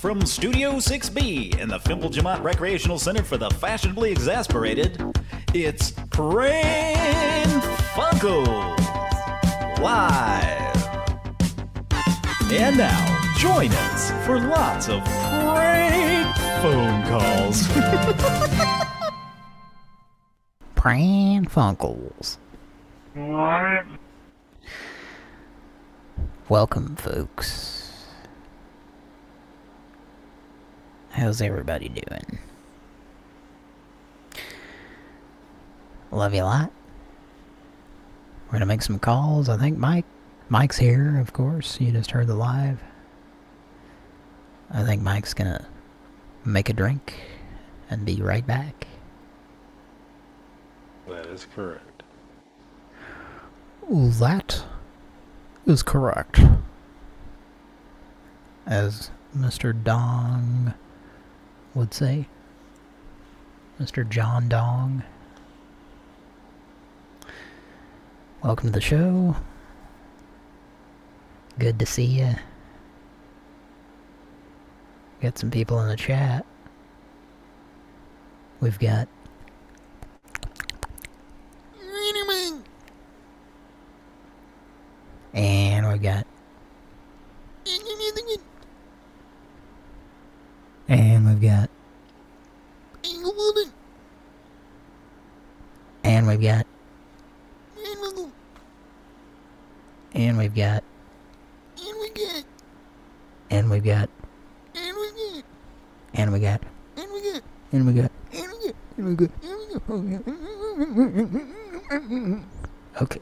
from Studio 6B in the Fimble Jamont Recreational Center for the Fashionably Exasperated, it's Pran Funkels Live. And now, join us for lots of prank phone calls. Pran Funkels. Welcome, folks. How's everybody doing? Love you a lot. We're gonna make some calls. I think Mike, Mike's here, of course. You just heard the live. I think Mike's gonna make a drink and be right back. That is correct. That is correct. As Mr. Dong would say. Mr. John Dong. Welcome to the show. Good to see you. Got some people in the chat. We've got And we've got And we've got And we've got And we've got And we've got And we got And we got And we got Okay.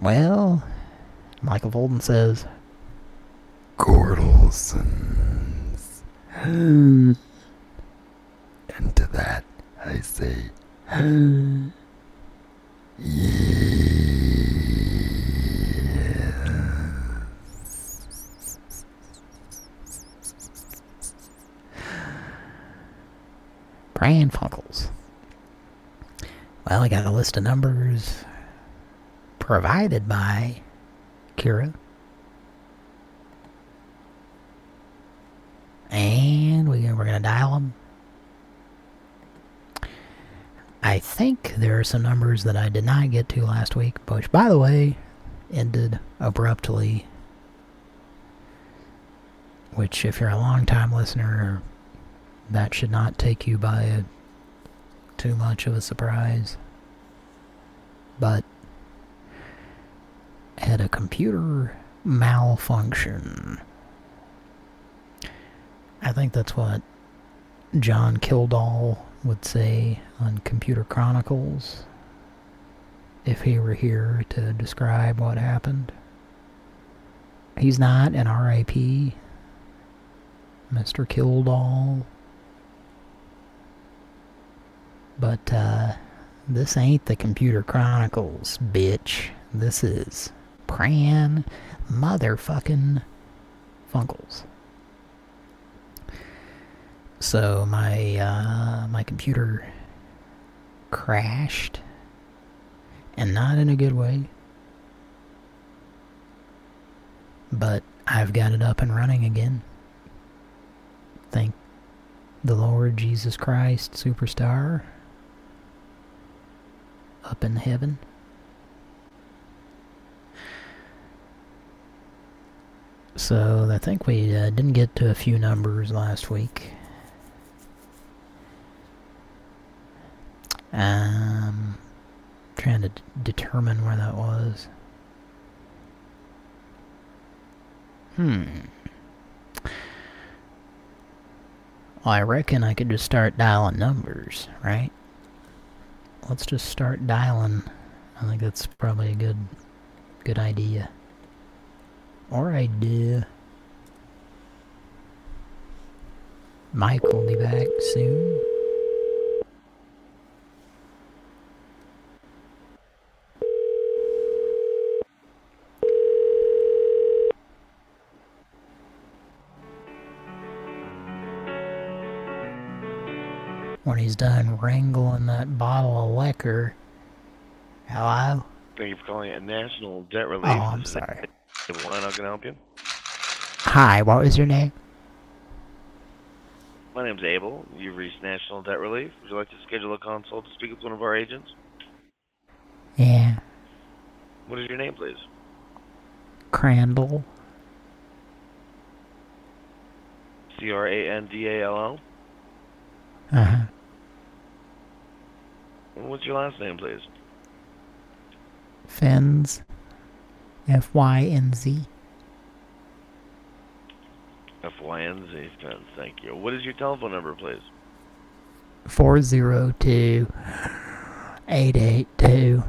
Well, Michael Bolden says, Gordelsons. Hmm. and to that I say, Pran Funkels. Well, I got a list of numbers provided by Kira. And we, we're going to dial them. I think there are some numbers that I did not get to last week, which, by the way, ended abruptly. Which, if you're a long-time listener, that should not take you by a, too much of a surprise. But had a computer malfunction. I think that's what John Kildall would say on Computer Chronicles if he were here to describe what happened. He's not an RIP, Mr. Kildall. But, uh, this ain't the Computer Chronicles, bitch. This is Pran motherfucking Funkels. So my uh, my computer crashed, and not in a good way. But I've got it up and running again. Thank the Lord Jesus Christ, superstar, up in heaven. So I think we uh, didn't get to a few numbers last week. Um, trying to determine where that was. Hmm. Well, I reckon I could just start dialing numbers, right? Let's just start dialing. I think that's probably a good, good idea. Or idea. Mike will be back soon. When he's done wrangling that bottle of liquor. Hello? Thank you for calling a national debt relief. Oh, I'm sorry. One, how can I help you? Hi, what was your name? My name's Abel. You've reached National Debt Relief. Would you like to schedule a consult to speak with one of our agents? Yeah, What is your name, please? Crandall. C R A N D A L L. Uh-huh. What's your last name, please? Fins. F-Y-N-Z. F Y N Z. Fence. Thank you. What is your telephone number, please? 402 882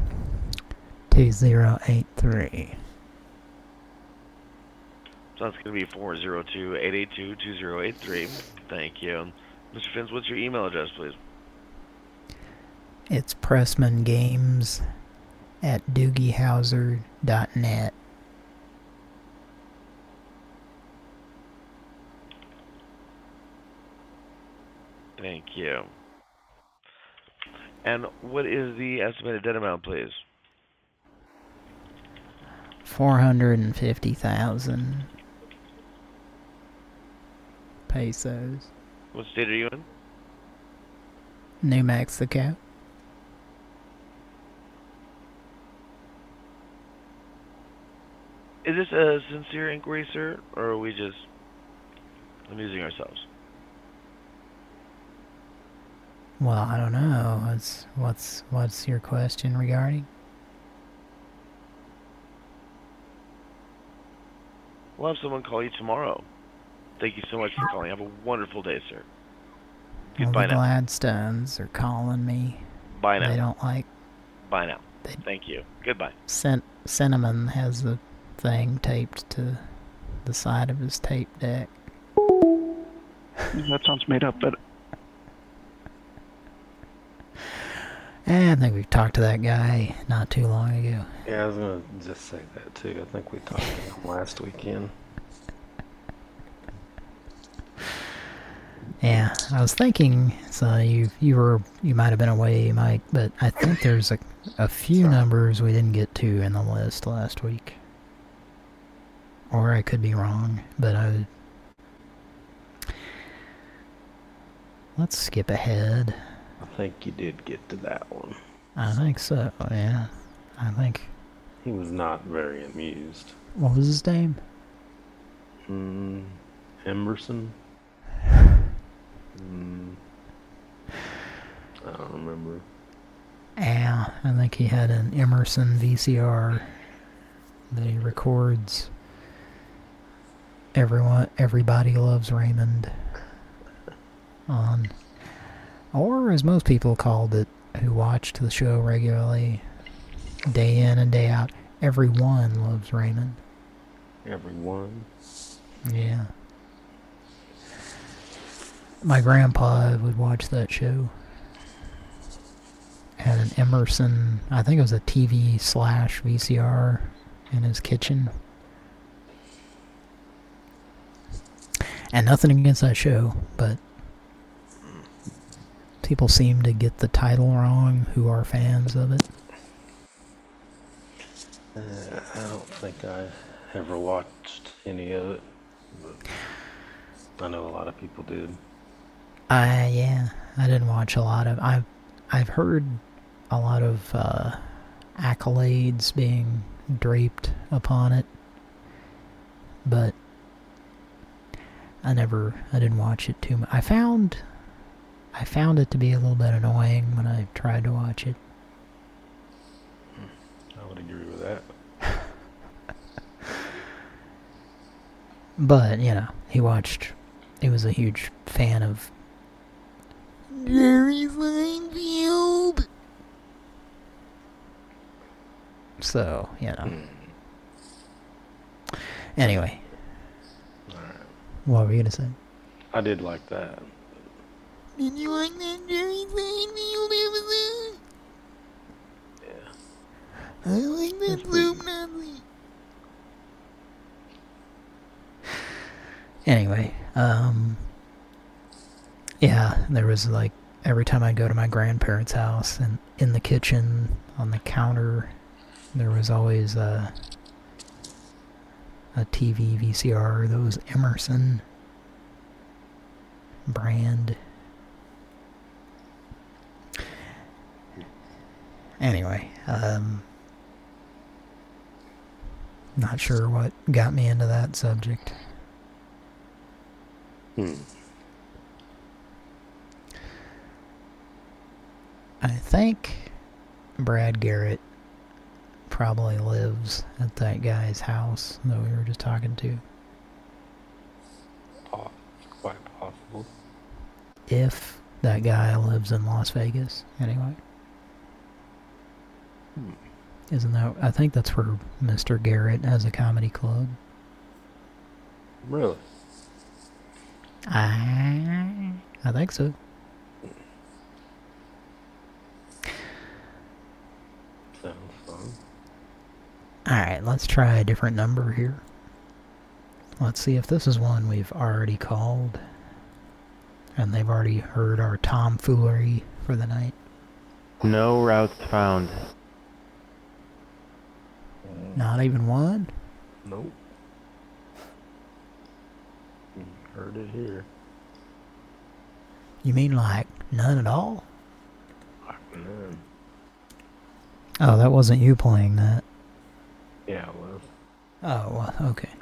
2083. So that's going to be 402-882-2083. Thank you. Mr. Finns, what's your email address, please? It's Pressman Games at doogiehauser.net. Thank you. And what is the estimated debt amount, please? 450,000 pesos. What state are you in? New Mexico. Is this a sincere inquiry, sir, or are we just amusing ourselves? Well, I don't know. What's what's what's your question regarding? We'll have someone call you tomorrow. Thank you so much for calling. Have a wonderful day, sir. Well, Goodbye the now. Gladstones are calling me. Bye now. They don't like Bye now. Thank you. Goodbye. Cin- Cinnamon has the thing taped to the side of his tape deck. That sounds made up, but Eh, I think we talked to that guy not too long ago. Yeah, I was gonna just say that too. I think we talked to him last weekend. Yeah, I was thinking. So you you were you might have been away, Mike, but I think there's a a few numbers we didn't get to in the list last week. Or I could be wrong, but I. Let's skip ahead. I think you did get to that one. I think so. Yeah, I think. He was not very amused. What was his name? Mm, Emerson? Mm, I don't remember. Yeah, I think he had an Emerson VCR that he records. Everyone, everybody loves Raymond. On, or as most people called it, who watched the show regularly, day in and day out, everyone loves Raymond. Everyone. Yeah. My grandpa would watch that show. Had an Emerson, I think it was a TV slash VCR in his kitchen. And nothing against that show, but people seem to get the title wrong who are fans of it. Uh, I don't think I ever watched any of it. But I know a lot of people did. I yeah, I didn't watch a lot of. I've I've heard a lot of uh, accolades being draped upon it, but I never. I didn't watch it too much. I found. I found it to be a little bit annoying when I tried to watch it. Hmm. I would agree with that. But you know, he watched. He was a huge fan of Jerry Seinfeld. So you know. Hmm. Anyway, Alright. What were you gonna say? I did like that. Did you like that Jerry? Yeah. I like that Nazi. Anyway, um, yeah, there was like every time I'd go to my grandparents' house and in the kitchen on the counter, there was always uh, a TV VCR, those Emerson brand. Anyway, um, not sure what got me into that subject. Hmm. I think Brad Garrett probably lives at that guy's house that we were just talking to. Po- quite possible. If that guy lives in Las Vegas, anyway. Hmm. Isn't that... I think that's where Mr. Garrett has a comedy club. Really? I... I think so. Sounds fun. Alright, let's try a different number here. Let's see if this is one we've already called. And they've already heard our tomfoolery for the night. No routes found. Not even one? Nope. You Heard it here. You mean like none at all? None. Oh, that wasn't you playing that. Yeah, it was. Oh, well, okay.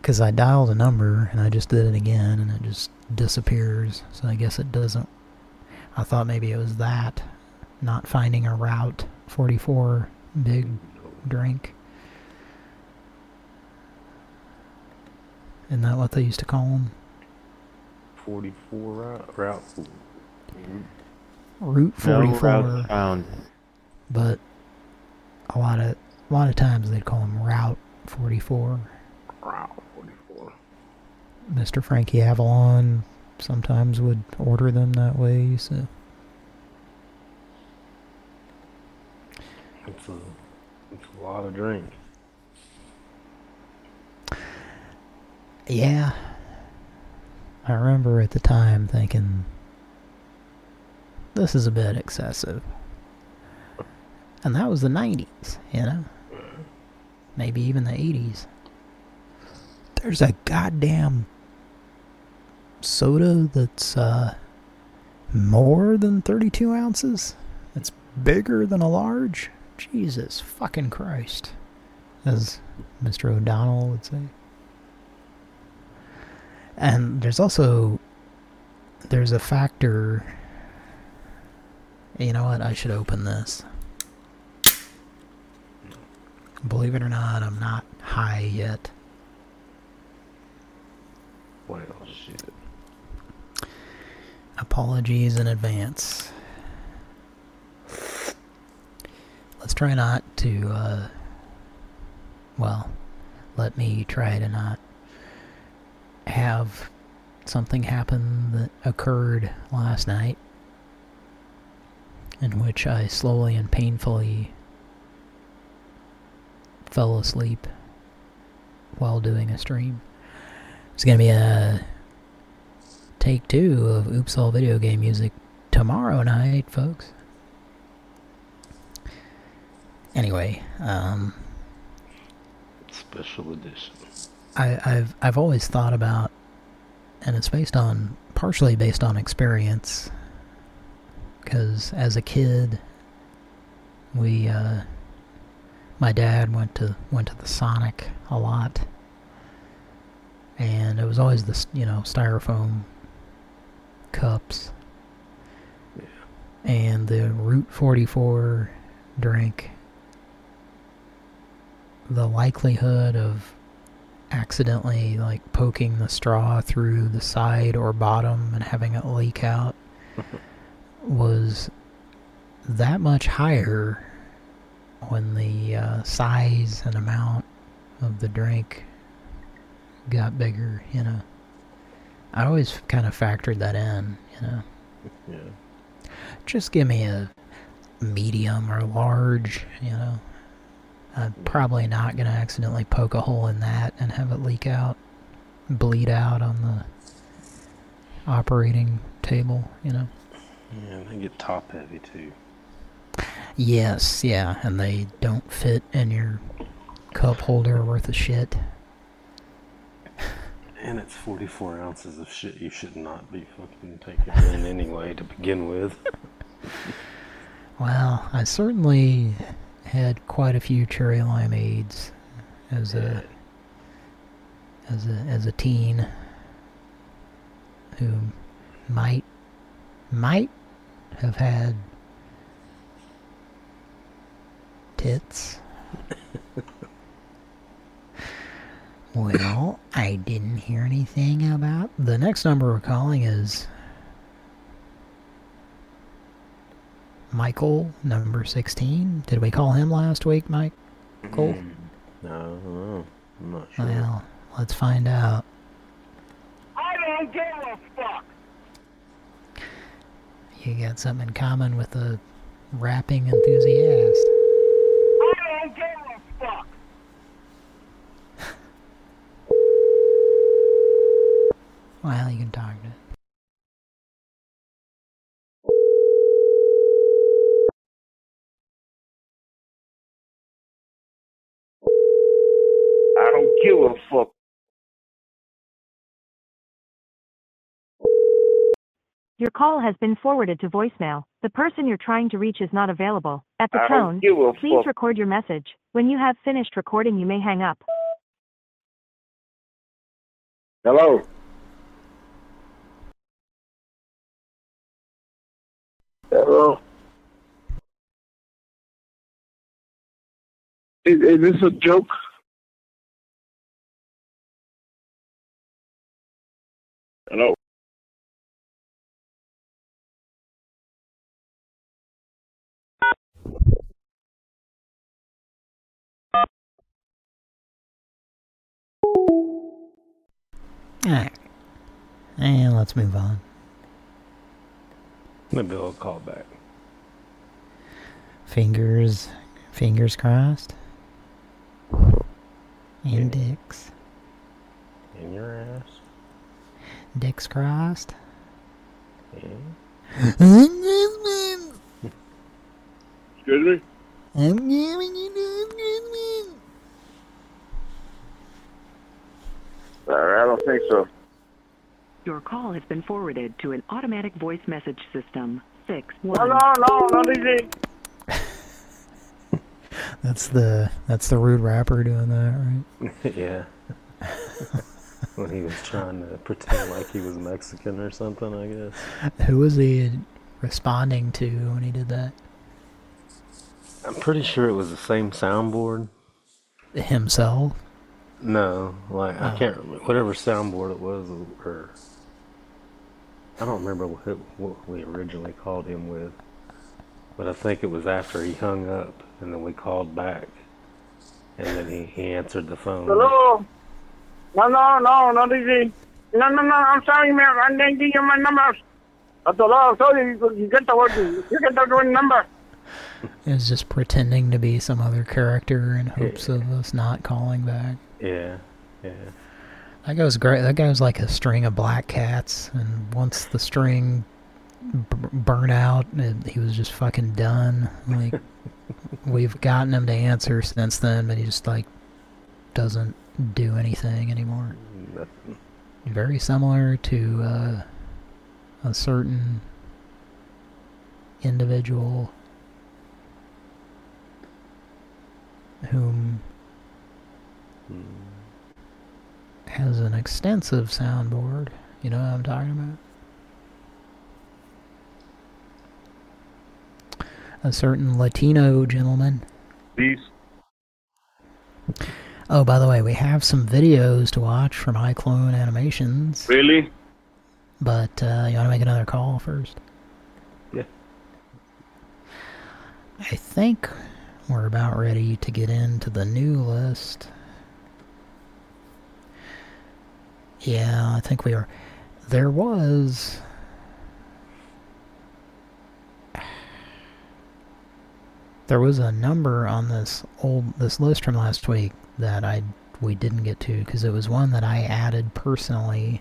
Because I dialed a number and I just did it again and it just disappears. So I guess it doesn't. I thought maybe it was that. Not finding a route 44 big drink. Isn't that what they used to call them? 44 route. route. Route No 44. found. but a lot of a lot of times they'd call them Route 44. Route 44. Mr. Frankie Avalon sometimes would order them that way, so It's a, it's a lot of drink. yeah. I remember at the time thinking this is a bit excessive. And that was the 90s, you know? Maybe even the 80s. There's a goddamn soda that's uh, more than 32 ounces. It's bigger than a large. Jesus fucking Christ. As Mr. O'Donnell would say. And there's also... There's a factor... You know what? I should open this. Believe it or not, I'm not high yet. Well, shit. Apologies in advance. Let's try not to, uh, well, let me try to not have something happen that occurred last night in which I slowly and painfully fell asleep while doing a stream. It's gonna be a take two of Oops All Video Game Music tomorrow night, folks. Anyway, um, Special edition. I, I've I've always thought about, and it's based on partially based on experience. Because as a kid, we, uh, my dad went to went to the Sonic a lot, and it was always the you know styrofoam cups, and the Route 44 drink. The likelihood of accidentally like poking the straw through the side or bottom and having it leak out was that much higher when the uh, size and amount of the drink got bigger, you know. I always kind of factored that in, you know. Yeah. Just give me a medium or large, you know. I'm probably not going to accidentally poke a hole in that and have it leak out, bleed out on the operating table, you know. Yeah, they get top heavy too. Yes, yeah, and they don't fit in your cup holder worth of shit. And it's 44 ounces of shit you should not be fucking taking in anyway to begin with. Well, I certainly had quite a few cherry limeades as a as a as a teen who might might have had tits. well, I didn't hear anything about the next number we're calling is Michael, number 16. Did we call him last week, Mike? Cool. No, I'm not sure. Well, let's find out. I don't give a fuck. You got something in common with a rapping enthusiast. I don't give a fuck. Well, you can talk to I don't give a fuck. Your call has been forwarded to voicemail. The person you're trying to reach is not available. At the I tone, please record your message. When you have finished recording, you may hang up. Hello. Hello. Is, is this a joke? Alright. And let's move on. Maybe I'll call back. Fingers, fingers crossed. And dicks. In your ass. Dicks crossed. Yeah. I'm Excuse me? giving you the Uh, I don't think so. Your call has been forwarded to an automatic voice message system. Six No, one. no, no, not easy. That's the that's the rude rapper doing that, right? yeah. when he was trying to pretend like he was Mexican or something, I guess. Who was he responding to when he did that? I'm pretty sure it was the same soundboard. Himself? No, like I Oh. can't remember whatever soundboard it was, or I don't remember what, what we originally called him with, but I think it was after he hung up, and then we called back, and then he, he answered the phone. Hello? No, no, no, not easy. No, no, no, I'm sorry, ma'am. I didn't give you my number. I told her, I'm sorry, you, you get the word, you get the wrong number. It was just pretending to be some other character in hopes of us not calling back. Yeah, yeah. That guy was great. That guy was like a string of black cats, and once the string b- burnt out, it, he was just fucking done. Like, we've gotten him to answer since then, but he just, like, doesn't do anything anymore. Nothing. Very similar to uh, a certain individual whom has an extensive soundboard. You know what I'm talking about? A certain Latino gentleman. Please. Oh, by the way, we have some videos to watch from iClone Animations, Really? but uh, you want to make another call first? Yeah. I think we're about ready to get into the new list. Yeah, I think we are. There was... There was a number on this old this list from last week that I we didn't get to because it was one that I added personally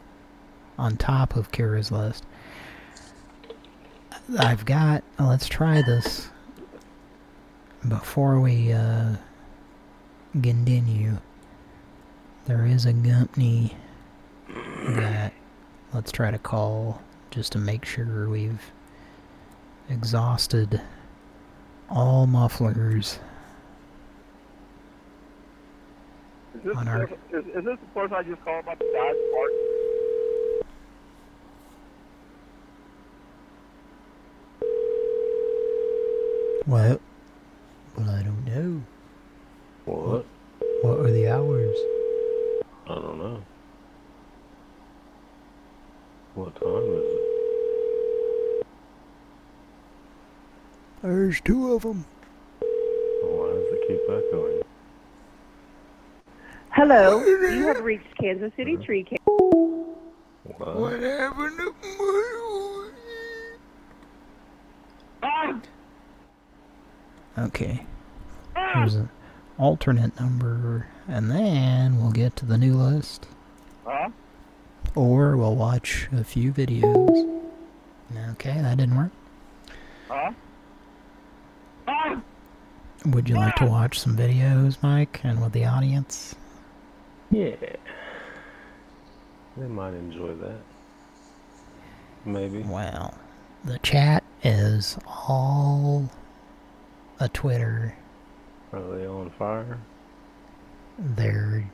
on top of Kira's list. I've got let's try this before we uh, continue, there is a company that let's try to call just to make sure we've exhausted all mufflers Is this, On our- is, is this the person I just called about the Dodge Park? Well, well, I don't know. What? What are the hours? I don't know. What time is it? There's two of them. Oh, why does it keep echoing? Hello, you have reached Kansas City Tree Care. What? What happened to my... Okay. Here's an alternate number, and then we'll get to the new list. Huh? Or we'll watch a few videos. Okay, that didn't work. Huh? Would you like to watch some videos, Mike, and with the audience? Yeah. They might enjoy that. Maybe. Well, the chat is all a Twitter. Are they on fire? They're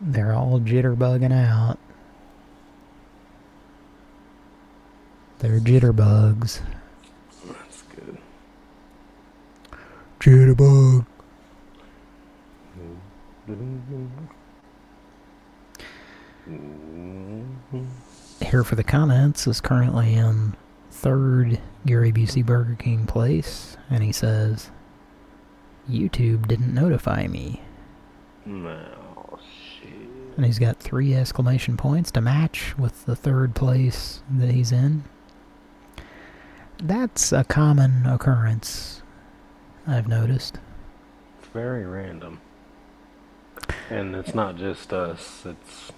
they're all jitterbugging out. They're jitterbugs. That's good. Jitterbug. Mm-hmm. Here for the comments is currently in third Gary Busey Burger King place, and he says, YouTube didn't notify me. No, shit. And he's got three exclamation points to match with the third place that he's in. That's a common occurrence, I've noticed. It's very random. And it's not just us, it's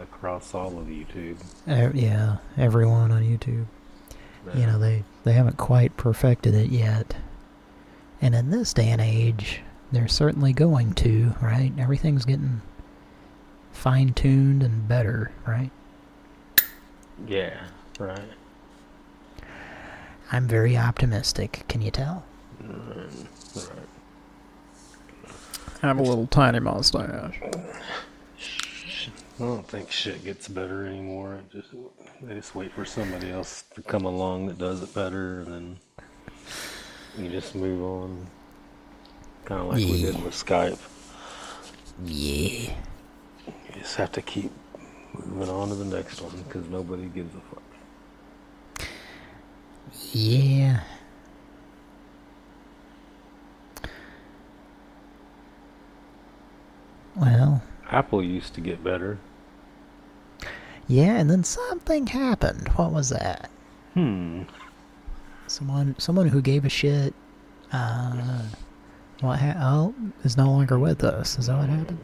across all of YouTube. Uh, yeah, everyone on YouTube. You know, they, they haven't quite perfected it yet. And in this day and age, they're certainly going to, right? Everything's getting fine-tuned and better, right? Yeah, right. I'm very optimistic, can you tell? Mm, right. I have a little tiny mustache. I don't think shit gets better anymore. It just they just wait for somebody else to come along that does it better, and then you just move on. Kind of like we did with Skype. Yeah. You just have to keep moving on to the next one because nobody gives a fuck. Yeah. Well, Apple used to get better. yeah, and then something happened. What was that? Hmm. Someone, someone who gave a shit. Uh, what? Ha- oh, is no longer with us. Is that what happened?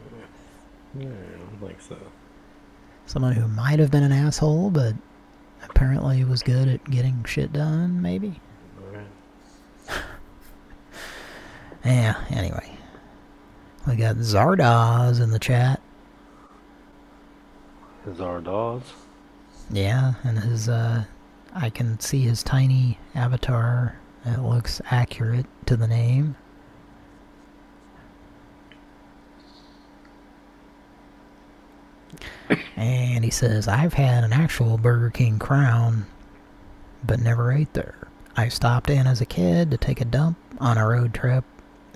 Yeah, I don't think so. Someone who might have been an asshole, but apparently was good at getting shit done. Maybe. Alright. Yeah. Anyway, we got Zardoz in the chat. Zardoz. Yeah, and his, uh, I can see his tiny avatar. It looks accurate to the name. And he says, I've had an actual Burger King crown, but never ate there. I stopped in as a kid to take a dump on a road trip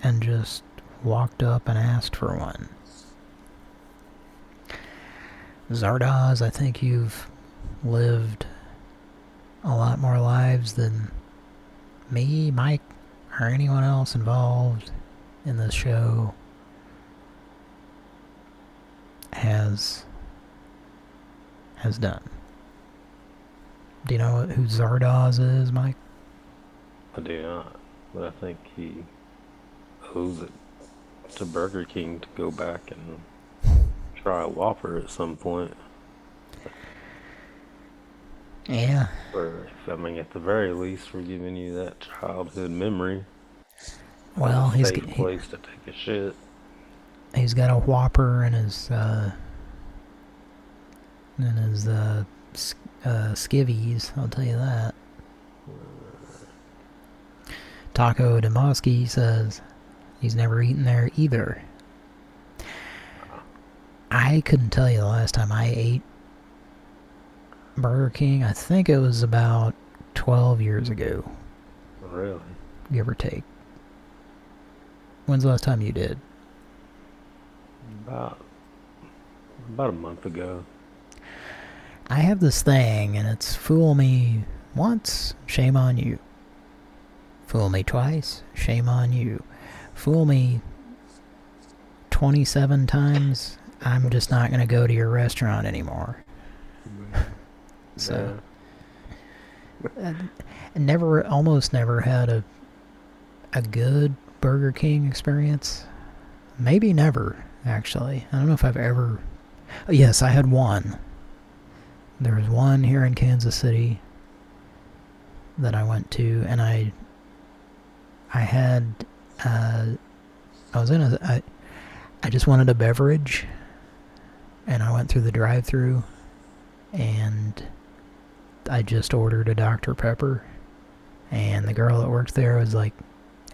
and just walked up and asked for one. Zardoz, I think you've lived a lot more lives than me, Mike, or anyone else involved in this show has has done. Do you know who Zardoz is, Mike? I do not, but I think he owes it to Burger King to go back and try a Whopper at some point. Yeah. Or, I mean, at the very least, we're giving you that childhood memory. Well, he's safe g- he- place to take a shit. He's got a whopper in his uh in his uh, uh skivvies, I'll tell you that. Taco Demoski says he's never eaten there either. I couldn't tell you the last time I ate Burger King. I think it was about 12 years ago, Really? give or take. When's the last time you did? About about a month ago. I have this thing, and it's fool me once, shame on you. Fool me twice, shame on you. Fool me 27 times, I'm just not going to go to your restaurant anymore. So, I never, almost never had a a good Burger King experience. Maybe never, actually. I don't know if I've ever... Oh, yes, I had one. There was one here in Kansas City that I went to, and I I had uh, I was in a I I just wanted a beverage, and I went through the drive-through, and I just ordered a Dr Pepper, and the girl that worked there was like,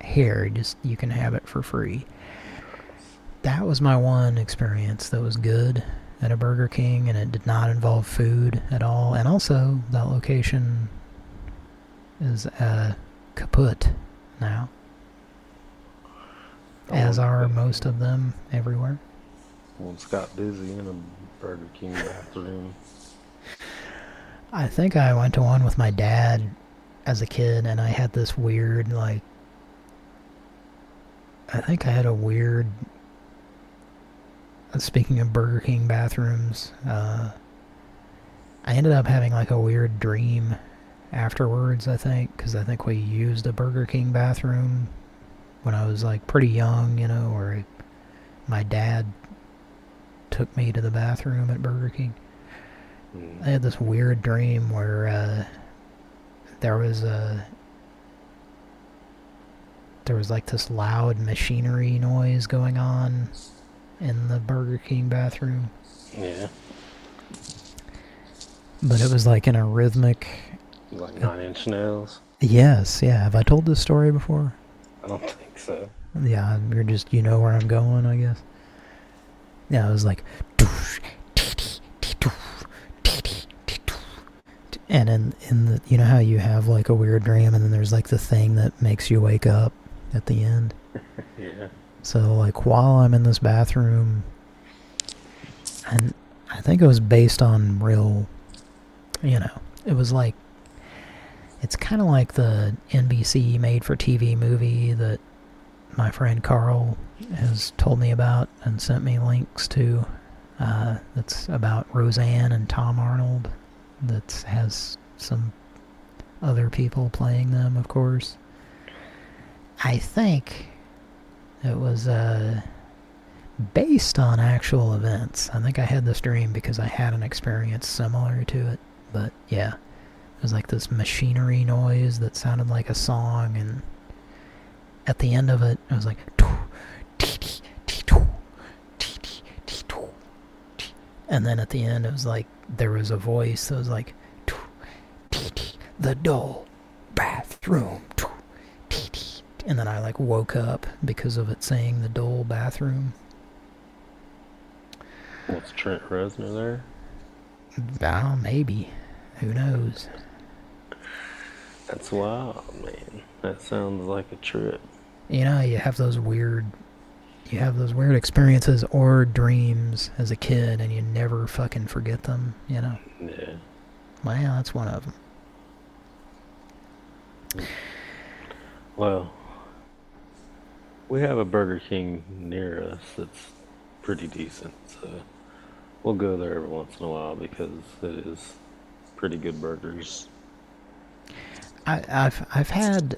"Here, just you can have it for free." That was my one experience that was good at a Burger King, and it did not involve food at all. And also, that location is uh, kaput now, as are most of them everywhere. Once got busy in a Burger King bathroom. I think I went to one with my dad as a kid, and I had this weird, like, I think I had a weird, speaking of Burger King bathrooms, uh, I ended up having, like, a weird dream afterwards, I think, because I think we used a Burger King bathroom when I was, like, pretty young, you know, or my dad took me to the bathroom at Burger King. I had this weird dream where uh, there was a there was like this loud machinery noise going on in the Burger King bathroom, Yeah. but it was like in a rhythmic. Like nine inch nails. Yes, yeah. Have I told this story before? I don't think so. Yeah, you're just you know where I'm going, I guess. Yeah, it was like and in in the you know how you have like a weird dream and then there's like the thing that makes you wake up at the end. Yeah. So like while I'm in this bathroom and I think it was based on real you know, it was like it's kind of like the NBC made for TV movie that my friend Carl has told me about and sent me links to. Uh, that's about Roseanne and Tom Arnold. That has some other people playing them, of course. I think it was uh, based on actual events. I think I had this dream because I had an experience similar to it. But yeah, it was like this machinery noise that sounded like a song, and at the end of it, it was like. And then at the end, it was like there was a voice that was like, the dull bathroom. And then I like woke up because of it saying the dull bathroom. What's Trent Reznor there? Oh, maybe. Who knows? That's wild, man. That sounds like a trip. You know, you have those weird, you have those weird experiences or dreams as a kid, and you never fucking forget them. You know. Yeah. Well, that's one of them. Well, we have a Burger King near us that's pretty decent, so we'll go there every once in a while because it is pretty good burgers. I, I've I've had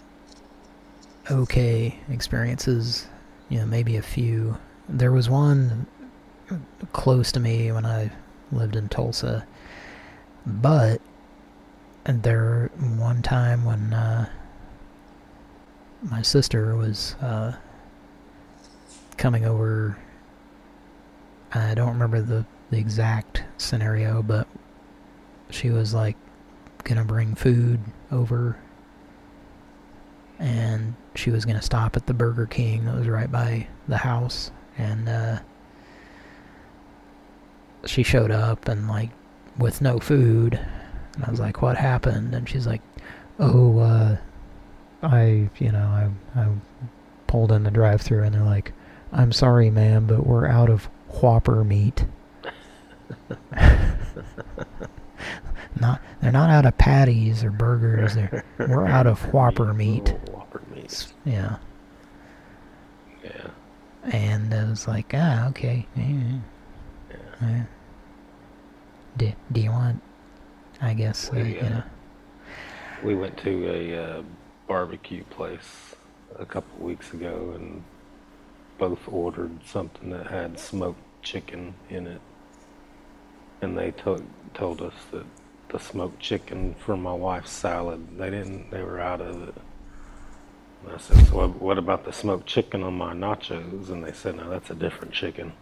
okay experiences, you know, maybe a few. There was one close to me when I lived in Tulsa, but there one time when uh, my sister was uh, coming over. I don't remember the, the exact scenario, but she was like gonna bring food over and she was gonna stop at the Burger King that was right by the house and uh, she showed up and like with no food and I was like what happened and she's like oh uh, I you know I, I pulled in the drive through and they're like I'm sorry ma'am but we're out of whopper meat not they're not out of patties or burgers they're we're out of whopper meat Whopper meat. yeah Yeah. and I was like, ah, okay. Yeah. yeah. Do, do you want, I guess, uh, We, you uh, know. We went to a uh, barbecue place a couple weeks ago and both ordered something that had smoked chicken in it. And they to- told us that the smoked chicken for my wife's salad, they didn't, they were out of it. And I said, so what, what about the smoked chicken on my nachos? And they said, no, that's a different chicken.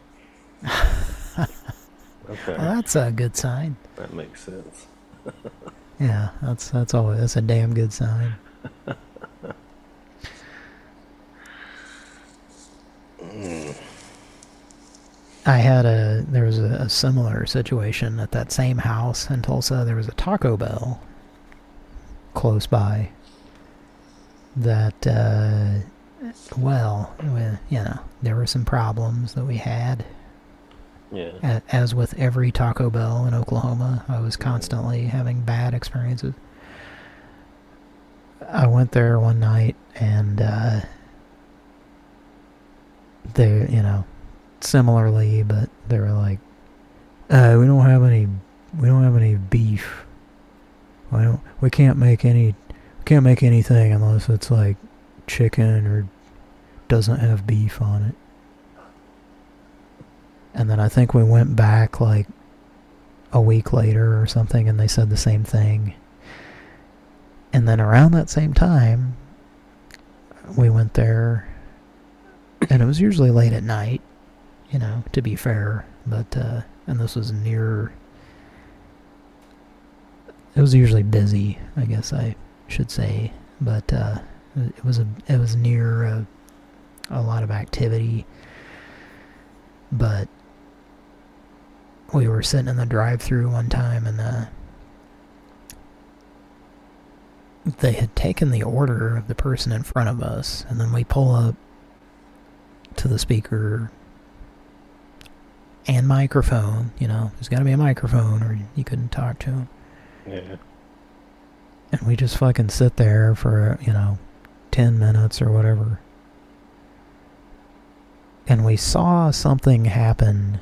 okay, Well, that's a good sign. that makes sense. Yeah, that's that's always that's a damn good sign. I had a there was a, a similar situation at that same house in Tulsa. There was a Taco Bell close by that uh, well, we- you know, there were some problems that we had. Yeah. A- As with every Taco Bell in Oklahoma, I was constantly having bad experiences. I went there one night and uh, they, you know, similarly, but they were like, uh, we don't have any, we don't have any beef. We don't, we can't make any, we can't make anything unless it's like chicken or doesn't have beef on it. And then I think we went back like a week later or something and they said the same thing. And then around that same time, we went there and it was usually late at night, you know, to be fair, but, uh, and this was near, it was usually busy, I guess I should say, but, uh, it was a, it was near a, a lot of activity, but we were sitting in the drive-through one time and uh, they had taken the order of the person in front of us and then we pull up to the speaker and microphone you know there's got to be a microphone or you couldn't talk to him Yeah. and we just fucking sit there for you know 10 minutes or whatever. And we saw something happen.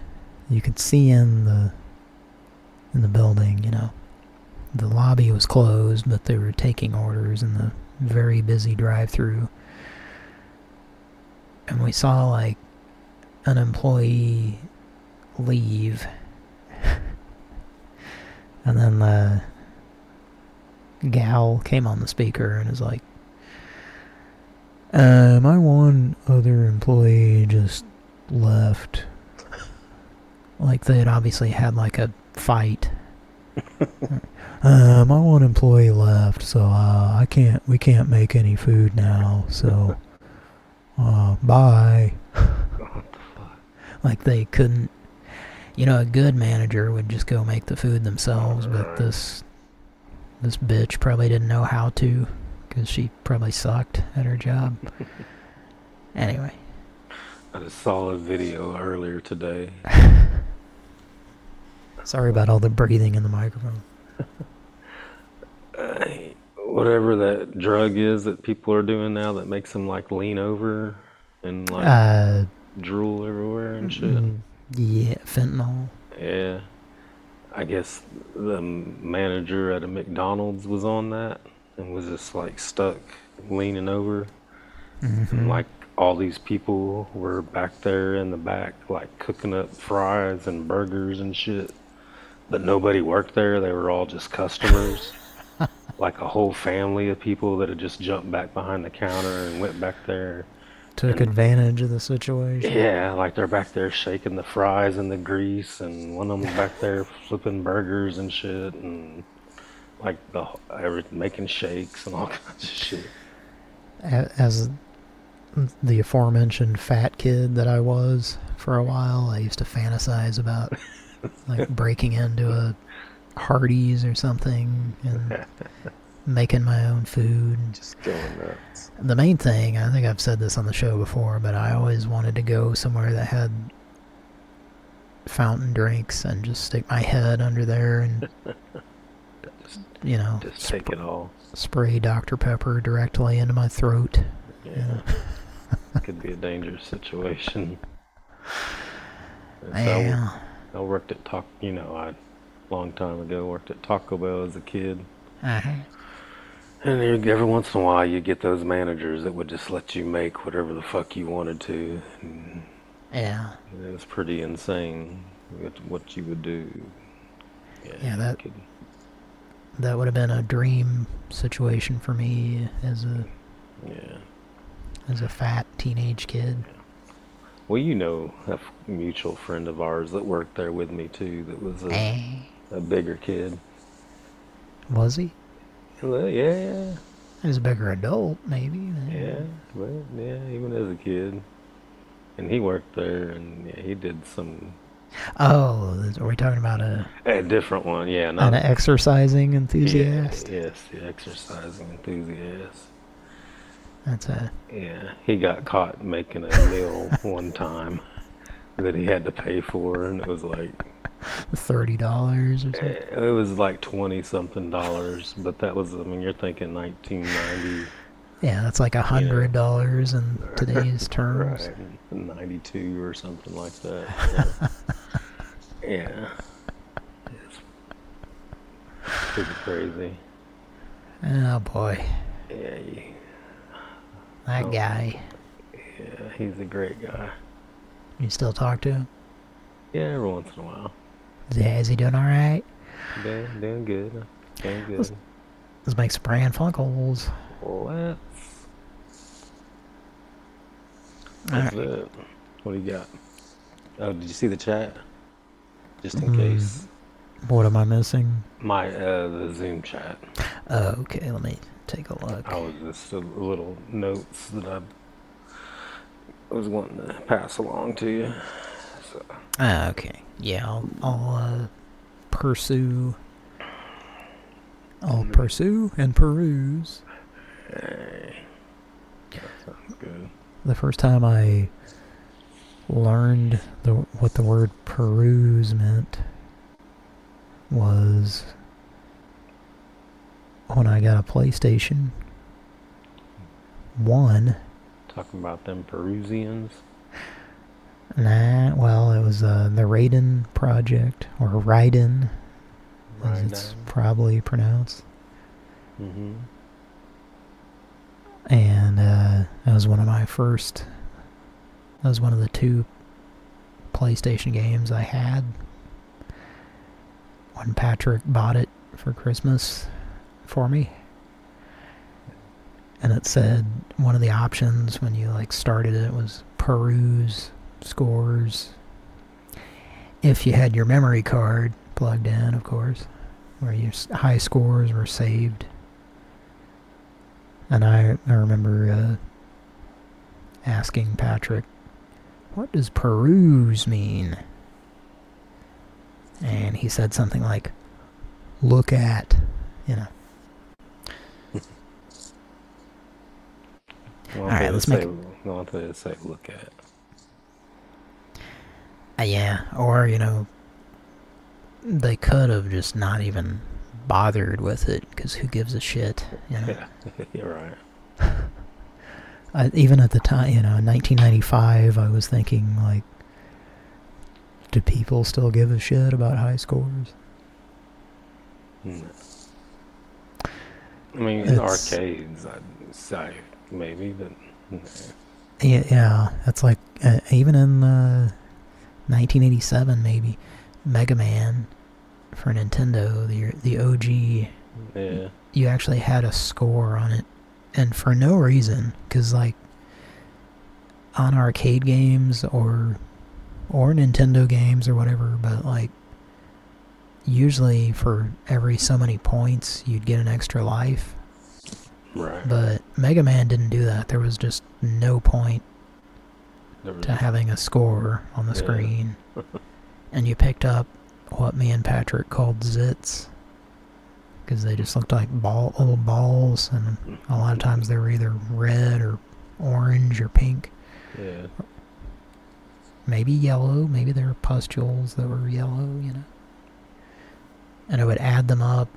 You could see in the in the building you know. The lobby was closed but they were taking orders in the very busy drive-through and we saw like an employee leave and then the gal came on the speaker and is like uh, my one other employee just left. Like they had obviously had like a fight. uh, my one employee left, so uh, I can't. We can't make any food now. So, uh, bye. like they couldn't. You know, a good manager would just go make the food themselves, but this this bitch probably didn't know how to because she probably sucked at her job. anyway, I just saw a video earlier today. sorry about all the breathing in the microphone. whatever that drug is that people are doing now that makes them like lean over and like Uh, drool everywhere and shit. mm, yeah, fentanyl. Yeah. I guess the manager at a McDonald's was on that and was just like stuck leaning over. Mhm. And like all these people were back there in the back, like cooking up fries and burgers and shit. But nobody worked there. They were all just customers. Like a whole family of people that had just jumped back behind the counter and went back there. Took advantage of the situation. Yeah, like they're back there shaking the fries in the grease, and one of them's back there flipping burgers and shit, and like the every, making shakes and all kinds of shit. As the aforementioned fat kid that I was for a while, I used to fantasize about like breaking into a Hardee's or something and making my own food. Just going nuts. The main thing, I think I've said this on the show before, but I always wanted to go somewhere that had fountain drinks and just stick my head under there and, you know, Just take it all. spray Dr. Pepper directly into my throat. Yeah. Could be a dangerous situation. So I Yeah. I worked at Talk, you know, I long time ago worked at Taco Bell as a kid. Uh-huh. And every once in a while, you get those managers that would just let you make whatever the fuck you wanted to. And Yeah. it was pretty insane what, what you would do. Yeah, that could- that would have been a dream situation for me as a Yeah. as a fat teenage kid. Well, you know a mutual friend of ours that worked there with me too. That was a, Eh. A bigger kid. Was he? Well, yeah, yeah, He was a bigger adult, maybe. yeah. Well, yeah, even as a kid, and he worked there, and yeah, he did some Oh, are we talking about a a different one. Yeah, Not an not exercising yeah, enthusiast? yes, the exercising enthusiast. That's a Yeah, he got caught making a meal one time that he had to pay for, and it was like thirty dollars or something. it was like twenty something dollars. But that was, I mean, you're thinking 1990, Yeah, that's like a hundred dollars in today's terms. right? 92 or something like that. Yeah, yeah. it's pretty crazy. Oh boy, Yeah, you, that guy. yeah, he's a great guy. You still talk to him? Yeah, every once in a while. Is he, is he doing all right? Doing, doing good. Doing good. Let's- Let's make spraying Funkles. Let's. Alright. That's it. What do you got? Oh, did you see the chat? Just in Mm. case. What am I missing? My uh, the Zoom chat. Oh, okay. Let me take a look. I was just a little notes that I was wanting to pass along to you. So Ah, okay. Yeah, I'll, I'll uh, pursue. I'll pursue and peruse. hey, that sounds good. The first time I learned the what the word peruse meant was when I got a PlayStation 1. Talking about them Perusians. Nah, well, it was uh, the Raiden project, or Raiden, as it's probably pronounced. Mm-hmm. and uh, that was one of my first. That was one of the two PlayStation games I had when Patrick bought it for Christmas for me. And it said one of the options when you like started it was peruse scores. If you had your memory card plugged in, of course, where your high scores were saved. And I, I remember uh, asking Patrick, what does peruse mean? And he said something like, look at, you know. All right, let's say, make- Well, they say look at. Uh, yeah, or, you know, they could have just not even bothered with it, because who gives a shit, you know? Yeah, you're right. I, even at the time, you know, in 1995, I was thinking, like, do people still give a shit about high scores? Mm. I mean, in It's- arcades, I'd say maybe, but nah. Yeah, yeah, that's like, uh, even in uh, 1987, maybe, Mega Man for Nintendo, the the OG Yeah. you actually had a score on it, and for no reason, because like on arcade games or or Nintendo games or whatever, but like usually for every so many points you'd get an extra life. Right. But Mega Man didn't do that. There was just no point To having a score on the Yeah. screen. and you picked up what me and Patrick called zits. Because they just looked like ball, little balls, and a lot of times they were either red or orange or pink. Yeah. Maybe yellow, maybe there were pustules that were yellow, you know. And it would add them up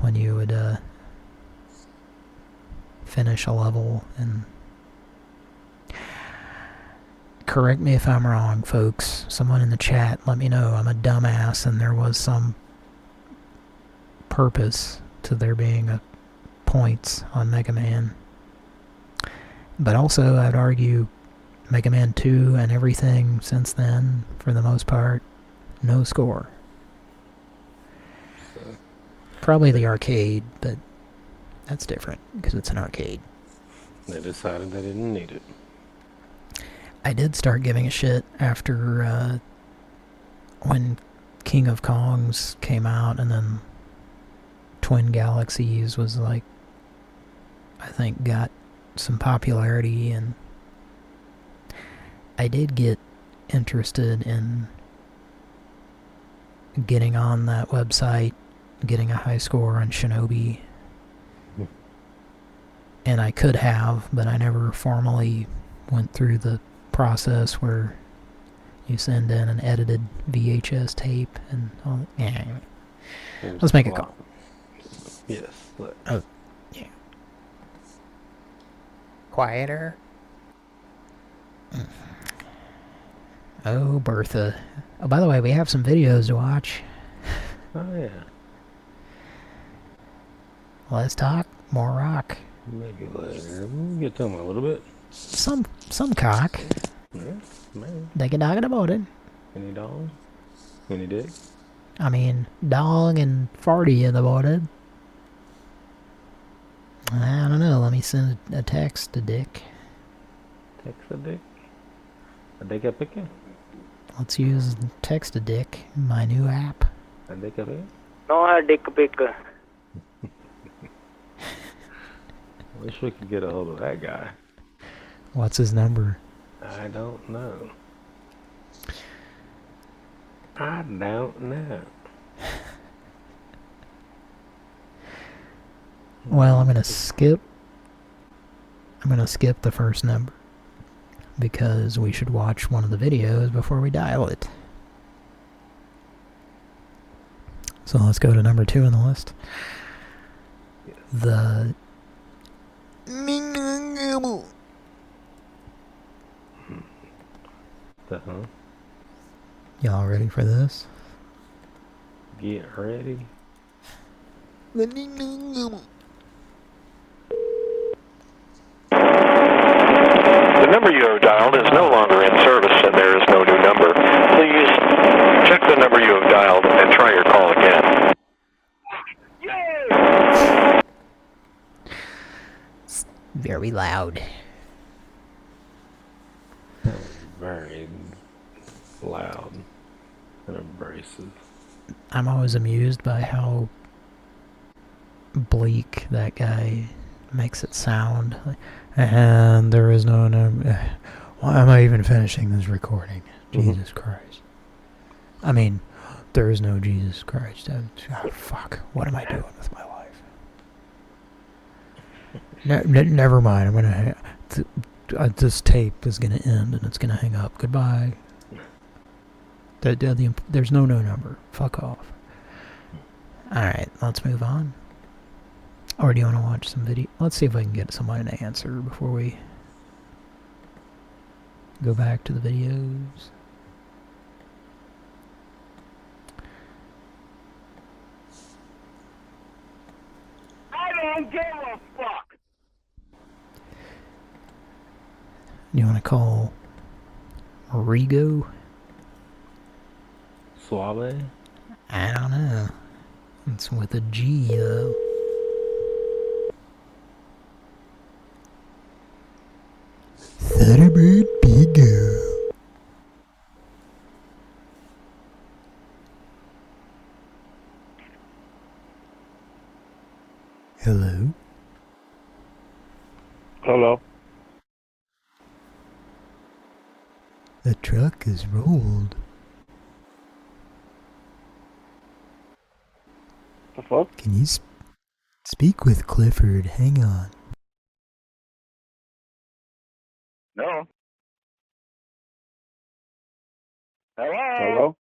when you would uh, finish a level and correct me if I'm wrong, folks. Someone in the chat, let me know. I'm a dumbass, and there was some purpose to there being a points on Mega Man. But also, I'd argue Mega Man 2 and everything since then, for the most part, no score. Probably the arcade, but that's different because it's an arcade. They decided they didn't need it. I did start giving a shit after uh, when King of Kongs came out, and then Twin Galaxies was like, I think, got some popularity, and I did get interested in getting on that website, getting a high score on Shinobi. And I could have, but I never formally went through the process where you send in an edited VHS tape and all. Yeah. anyway. It Let's make a flop. call. Yes. let- Oh, yeah. Quieter. Mm. Oh, Bertha. Oh, by the way, we have some videos to watch. Oh yeah. Let's talk more rock. Maybe later. We'll get to them a little bit. Some some cock. Yeah. Man. They can talk about it. Any dog? Any dick? I mean, dog and farty in the morning. I don't know. Let me send a a text to Dick. Text a dick? A dick a picking? Let's use text to Dick, my new app. A dick a pick? No, I dick pic. Wish we could get a hold of that guy. What's his number? I don't know. I don't know. Well, I'm gonna skip. I'm gonna skip the first number because we should watch one of the videos before we dial it. So let's go to number two on the list. The The huh? y'all ready for this? Get ready. The number you have dialed is no longer in service and there is no new number. Please check the number you have dialed and try your call again. Very loud. Very loud and abrasive. I'm always amused by how bleak that guy makes it sound. And there is no no Why am I even finishing this recording? Mm-hmm. Jesus Christ. I mean, there is no Jesus Christ. Oh, fuck. What am I doing with my life? Ne ne never mind. I'm gonna. Ha th uh, this tape is gonna end and it's gonna hang up. Goodbye. The, the, the, there's no no number. Fuck off. Alright, let's move on. Or do you want to watch some video? Let's see if I can get somebody to answer before we go back to the videos. I don't give a fuck. you want to call Rigo? Suave? I don't know. It's with a G, though. Thunderbird Bigo. Hello? Hello? The truck is rolled. The fuck? Can you sp- speak with Clifford? Hang on. No. Hello? Hello.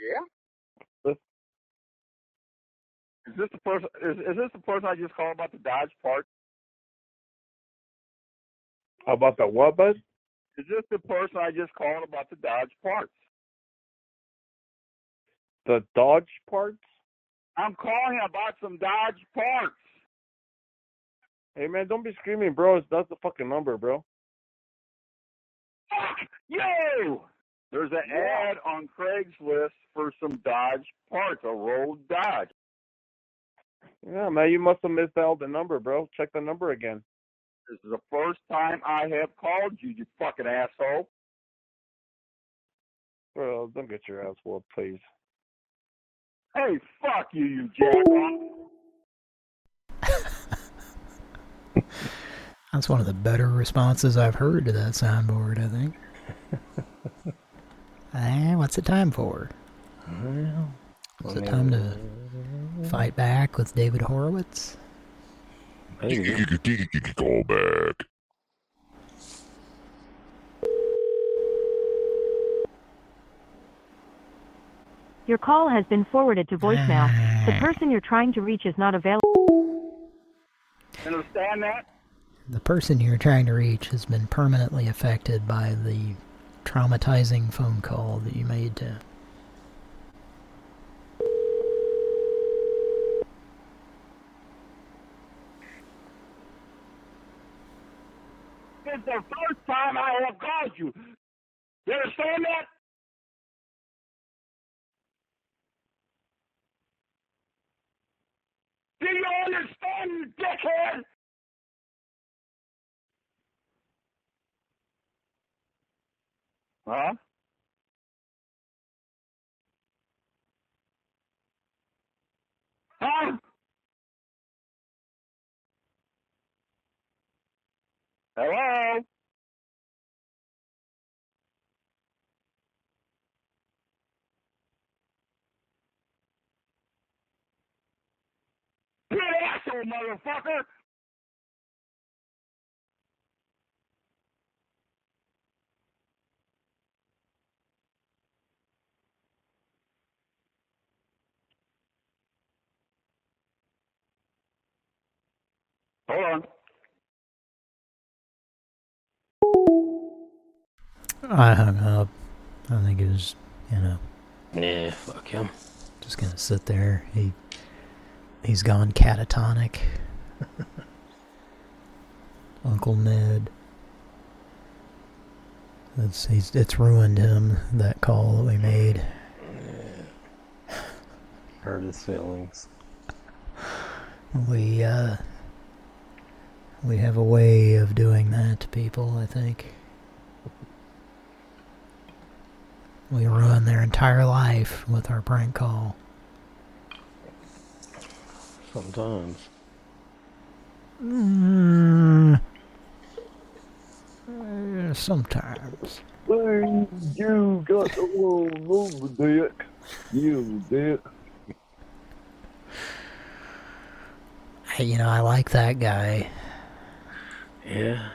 Yeah? Is this the person? Is, is this the person I just called about the Dodge part? About the what, bud? Is this the person I just called about the Dodge parts? The Dodge parts? I'm calling about some Dodge parts. Hey man, don't be screaming, bro. It's- That's the fucking number, bro. Fuck you! There's an ad on Craigslist for some Dodge parts, a rolled Dodge. Yeah, man, you must have misdialed the number, bro. Check the number again. This is the first time I have called you, you fucking asshole. Well, don't get your ass whooped, please. Hey, fuck you, you jackoff. That's one of the better responses I've heard to that soundboard, I think. Eh, what's it time for? Well, Is I it time to fight back with David Horowitz? Call back. Your call has been forwarded to voicemail. The ah. person you're trying to reach is not available. Understand that? The person you're trying to reach has been permanently affected by the traumatizing phone call that you made to is the first time I have called you. You understand that? Do you understand, dickhead? Huh? Huh? Hello? You asshole, motherfucker! Hold on. I hung up. I think it was, you know, Yeah, fuck him. just gonna sit there. He he's gone catatonic. Uncle Ned. It's he's it's ruined him that call that we made. Hurt his feelings. We uh we have a way of doing that to people, I think. We ruin their entire life with our prank call. Sometimes. Mm, uh, sometimes. Man, you got the wrong number, dick. You dick. You know, I like that guy. Yeah.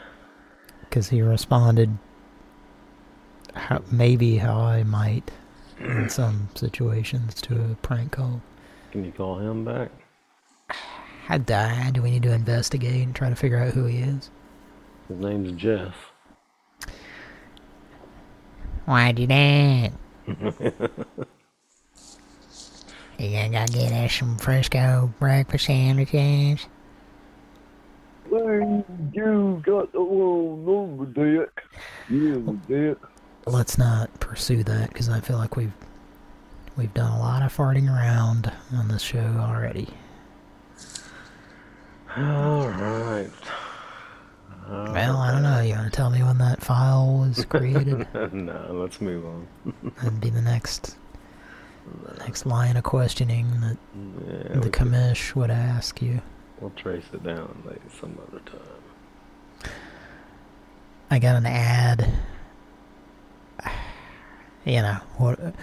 Because he responded how, maybe how I might in some situations to a prank call. Can you call him back? How do Do we need to investigate and try to figure out who he is? His name's Jeff. Why'd do that? You gonna go get us some Frisco breakfast sandwiches? You got the wrong number, dick. You dick. Let's not pursue that because I feel like we've we've done a lot of farting around on this show already. Alright. Well, I don't know. You want to tell me when that file was created? no, let's move on. That'd be the next, the next line of questioning that Yeah, the we could- commish would ask you. We'll trace it down like some other time. I got an ad. You know what?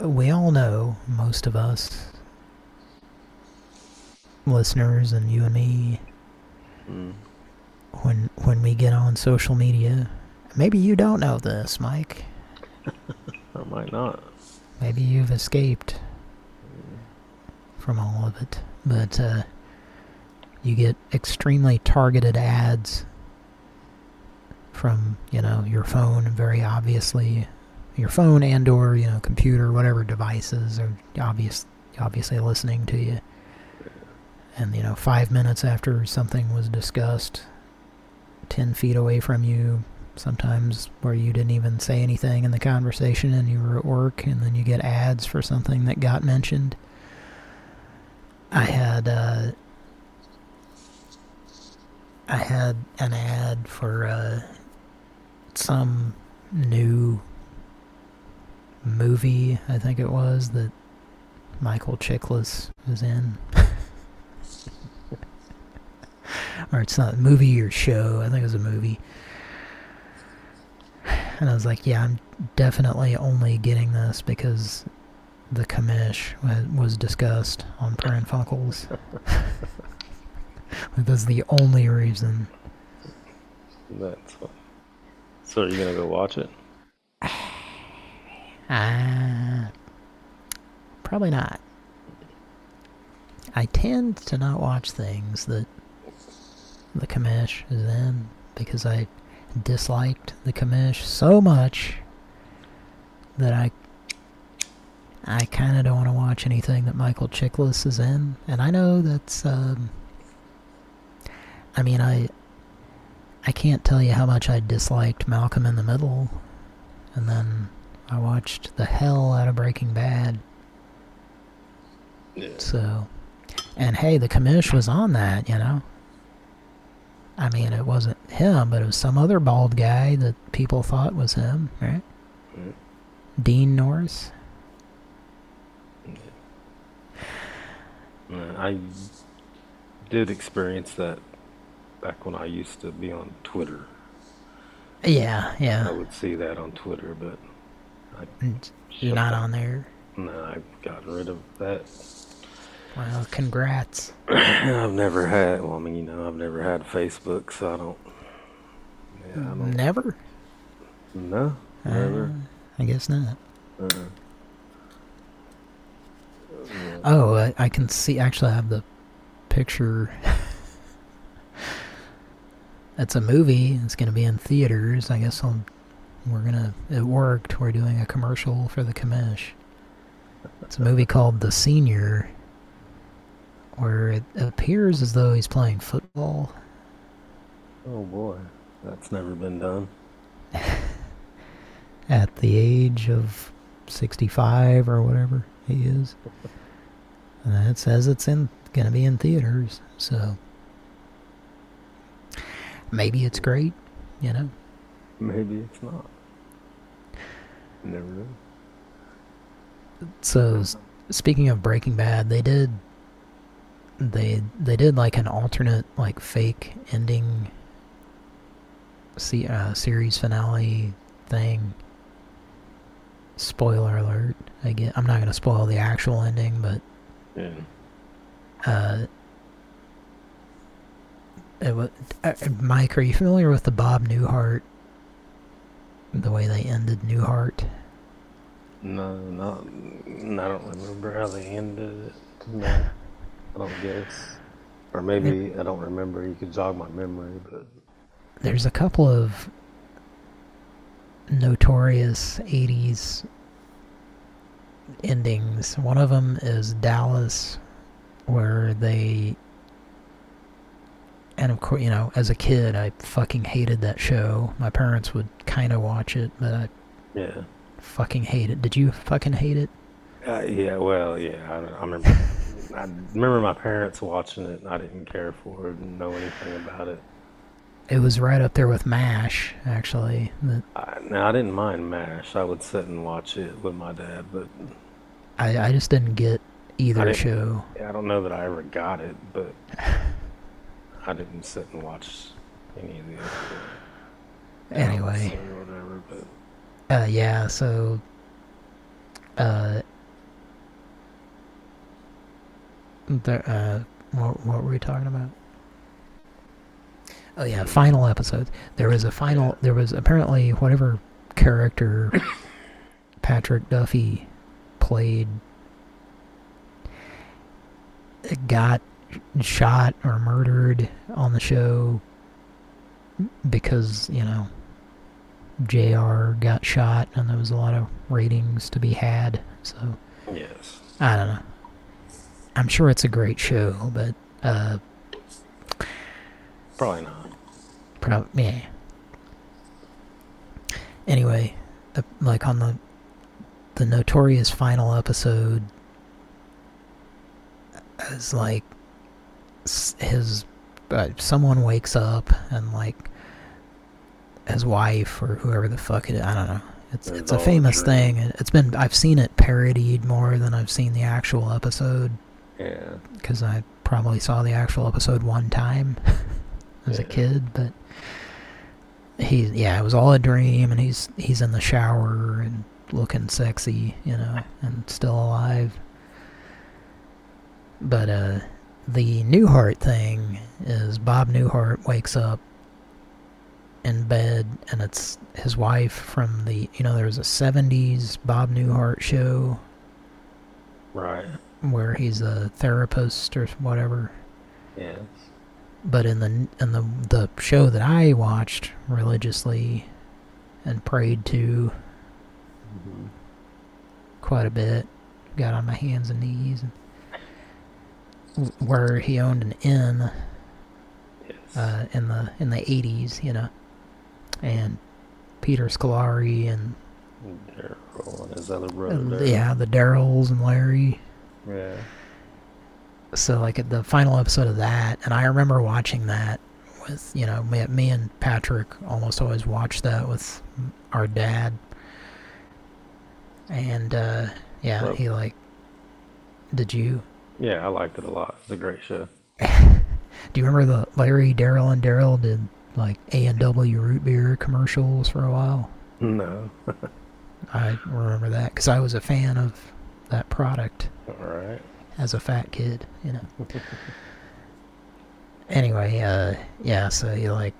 We all know, most of us, listeners, and you and me, Mm. when when we get on social media. Maybe you don't know this, Mike. I might not. Maybe you've escaped from all of it, but uh, you get extremely targeted ads from, you know, your phone, very obviously, your phone and or, you know, computer, whatever devices are obvious, obviously listening to you. And, you know, five minutes after something was discussed, 10 feet away from you, sometimes where you didn't even say anything in the conversation and you were at work and then you get ads for something that got mentioned. I had, uh, I had an ad for, uh, some new movie, I think it was, that Michael Chiklis was in. or it's not a movie or show, I think it was a movie. And I was like, yeah, I'm definitely only getting this because the commish was discussed on Pran Funkels. That's the only reason. That's. So are you gonna go watch it? Uh, probably not. I tend to not watch things that the commish is in because I disliked the commish so much that I I kind of don't want to watch anything that Michael Chiklis is in. And I know that's, um, I mean, I I can't tell you how much I disliked Malcolm in the Middle. And then I watched the hell out of Breaking Bad. Yeah. So, and hey, the commish was on that, you know. I mean, it wasn't him, but it was some other bald guy that people thought was him, right? Mm. Dean Norris. Uh, I did experience that back when I used to be on Twitter. Yeah, yeah. I would see that on Twitter, but You're not on there. no, I've gotten rid of that. Well, congrats. I've never had. Well, I mean, you know, I've never had Facebook, so I don't. Yeah, I don't. Never? No, Uh, never. I guess not. Uh-uh. Oh, I, I can see. Actually, I have the picture. it's a movie. It's going to be in theaters. I guess I'll, we're gonna. It worked. We're doing a commercial for the commish. It's a movie called The Senior, where it appears as though he's playing football. Oh boy, that's never been done. at the age of 65 or whatever he is. And it says it's in going to be in theaters, so maybe it's great, you know. Maybe it's not. Never know. So speaking of Breaking Bad, they did they they did like an alternate like fake ending se uh, series finale thing. Spoiler alert. I get I'm not going to spoil the actual ending, but Yeah. uh it wa- uh, Mike, are you familiar with the Bob Newhart the way they ended Newhart? No, not. I don't remember how they ended it. No, I don't guess. Or maybe I don't remember. You could jog my memory, but there's a couple of notorious 80s endings. One of them is Dallas, where they. And of course, you know, as a kid, I fucking hated that show. My parents would kind of watch it, but I yeah. fucking hate it. Did you fucking hate it? Uh, yeah, well, yeah. I, I remember. I remember my parents watching it, and I didn't care for it and know anything about it. It was right up there with MASH, actually. I, now I didn't mind MASH. I would sit and watch it with my dad, but I, I just didn't get I either didn't- show. I don't know that I ever got it, but I didn't sit and watch any of the other Anyway. or whatever. But Uh, yeah, so, uh, there, uh, what, what were we talking about? Oh yeah, final episode. There was a final, there was apparently whatever character Patrick Duffy played got shot or murdered on the show because, you know, JR got shot and there was a lot of ratings to be had. So, yes, I don't know. I'm sure it's a great show, but, uh, probably not. Prob yeah. Anyway, uh, like on the the notorious final episode, is like s- his uh, someone wakes up and like his wife or whoever the fuck it is, I don't know. It's it's a famous thing. It's been I've seen it parodied more than I've seen the actual episode Yeah, because I probably saw the actual episode one time as a kid, but he, yeah, it was all a dream, and he's he's in the shower and looking sexy, you know, and still alive. But uh, the Newhart thing is Bob Newhart wakes up in bed, and it's his wife from the, you know, there was a '70s Bob Newhart show right. where he's a therapist or whatever. Yes. But in the in the the show that I watched religiously and prayed to mm-hmm. quite a bit, got on my hands and knees, and where he owned an inn uh, in the in the eighties, you know, and Peter Scolari and Darryl and his other brother. and, yeah the Darryls and Larry. Yeah. so like at the final episode of that and i remember watching that with you know me, me and patrick almost always watched that with our dad and uh yeah Well- he like did you Yeah, I liked it a lot. It's a great show. do you remember the larry darryl and darryl did like a and w root beer commercials for a while No. i remember that because i was a fan of that product All right. as a fat kid, you know. anyway, uh, yeah, so he like,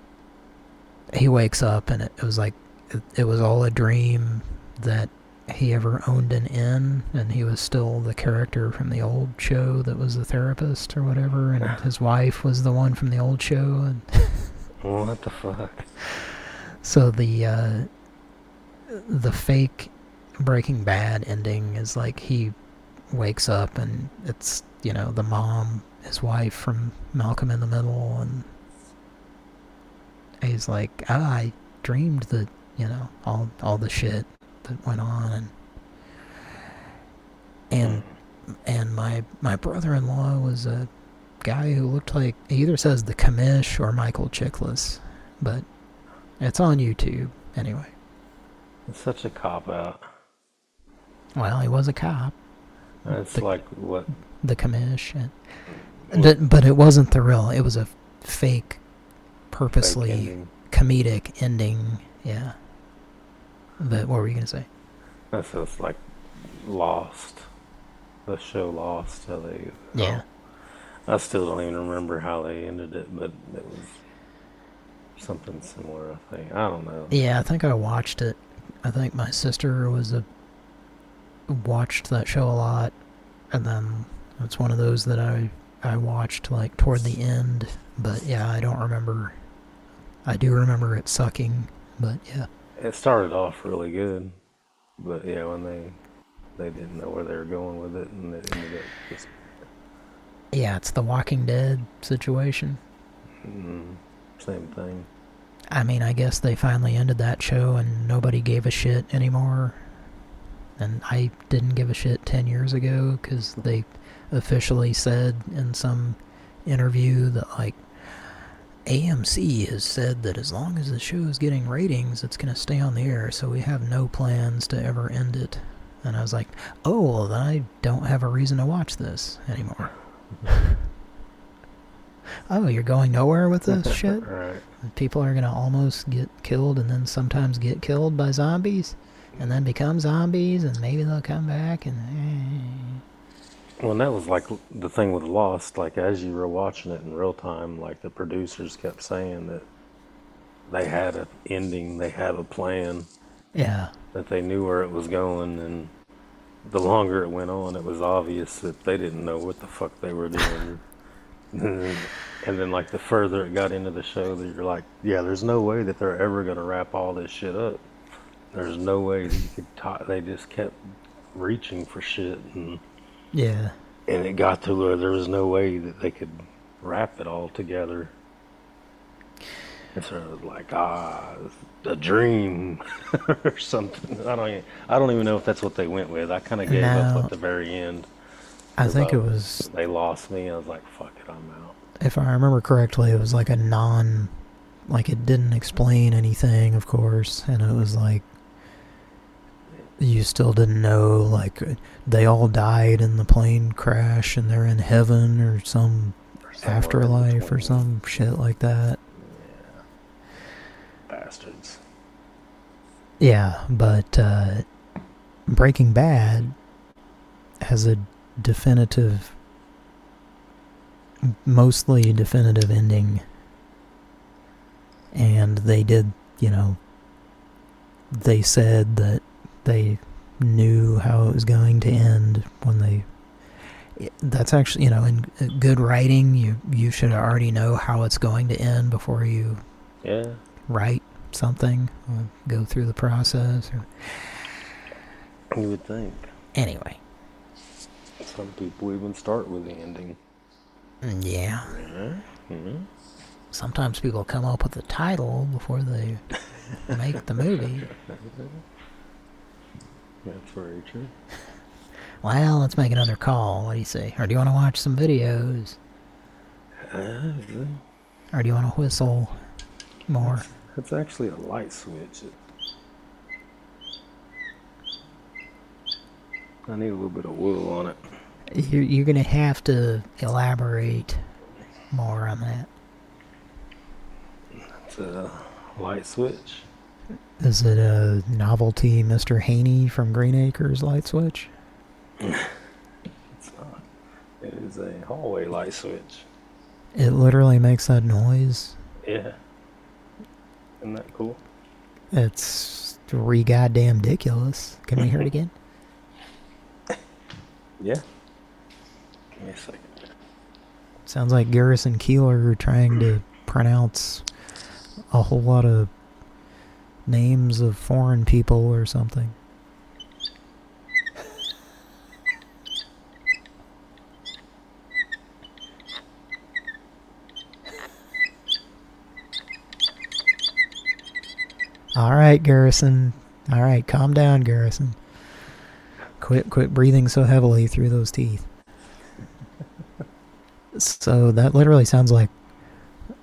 he wakes up and it, it was like, it, it was all a dream that he ever owned an inn and he was still the character from the old show that was the therapist or whatever and his wife was the one from the old show and What the fuck? so the uh, the fake Breaking Bad ending is like he wakes up and it's you know the mom, his wife from Malcolm in the Middle, and he's like, ah, I dreamed that you know all all the shit that went on and and and my my brother-in-law was a guy who looked like he either says the commish or Michael Chiklis, but it's on YouTube anyway. It's such a cop out. Well, he was a cop, It's The- like what? the commish, and, but, but it wasn't the real. It was a fake, purposely ending. comedic ending. Yeah. But what were you gonna say? That's just like Lost. The show Lost. How they. Uh, yeah. I still don't even remember how they ended it, but it was something similar. I think. I don't know. Yeah, I think I watched it. I think my sister was a watched that show a lot, and then it's one of those that I I watched like toward the end. But yeah, I don't remember. I do remember it sucking, but yeah. It started off really good, but yeah, when they they didn't know where they were going with it, and it ended up just Yeah, it's the Walking Dead situation. mm, same thing. I mean, I guess they finally ended that show and nobody gave a shit anymore. And I didn't give a shit 10 years ago because they officially said in some interview that, like, AMC has said that as long as the show is getting ratings, it's going to stay on the air, so we have no plans to ever end it. And I was like, oh, well, then I don't have a reason to watch this anymore. oh, you're going nowhere with this shit? Right. People are going to almost get killed and then sometimes get killed by zombies and then become zombies and maybe they'll come back and... Eh. Well, and that was like the thing with Lost. Like as you were watching it in real time, like the producers kept saying that they had an ending, they had a plan, Yeah. that they knew where it was going, and the longer it went on, it was obvious that they didn't know what the fuck they were doing. and then- and then, like the further it got into the show, that you're like, yeah, there's no way that they're ever gonna wrap all this shit up. There's no way that you could. T- they just kept reaching for shit and. Yeah. and it got to where there was no way that they could wrap it all together. And so it was like, ah, a dream or something. I don't, e- I don't even know if that's what they went with. I kind of gave up at the very end. I think it was, They lost me. I was like, fuck it, I'm out. if I remember correctly, it was like a non... Like, it didn't explain anything, of course, and it was like... You still didn't know, like, they all died in the plane crash and they're in heaven or some afterlife or some shit like that. Bastards. Yeah, but uh, Breaking Bad has a definitive, mostly definitive ending. And they did, you know, they said that they knew how it was going to end when they that's actually you know in uh, good writing you you should already know how it's going to end before you Yeah. write something or go through the process or You would think. anyway Some people even start with the ending. Mm, yeah hmm sometimes people come up with the title before they make the movie That's very true. well let's make another call what do you say or do you want to watch some videos Uh, or do you want to whistle more It's actually a light switch. I need a little bit of wool on it. you're, you're gonna have to elaborate more on that It's a light switch. Is it a novelty Mr. Haney from Green Acres light switch? It's not. It is a hallway light switch. It literally makes that noise. Yeah. Isn't that cool? It's re goddamn ridiculous. Can we hear it again? Yeah. Give me a second. Sounds like Garrison Keillor trying to pronounce a whole lot of names of foreign people or something. All right, Garrison. All right, calm down, Garrison. Quit, quit breathing so heavily through those teeth. So that literally sounds like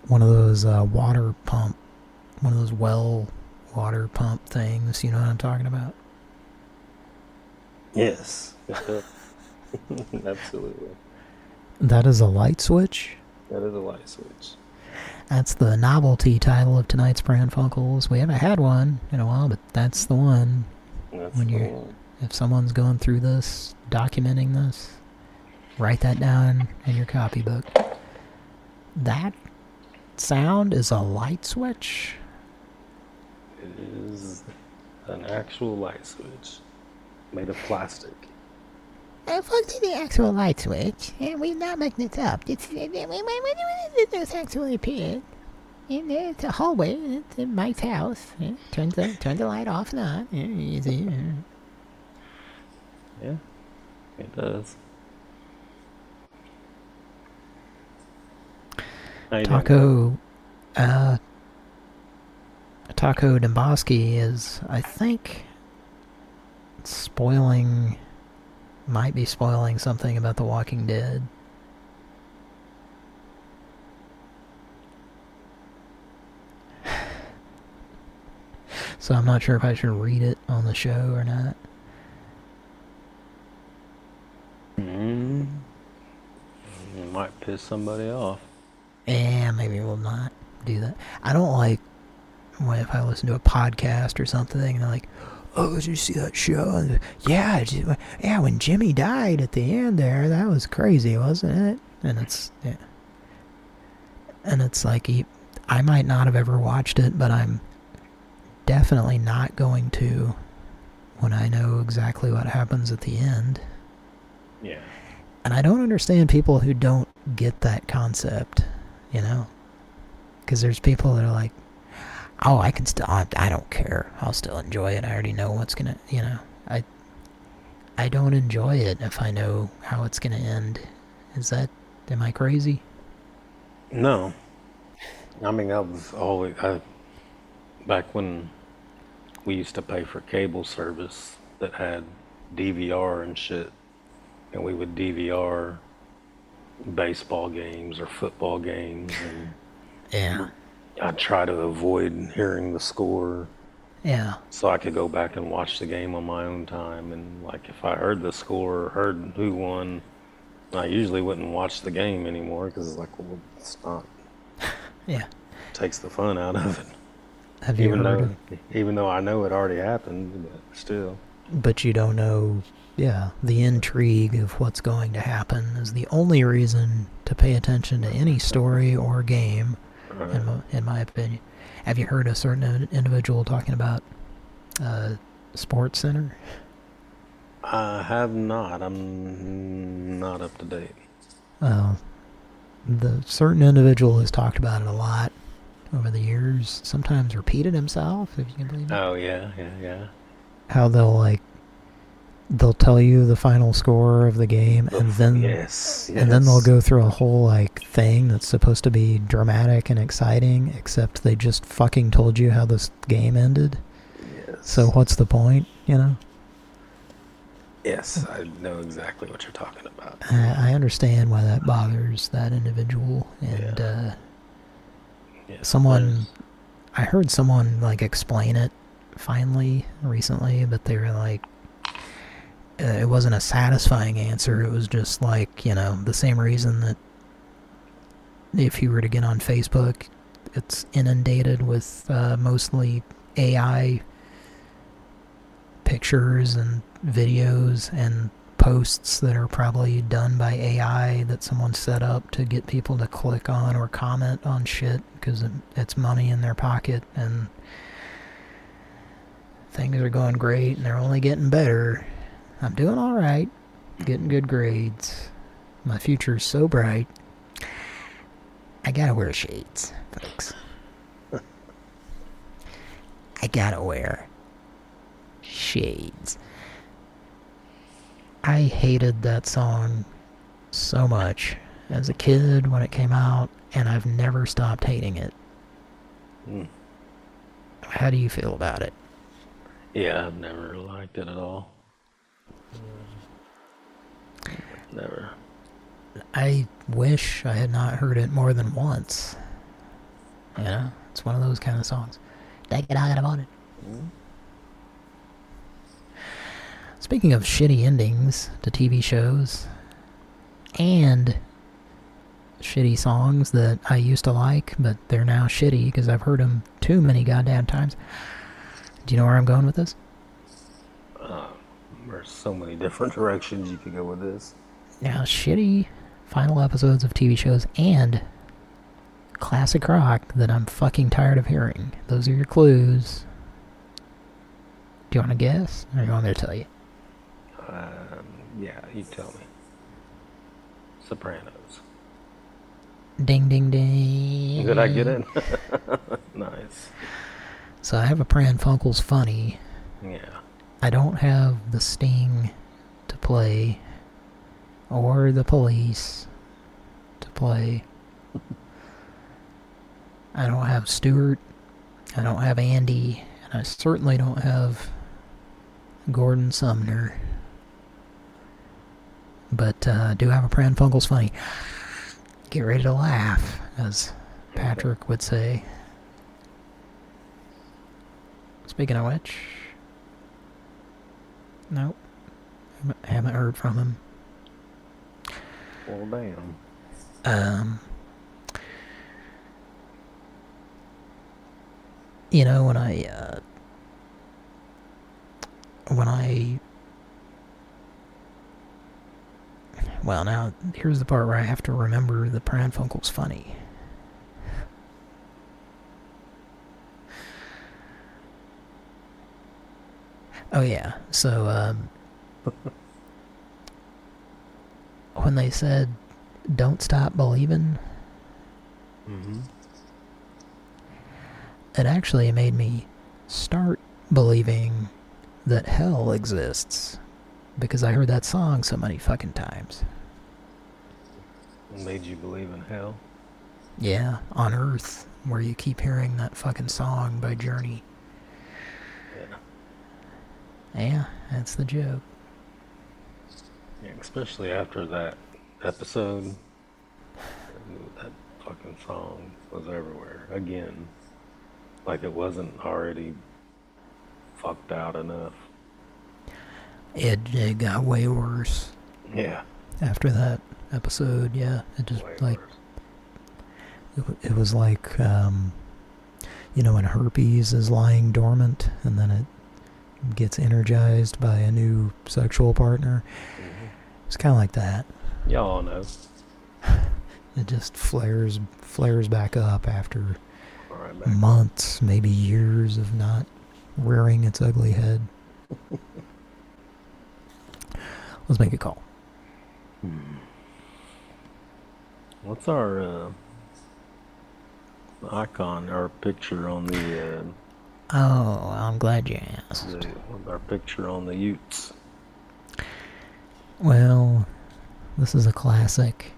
one of those uh, water pump, one of those well water pump things. You know what I'm talking about? Yes. Absolutely. That is a light switch. That is a light switch. That's the novelty title of tonight's Pran Funkels. We haven't had one in a while, but that's the one. That's when the you're, one. if someone's going through this, documenting this, write that down in your copybook. That sound is a light switch. Is an actual light switch made of plastic. I fucked the actual light switch, and we're not making this up. It's, it, it, actually appeared. And it's a hallway. It's in Mike's house. Yeah, turn the turn the light off and on. Yeah, easy. Yeah, it does. Taco, uh, Taco Domboski is, I think, spoiling, might be spoiling something about The Walking Dead. so I'm not sure if I should read it on the show or not. Mm. It might piss somebody off. Yeah, maybe we'll not do that. I don't like when if I listen to a podcast or something and they're like, "Oh, did you see that show?" And, yeah, you- yeah. When Jimmy died at the end there, that was crazy, wasn't it? And it's yeah. And it's like he- I might not have ever watched it, but I'm definitely not going to when I know exactly what happens at the end. Yeah. And I don't understand people who don't get that concept, you know? Because there's people that are like, oh, I can still, I, I don't care. I'll still enjoy it. I already know what's going to, you know? I I don't enjoy it if I know how it's going to end. Is that, am I crazy? No. I mean, I was always, I, back when we used to pay for cable service that had DVR and shit, and we would DVR baseball games or football games, and Yeah. I'd try to avoid hearing the score Yeah. so I could go back and watch the game on my own time. And like if I heard the score or heard who won, I usually wouldn't watch the game anymore because it's like, well, it's not. Yeah. Takes the fun out of it. Have you even heard though, even though I know it already happened, but still. but you don't know, yeah, the intrigue of what's going to happen is the only reason to pay attention to any story or game, in, my, in my opinion. Have you heard a certain individual talking about uh, Sports Center? I have not. I'm not up to date. Uh, the certain individual has talked about it a lot over the years, sometimes repeated himself, if you can believe it. Oh yeah, yeah, yeah. How they'll like they'll tell you the final score of the game and then yes, and then they'll go through a whole like thing that's supposed to be dramatic and exciting except they just fucking told you how this game ended. So what's the point, you know? Yes, I know exactly what you're talking about. I, I understand why that bothers that individual and uh someone I heard someone like explain it finally recently, but they were like uh, it wasn't a satisfying answer. It was just like, you know, the same reason that if you were to get on Facebook, it's inundated with uh, mostly AI pictures and videos and posts that are probably done by AI that someone set up to get people to click on or comment on shit because it, it's money in their pocket and things are going great and they're only getting better. I'm doing all right, getting good grades. My future's so bright. I gotta wear shades, folks. I gotta wear shades. I hated that song so much as a kid when it came out, and I've never stopped hating it. Mm. How do you feel about it? Yeah, I've never liked it at all. Never. I wish I had not heard it more than once. You know, it's one of those kind of songs. Take it out about it. Mm-hmm. Speaking of shitty endings to TV shows and shitty songs that I used to like, but they're now shitty because I've heard them too many goddamn times. Do you know where I'm going with this? There's so many different directions you could go with this. Now, shitty final episodes of TV shows and classic rock that I'm fucking tired of hearing. Those are your clues. Do you want to guess? Or do you want me to tell you? Um, yeah, you tell me. Sopranos. Ding, ding, ding. Did I get it? nice. So I have a Pran Funkels Funny. Yeah. I don't have the Sting to play or the Police to play. I don't have Stewart. I don't have Andy. And I certainly don't have Gordon Sumner. But uh, I do have a Pran Funkels Funny. Get ready to laugh, as Patrick would say. Speaking of which, nope, haven't- haven't heard from him. Well, damn. Um, you know, when I, uh, when I, well, now, here's the part where I have to remember the Pran Funkels funny. Oh, yeah, so, um, when they said, don't stop believing, Mm-hmm. it actually made me start believing that hell exists because I heard that song so many fucking times. Made you believe in hell? Yeah, on Earth, where you keep hearing that fucking song by Journey. Yeah. That's the joke. Yeah, especially after that episode. That fucking song was everywhere again. Like it wasn't already fucked out enough. It, it got way worse Yeah. after that episode. Yeah, it just like it, it was like um, you know when herpes is lying dormant and then it gets energized by a new sexual partner. It's kind of like that. Y'all know. It just flares flares back up after back. months, maybe years of not rearing its ugly head. Let's make a call. What's our uh, icon, our picture on the, uh, Oh, I'm glad you asked. the our picture on the Utes? Well, this is a classic.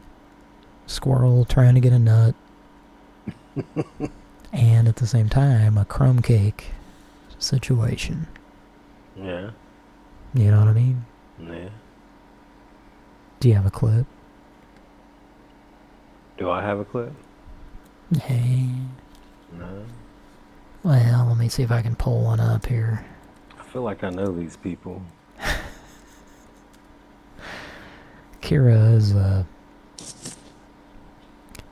Squirrel trying to get a nut. and at the same time, a crumb cake situation. Yeah. You know what I mean? Yeah. Do you have a clip? Do I have a clip? Hey. No. Well, let me see if I can pull one up here. I feel like I know these people. Kira is uh,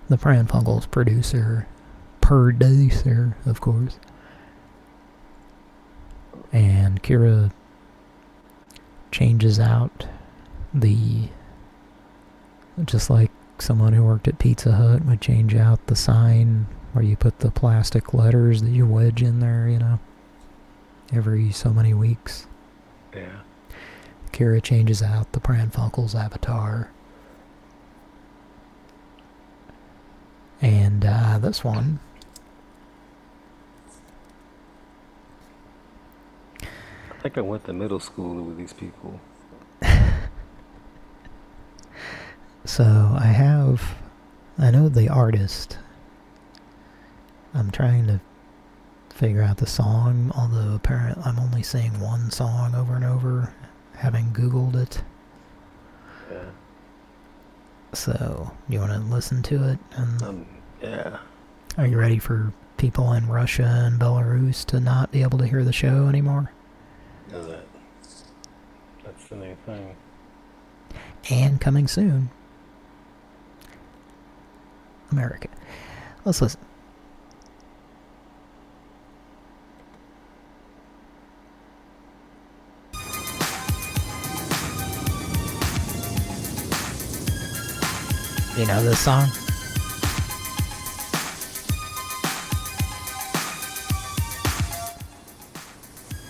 the Pran Funkels producer, producer, of course. And Kira changes out the, just like someone who worked at Pizza Hut would change out the sign where you put the plastic letters that you wedge in there, you know, every so many weeks. Yeah. Kira changes out the Pran Funkels avatar. And uh, this one. I think I went to middle school with these people. So I have. I know the artist. I'm trying to figure out the song, although apparently I'm only saying one song over and over, having Googled it. Yeah. So, you want to listen to it? And Um, yeah. Are you ready for people in Russia and Belarus to not be able to hear the show anymore? Is that? That's the new thing. And coming soon, America. Let's listen. You know this song?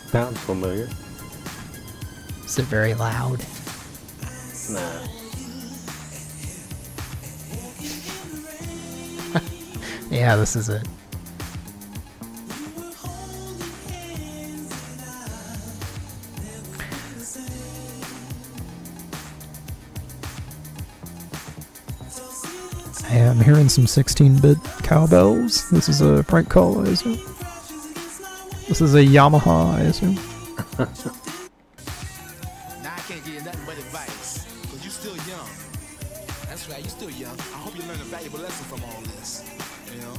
Sounds familiar. Is it very loud? Nah. Yeah, this is it. I'm hearing some 16-bit cowbells. This is a prank call, I assume. This is a Yamaha, I assume. Now I can't give you nothing but advice, because you're still young. That's right, you're still young. I hope you learn a valuable lesson from all this. You know?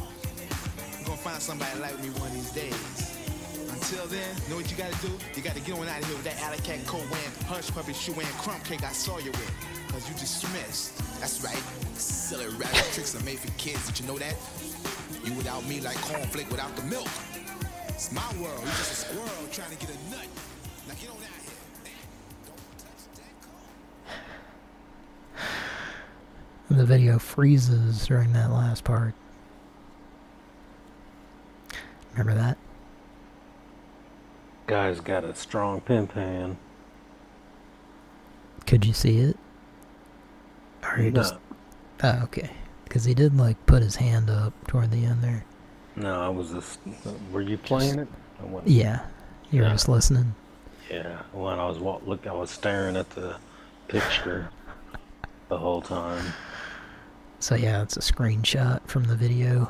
You're gonna find somebody like me one of these days. Until then, know what you gotta do? You gotta get on out of here with that alley cat coat wearing, hush puppy shoe wearing, crumb cake I saw you with. Cause you dismissed. Are made for kids. Did you know that? You without me like cornflake without the milk. It's my world. You just a squirrel trying to get a nut. Now get on out here. The video freezes during that last part. Remember that? Guy's got a strong pin pan. Could you see it? Or you No. just... Oh, okay. Because he did, like, put his hand up toward the end there. No, I was just. Were you playing it? I. Yeah. You were Yeah. just listening. Yeah. When I was wa- look, I was staring at the picture the whole time. So yeah, it's a screenshot from the video.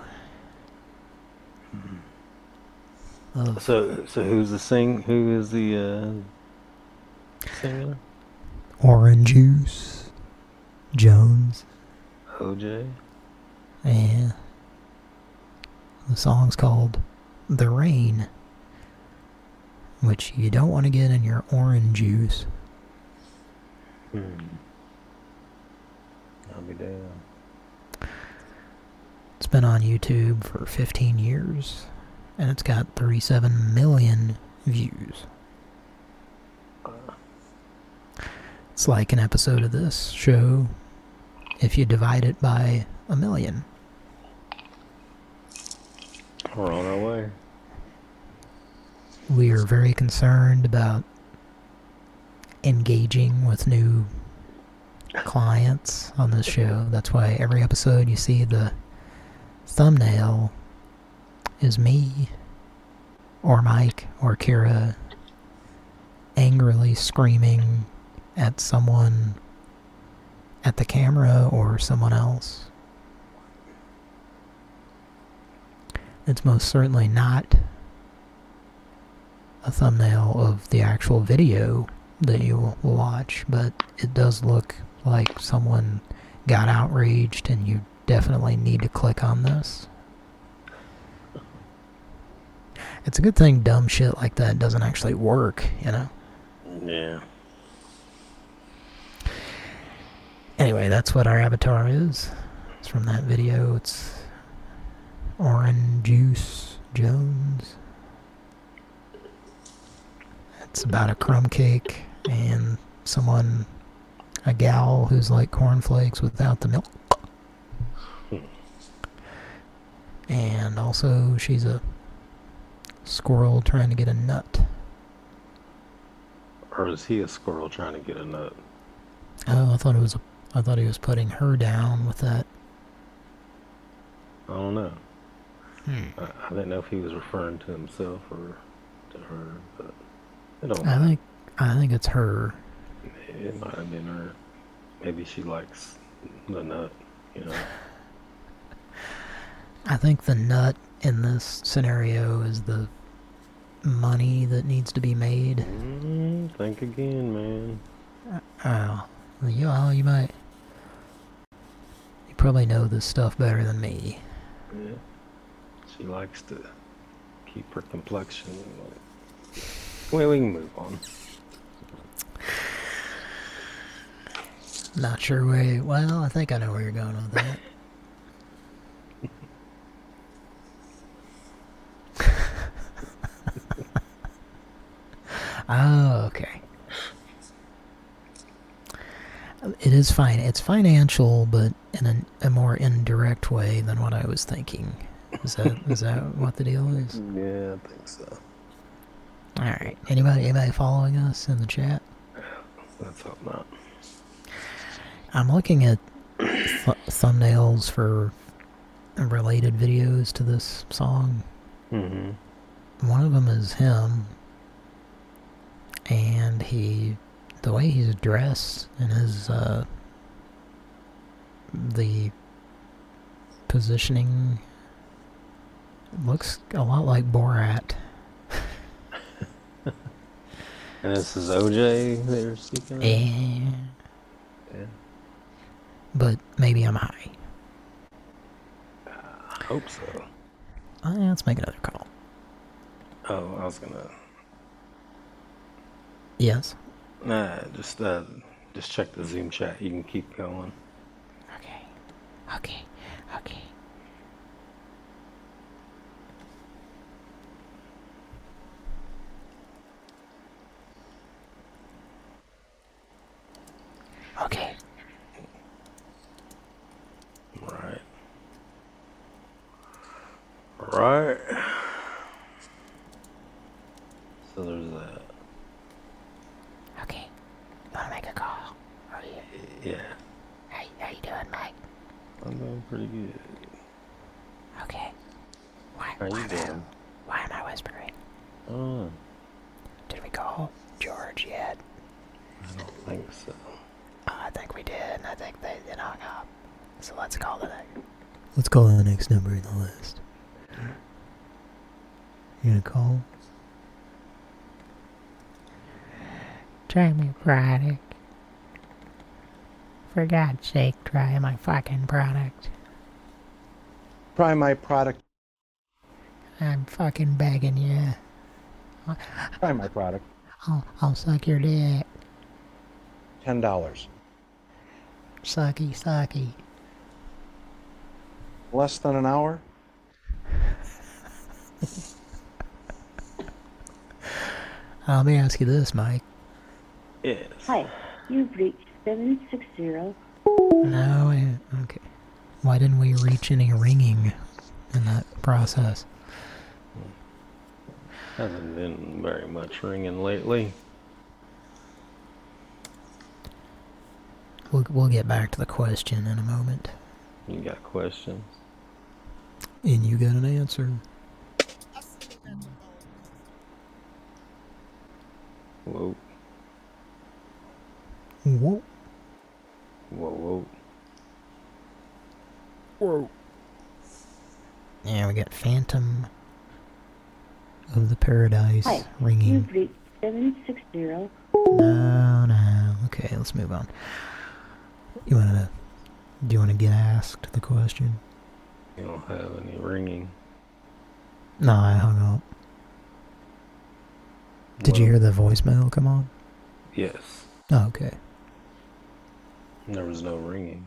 Of So, so who's the sing? Who is the uh, singer? orange juice, Jones, OJ. And the song's called "The Rain," which you don't want to get in your orange juice. Hmm. I'll be damned. It's been on YouTube for 15 years, and it's got 37 million views. It's like an episode of this show if you divide it by a million. We're on our way. We are very concerned about engaging with new clients on this show. That's why every episode you see the thumbnail is me or Mike or Kira angrily screaming at someone at the camera or someone else. It's most certainly not a thumbnail of the actual video that you will watch, but it does look like someone got outraged and you definitely need to click on this. It's a good thing dumb shit like that doesn't actually work, you know? Yeah. Anyway, that's what our avatar is. It's from that video. It's Orange Juice Jones. It's about a crumb cake and someone, a gal who's like cornflakes without the milk. And also, she's a squirrel trying to get a nut. Or is he a squirrel trying to get a nut? Oh, I thought it was. A, I thought he was putting her down with that. I don't know. Hmm. I, I didn't know if he was referring to himself or to her, but it don't I think. I think it's her. It might have been her. Maybe she likes the nut, you know. I think the nut in this scenario is the money that needs to be made. Mm, think again, man. Oh, you, oh, you might. You probably know this stuff better than me. Yeah. She likes to keep her complexion. Well, we can move on. Not sure where. You, Well, I think I know where you're going with that. oh, okay. It is fine. It's financial, but in a, a more indirect way than what I was thinking. Is that is that what the deal is? Yeah, I think so. All right. Anybody anybody following us in the chat? Let's hope not. I'm looking at th thumbnails for related videos to this song. Mm-hmm. One of them is him, and he, the way he's dressed and his, uh, the positioning looks a lot like Borat. And this is OJ that you're speaking? Yeah. Yeah. But maybe I'm high. I hope so. Uh, let's make another call. Oh, I was gonna. Yes. Nah, just uh, just check the Zoom chat. You can keep going. Okay. Okay. Okay. Right. Right. So there's that. Okay. You wanna make a call? Or you, Yeah, how, how you doing, Mike? I'm doing pretty good. Okay. Why, How why, you am doing? I, why am I whispering? Oh, Did we call George yet? I don't think so. Oh, I think we did, and I think they did hung up. So let's call the next. Let's call next number in the list. You gonna call? Try my product. For God's sake, try my fucking product. Try my product. I'm fucking begging you. Try my product. I'll, I'll suck your dick. Ten dollars. Sucky, sucky. Less than an hour. Uh, let me ask you this, Mike. Yes. Hi, you've reached 760. No, I, okay. Why didn't we reach any ringing in that process? Hasn't been very much ringing lately. We'll, we'll get back to the question in a moment. You got questions? And you got an answer. Whoa, Whoa. whoa, whoa. Whoa. Yeah, we got Phantom of the Paradise Hi, ringing. you've reached 760. No, no. Okay, let's move on. You want to... Do you want to get asked the question? You don't have any ringing. No, I hung up. Did you hear the voicemail come on? Yes. Oh, okay. There was no ringing.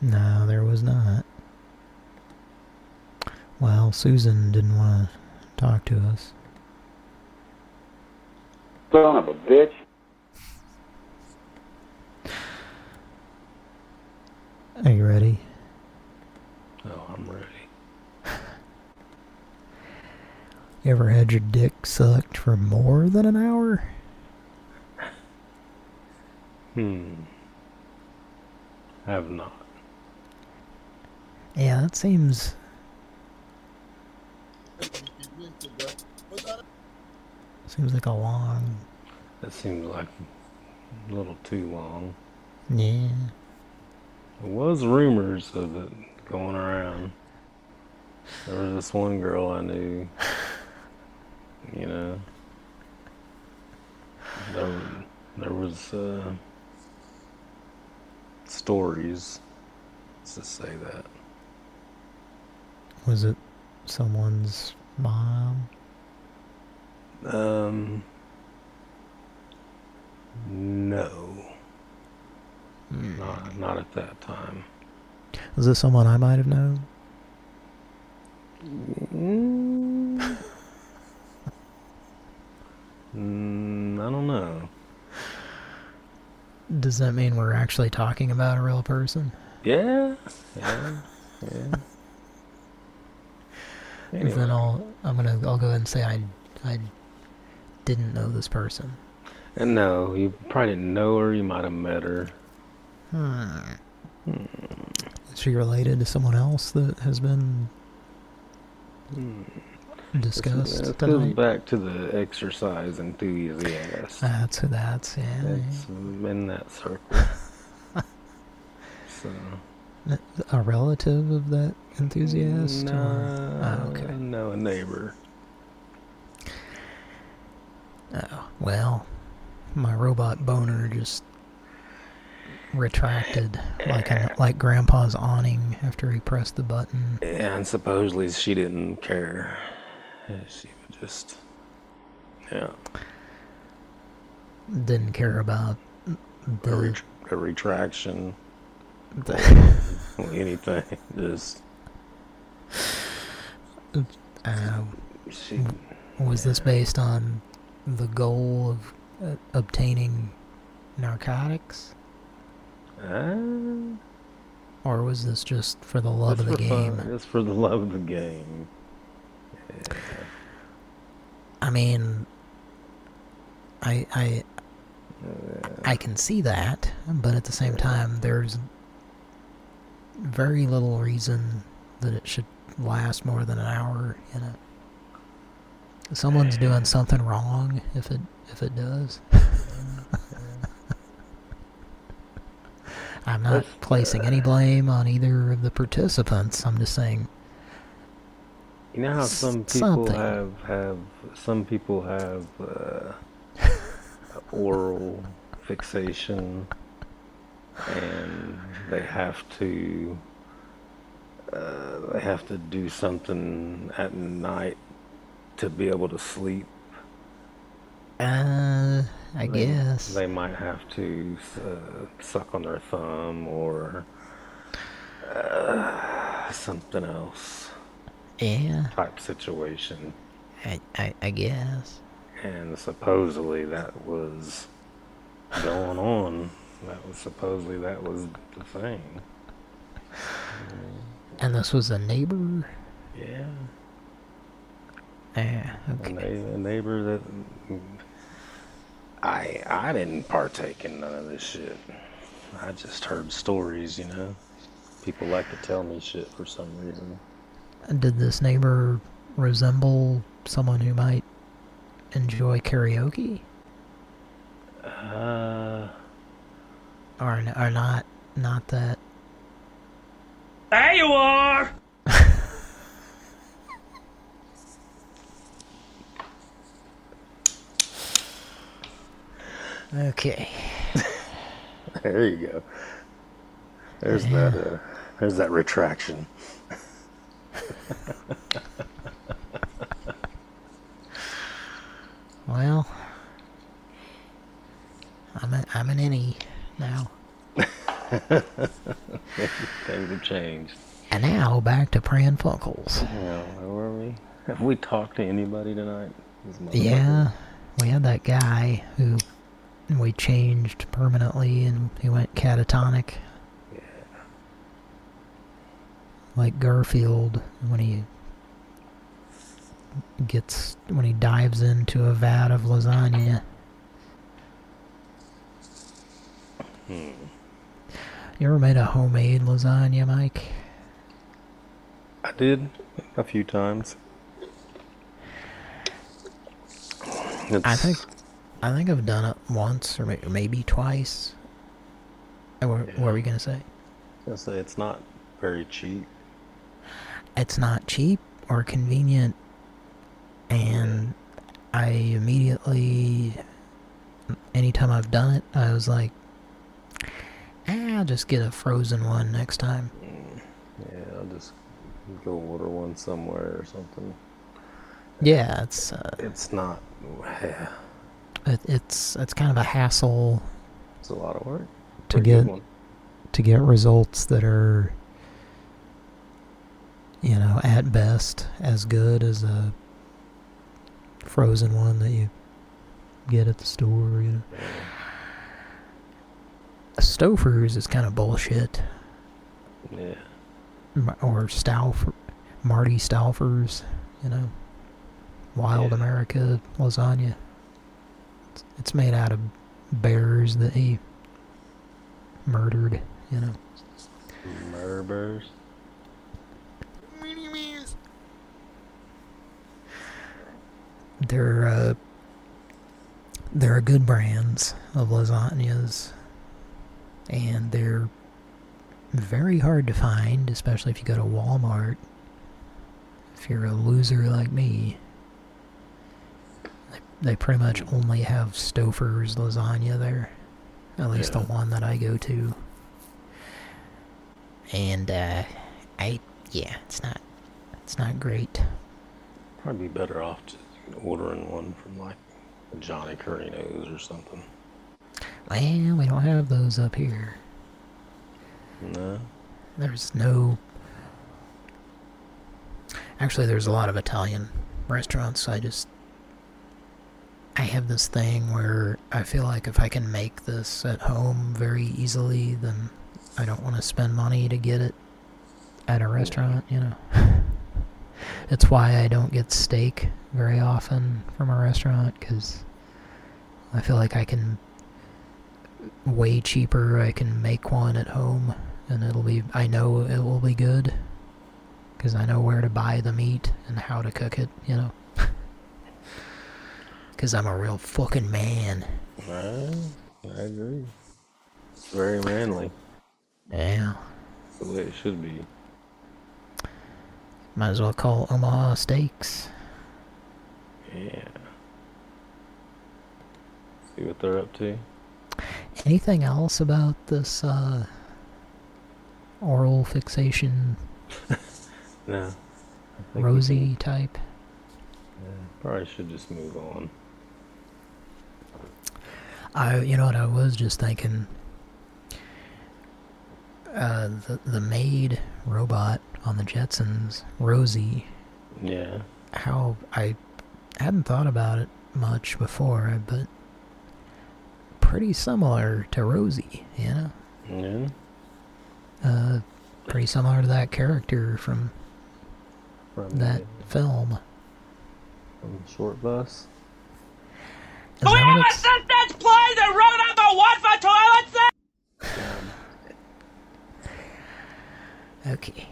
No, there was not. Well, Susan didn't want to talk to us. Son of a bitch. Are you ready? Oh, I'm ready. You ever had your dick sucked for more than an hour? Hmm. I Have not. Yeah, that seems... Seems like a long... That seems like a little too long. Yeah. There was rumors of it going around. There was this one girl I knew. You know. There, there was uh, stories. Let's just say that. Was it someone's mom? Um. No. Not not at that time. Was this someone I might have known? Mm. Mm, I don't know. Does that mean we're actually talking about a real person? Yeah. Yeah. Yeah. Because Then I'll I'm gonna I'll go ahead and say I I didn't know this person. And no, you probably didn't know her. You might have met her. Hmm. Is she related to someone else that has been discussed This, this goes back to the exercise enthusiast. That's who that's, yeah. It's in that circle. so. A relative of that enthusiast? No, or- Oh, okay. no, a neighbor. Oh, well, my robot boner just retracted like an, like Grandpa's awning after he pressed the button. Yeah, and supposedly she didn't care. She would just Yeah. Didn't care about A, the ret- a retraction. The- anything. Just uh, she, was this based on the goal of uh, obtaining narcotics, uh, or was this just for the love of the fun, game? Just for the love of the game. I mean, I I I can see that, but at the same time, there's very little reason that it should last more than an hour. You know, someone's doing something wrong if it if it does. I'm not Let's, placing any blame on either of the participants. I'm just saying You know how some people something. have have some people have uh, oral fixation, and they have to uh, they have to do something at night to be able to sleep. Uh, I They- guess. they might have to uh, suck on their thumb or uh, something else Yeah, type situation. I, I, I guess. And supposedly that was going on. That was supposedly that was the thing. And this was a neighbor? Yeah. Yeah, A, a neighbor that I I didn't partake in none of this shit. I just heard stories, you know. People like to tell me shit for some reason. Did this neighbor resemble someone who might enjoy karaoke? Uh, Or, or not, not that. There you are! Okay. there you go. There's that. Uh, there's that retraction. Well, I'm a, I'm an innie now. Things have changed. And now back to Pran Funkels. Yeah, where were we? Have we talked to anybody tonight? Yeah, we had that guy who we changed permanently and he went catatonic. Yeah. Like Garfield when he gets, when he dives into a vat of lasagna. Hmm. You ever made a homemade lasagna, Mike? I did a few times. I think, I think I've done it once or may- maybe twice. What, what were we gonna say? I was gonna say it's not very cheap. It's not cheap or convenient, and I immediately, anytime I've done it, I was like, "Ah, I'll just get a frozen one next time. Yeah, I'll just go order one somewhere or something. Yeah, it's uh, It's not. Yeah, it, it's it's kind of a hassle it's a lot of work. to a get to get results that are you know at best as good as a frozen one that you get at the store you know. Stouffer's is kind of bullshit. Yeah. Or Stouffer Marty Stouffer's you know. Wild America lasagna it's, made out of bears that he murdered you know Murderers. They're uh, there are good brands of lasagnas, and they're very hard to find, especially if you go to Walmart. If you're a loser like me, they, pretty much only have Stouffer's lasagna there, at least the one that I go to. And uh, I yeah, it's not it's not great. Probably be better off just ordering one from like Johnny Carino's or something. Well, we don't have those up here. No. There's no... Actually, there's a lot of Italian restaurants. I just... I have this thing where I feel like if I can make this at home very easily, then I don't want to spend money to get it at a restaurant, you know. it's why I don't get steak very often from a restaurant, because I feel like I can way cheaper. I can make one at home, and it'll be, I know it will be good, because I know where to buy the meat and how to cook it, you know. Because I'm a real fucking man. I, I agree. It's very manly. Yeah. The way it should be. Might as well call Omaha Steaks. Yeah. See what they're up to. Anything else about this, uh, oral fixation No. Rosy type? Yeah, probably should just move on. I, you know what I was just thinking? Uh, the, the maid robot on the Jetsons, Rosie, Yeah. how I hadn't thought about it much before, but pretty similar to Rosie, you know? Yeah. Uh, pretty similar to that character from From that the- film. From Short Bus. That what it's- Assistance, please! And road number one for toilet Okay.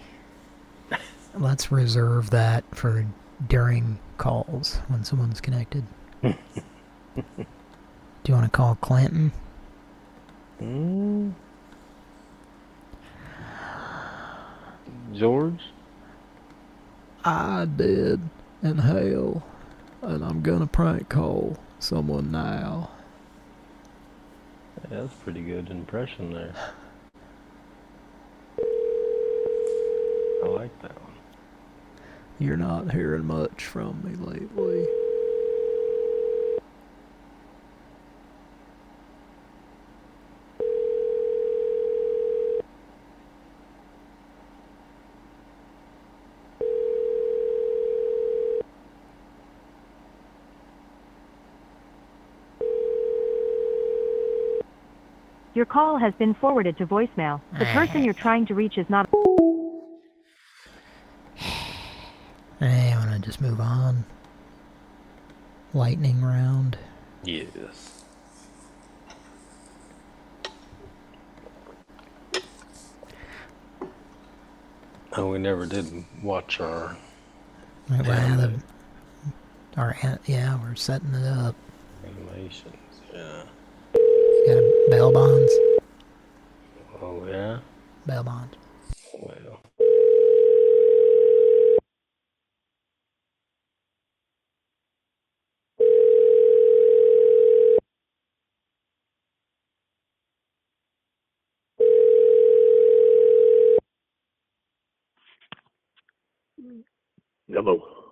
Let's reserve that for during calls when someone's connected. Do you want to call Clanton? Mm. George? I did in hell, and I'm gonna prank call someone now. Yeah, that's a pretty good impression there. I like that one. You're not hearing much from me lately. Your call has been forwarded to voicemail. The person you're trying to reach is not. Hey, I wanna just move on. Lightning round. Yes. Oh, we never did watch our. Right, well, the, our, yeah, we're setting it up. Animations, yeah. Got a bail bonds. Oh, yeah? Bail bonds. Well. Hello.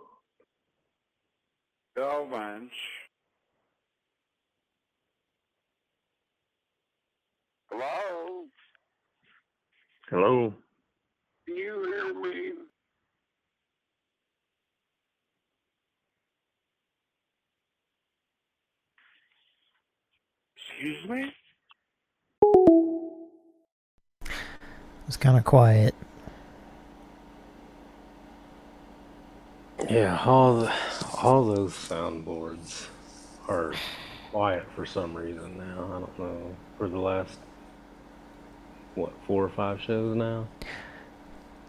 Elvins. Hello? Hello. Can you hear me? Excuse me? It's kind of quiet. Yeah, all the, all those soundboards are quiet for some reason now. I don't know. For the last what four or five shows now.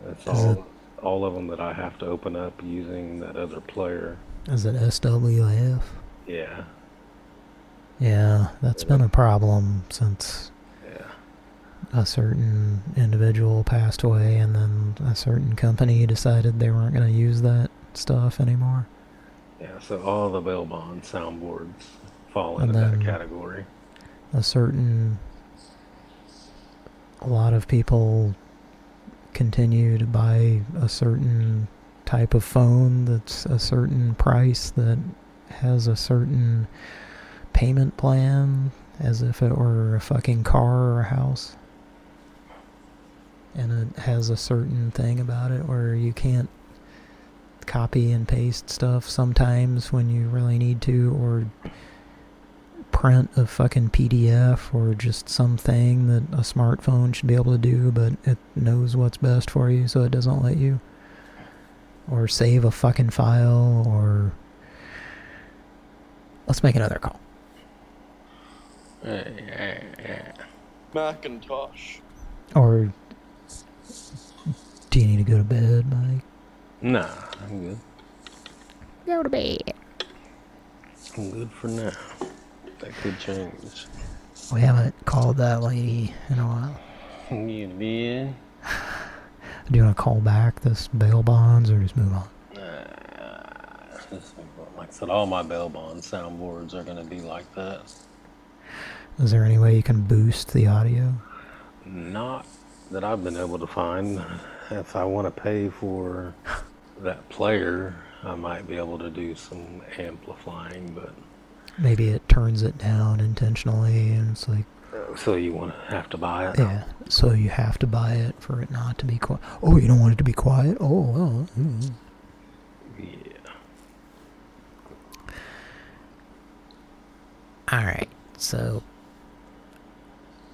That's all. it- All of them that I have to open up using that other player. Is it SWF? Yeah. Yeah, that's been a problem since Yeah. a certain individual passed away and then a certain company decided they weren't going to use that stuff anymore. Yeah. So all the bail bond soundboards fall into that category. A certain a lot of people continue to buy a certain type of phone that's a certain price that has a certain payment plan as if it were a fucking car or a house. And it has a certain thing about it where you can't copy and paste stuff sometimes when you really need to or print a fucking PDF or just something that a smartphone should be able to do but it knows what's best for you so it doesn't let you or save a fucking file or let's make another call Macintosh. or do you need to go to bed Mike Nah, I'm good. Go to bed. I'm good for now. That could change. we haven't called that lady in a while You did? do you want to call back this bail bonds or just move on This- Like I said, all my bail bond soundboards are going to be like that. Is there any way you can boost the audio Not that I've been able to find. If I want to pay for that player, I might be able to do some amplifying, but maybe it turns it down intentionally and it's like so you want to have to buy it. Yeah, so you have to buy it for it not to be quiet. Oh, you don't want it to be quiet? Oh, well. mm. Alright, so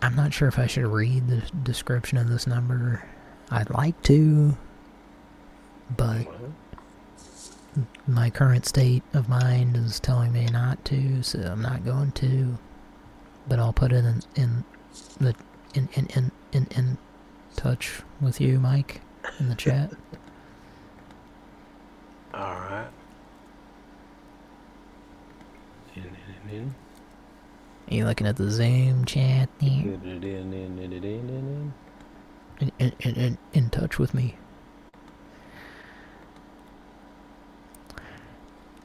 I'm not sure if I should read the description of this number. I'd like to, but my current state of mind is telling me not to, so I'm not going to. But I'll put it in in the in in in in, in touch with you, Mike, in the chat. All right. In, in, in, Are you looking at the Zoom chat in. In, in, in, touch with me.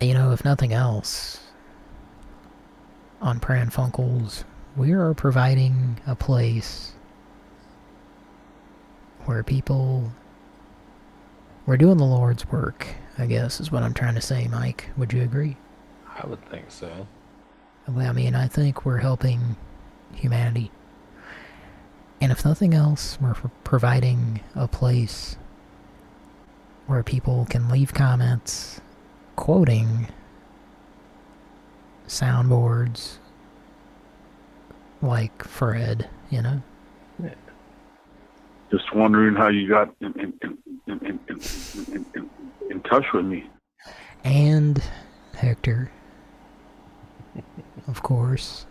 You know, if nothing else, on Pran Funkels, we are providing a place where people... We're doing the Lord's work, I guess, is what I'm trying to say, Mike. Would you agree? I would think so. I mean, I think we're helping humanity. And if nothing else, we're providing a place where people can leave comments quoting soundboards like Fred, you know? Just wondering how you got in in in in in, in, in, in touch with me. And Hector, of course.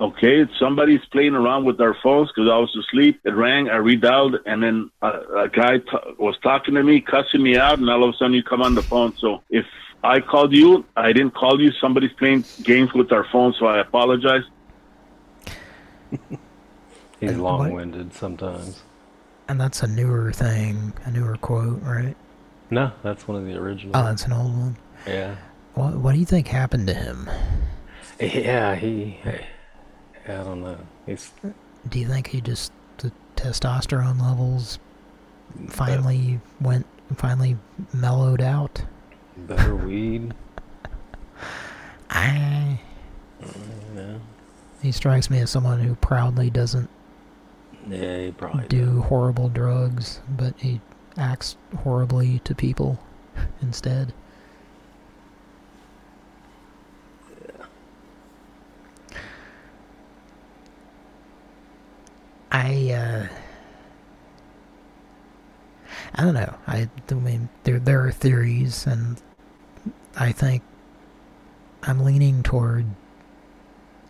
Okay, somebody's playing around with our phones because I was asleep. It rang, I redialed, and then a, a guy t- was talking to me, cussing me out, and all of a sudden you come on the phone. So if I called you, I didn't call you. Somebody's playing games with our phone, so I apologize. He's long-winded sometimes. And that's a newer thing, a newer quote, right? No, that's one of the original. Oh, that's an old one. Yeah. What What do you think happened to him? Yeah, he. I don't know. He's Do you think he just the testosterone levels finally went finally mellowed out? better weed. I mm, Yeah. he strikes me as someone who proudly doesn't Yeah, he probably do horrible drugs, but he acts horribly to people instead. I uh I don't know. I, I mean there there are theories and I think I'm leaning toward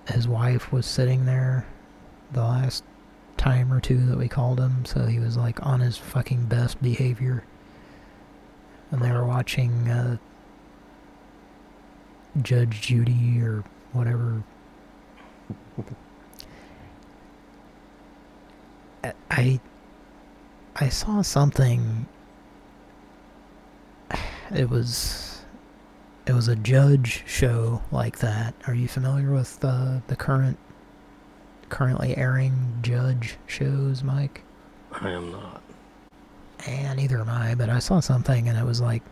his wife was sitting there the last time or two that we called him, so he was like on his fucking best behavior. And they were watching uh, Judge Judy or whatever. I- I saw something. It was it was a judge show like that. Are you familiar with uh, the current currently airing judge shows, Mike? I am not. And neither am I, but I saw something and it was like,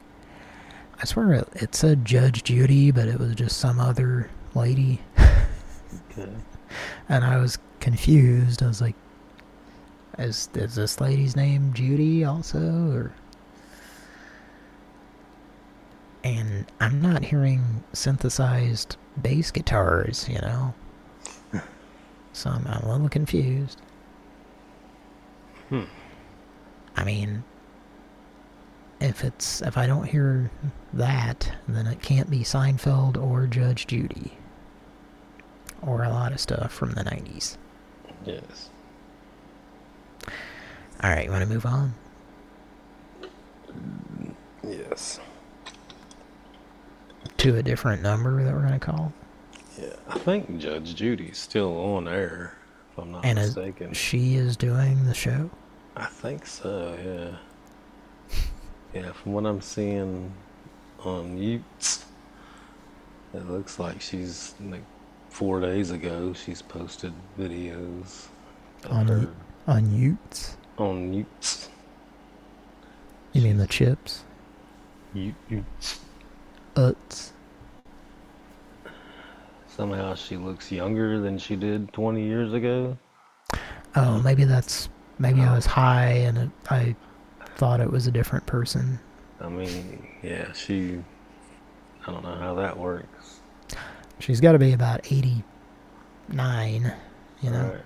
I swear it, it said Judge Judy, but it was just some other lady. Okay. And I was confused. I was like, is, is this lady's name Judy also? Or And I'm not hearing synthesized bass guitars, you know? So I'm, I'm a little confused. Hmm. I mean, if it's if I don't hear that, then it can't be Seinfeld or Judge Judy. Or a lot of stuff from the 90s. Yes. Alright, you want to move on? Yes. To a different number that we're going to call? Yeah, I think Judge Judy's still on air, if I'm not and is, mistaken. she is doing the show? I think so, yeah. Yeah, from what I'm seeing on Utes, it looks like she's like four days ago. She's posted videos On, her on Utes? On Utes. You mean the chips? Utes. Uts. Somehow she looks younger than she did 20 years ago. Oh, maybe that's... Maybe I was oh. high and it, I thought it was a different person. I mean, yeah, she. I don't know how that works. She's got to be about 89, you know?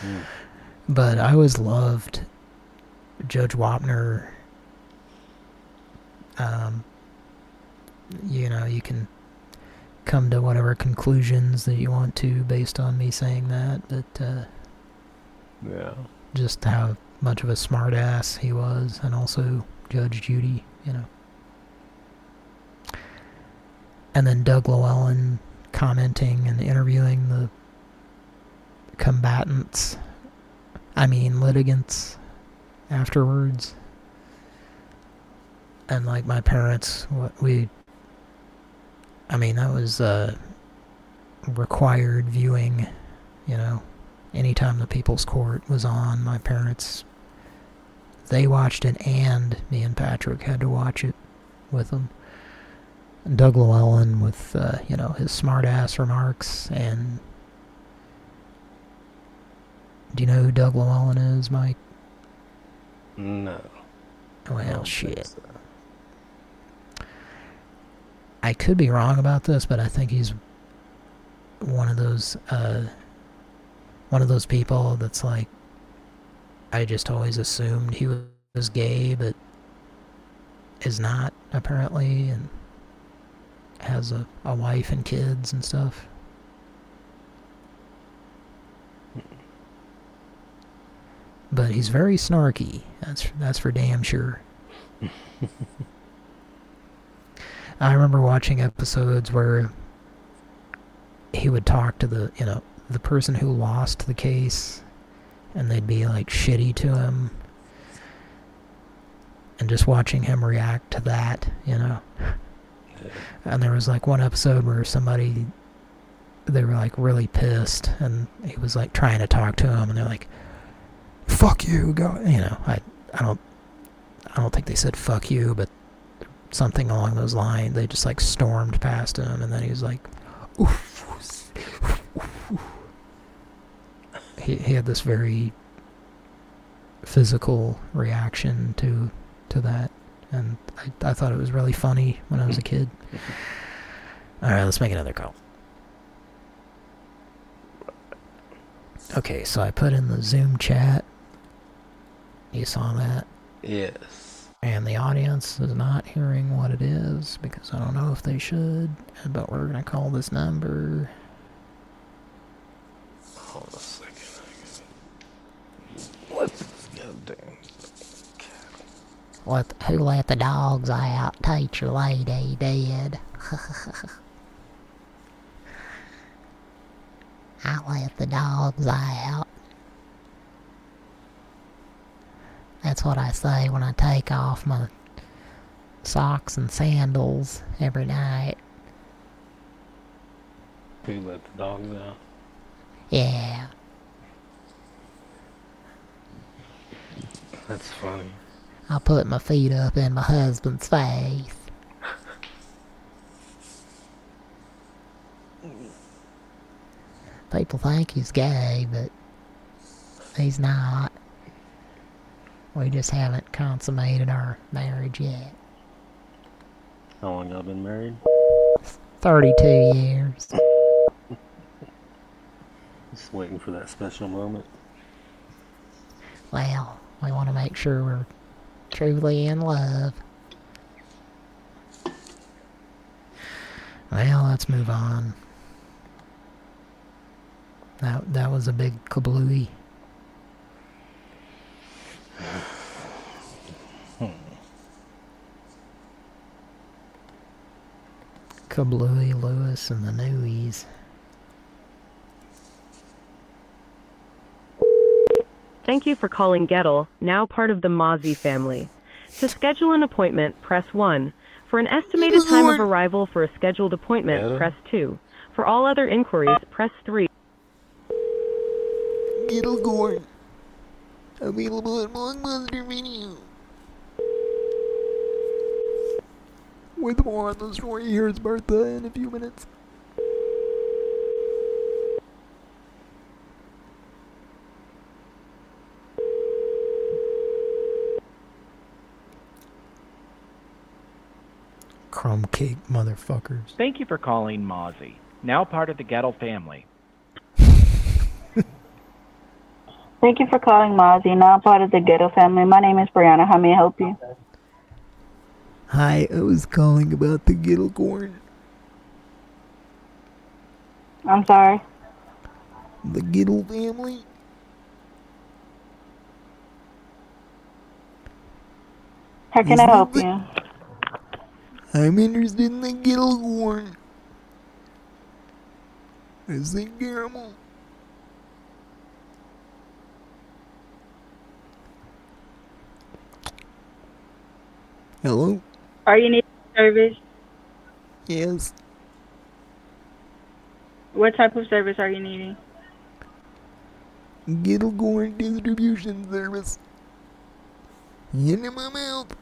Hmm. But I always loved Judge Wapner. Um, you know, you can come to whatever conclusions that you want to based on me saying that, but uh, Yeah. just how much of a smartass he was, and also Judge Judy, you know. And then Doug Llewellyn commenting and interviewing the combatants, I mean litigants, afterwards. And like my parents, what we, I mean that was uh, required viewing, you know. Anytime the People's Court was on, my parents, they watched it and me and Patrick had to watch it with them. Doug Llewellyn with, uh, you know, his smart-ass remarks and... Do you know who Doug Llewellyn is, Mike? No. Well, shit. I could be wrong about this, but I think he's one of those, uh, one of those people that's like, I just always assumed he was gay, but is not, apparently, and has a, a wife and kids and stuff. But he's very snarky. That's that's for damn sure. I remember watching episodes where he would talk to the, you know, the person who lost the case and they'd be like shitty to him and just watching him react to that, you know. And there was like one episode where somebody they were like really pissed and he was like trying to talk to him and they're like fuck you go you know I I don't I don't think they said fuck you but something along those lines. They just like stormed past him and then he was like oof, oof, he, he had this very physical reaction to to that and I, I thought it was really funny when I was a kid. Alright let's make another call. Okay so I put in the zoom chat you saw that Yes. and the audience is not hearing what it is because I don't know if they should but we're gonna call this number Hold a second. Let's go down. Let, who let the dogs out? Teacher lady did. I let the dogs out. That's what I say when I take off my socks and sandals every night. Who let the dogs out? Yeah. That's funny. I'll put my feet up in my husband's face. People think he's gay, but he's not. We just haven't consummated our marriage yet. How long y'all been married? 32 years. Just waiting for that special moment. Well, we want to make sure we're truly in love. Well, let's move on. That that was a big kablooey. Kablooey Lewis and the Newies. Thank you for calling Gettle, now part of the Mozzie family. To schedule an appointment, press 1. For an estimated time of arrival for a scheduled appointment, Gettle? press 2. For all other inquiries, press 3. Gittlegorn. Available at Blockbuster Video. With more on the story, here's Bertha in a few minutes. Crumb cake motherfuckers. Thank you for calling Mozzie, now part of the Gettle family. Thank you for calling Mozzie, now part of the Ghetto family. My name is Brianna. How may I help you? Hi, I was calling about the Gittlecorn. I'm sorry. The Gittle family. How can Is I help you? I'm interested in the Gittlecorn. Is it caramel? Hello? Are you needing service? Yes. What type of service are you needing? Gittlecorn distribution service. In my mouth.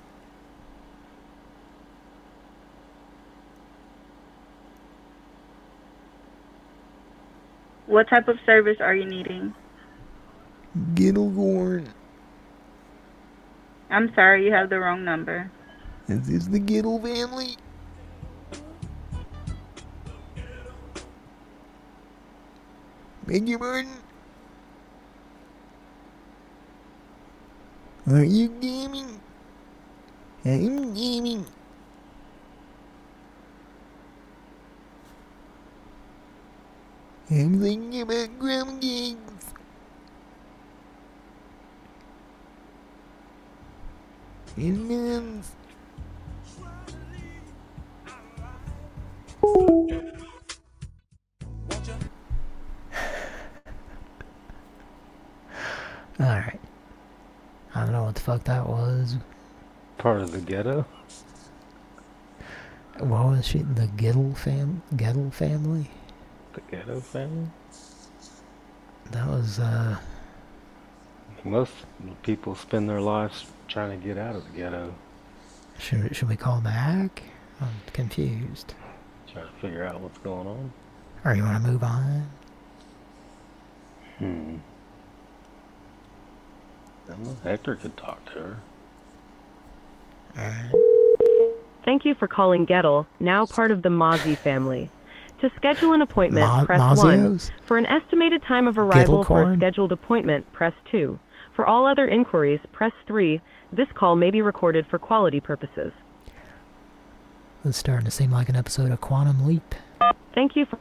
What type of service are you needing? Gittlecorn. I'm sorry, you have the wrong number. Is the Gittle family? Beg your pardon? Are you gaming? I'm gaming. I'm thinking about grandma gigs. And nuns. What that was. Part of the ghetto? What was she? The Gittle fam Gettle family? The ghetto family? That was, uh... Most people spend their lives trying to get out of the ghetto. Should, should we call back? I'm confused. Try to figure out what's going on. Or you want to move on? Hmm. I Hector could talk to her. Thank you for calling Gettle, now part of the Mozzie family. To schedule an appointment, Mo- press Mozios? 1. For an estimated time of arrival for a scheduled appointment, press 2. For all other inquiries, press 3. This call may be recorded for quality purposes. It's starting to seem like an episode of Quantum Leap. Thank you for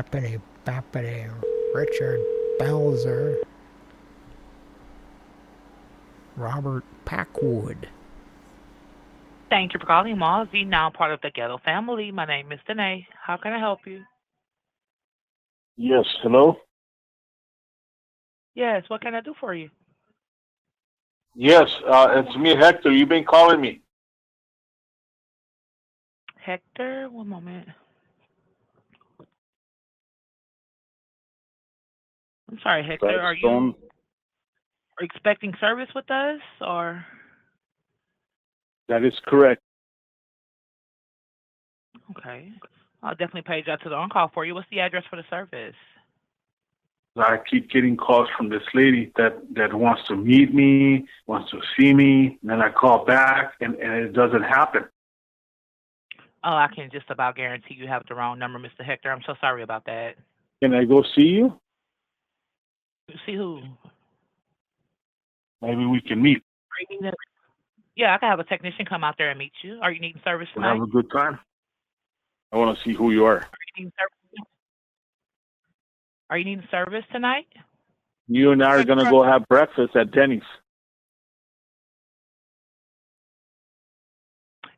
Bappity bappity Richard Belzer. Robert Packwood. Thank you for calling Mozzie, now part of the Ghetto family. My name is Danae. How can I help you? Yes, hello? Yes, what can I do for you? Yes, uh, it's me, Hector. You've been calling me. Hector. One moment. I'm sorry, Hector. Are you Gladstone. expecting service with us or? That is correct. Okay. I'll definitely page out to the on call for you. What's the address for the service? I keep getting calls from this lady that, that wants to meet me, wants to see me, and then I call back and, and it doesn't happen. Oh, I can just about guarantee you have the wrong number, Mr. Hector. I'm so sorry about that. Can I go see you? See who? Maybe we can meet. Are you needing a- Yeah, I can have a technician come out there and meet you. Are you needing service We'll tonight? have a good time. I want to see who you are. Are you needing service? Are you needing service tonight? You and I are going to go have breakfast at Denny's.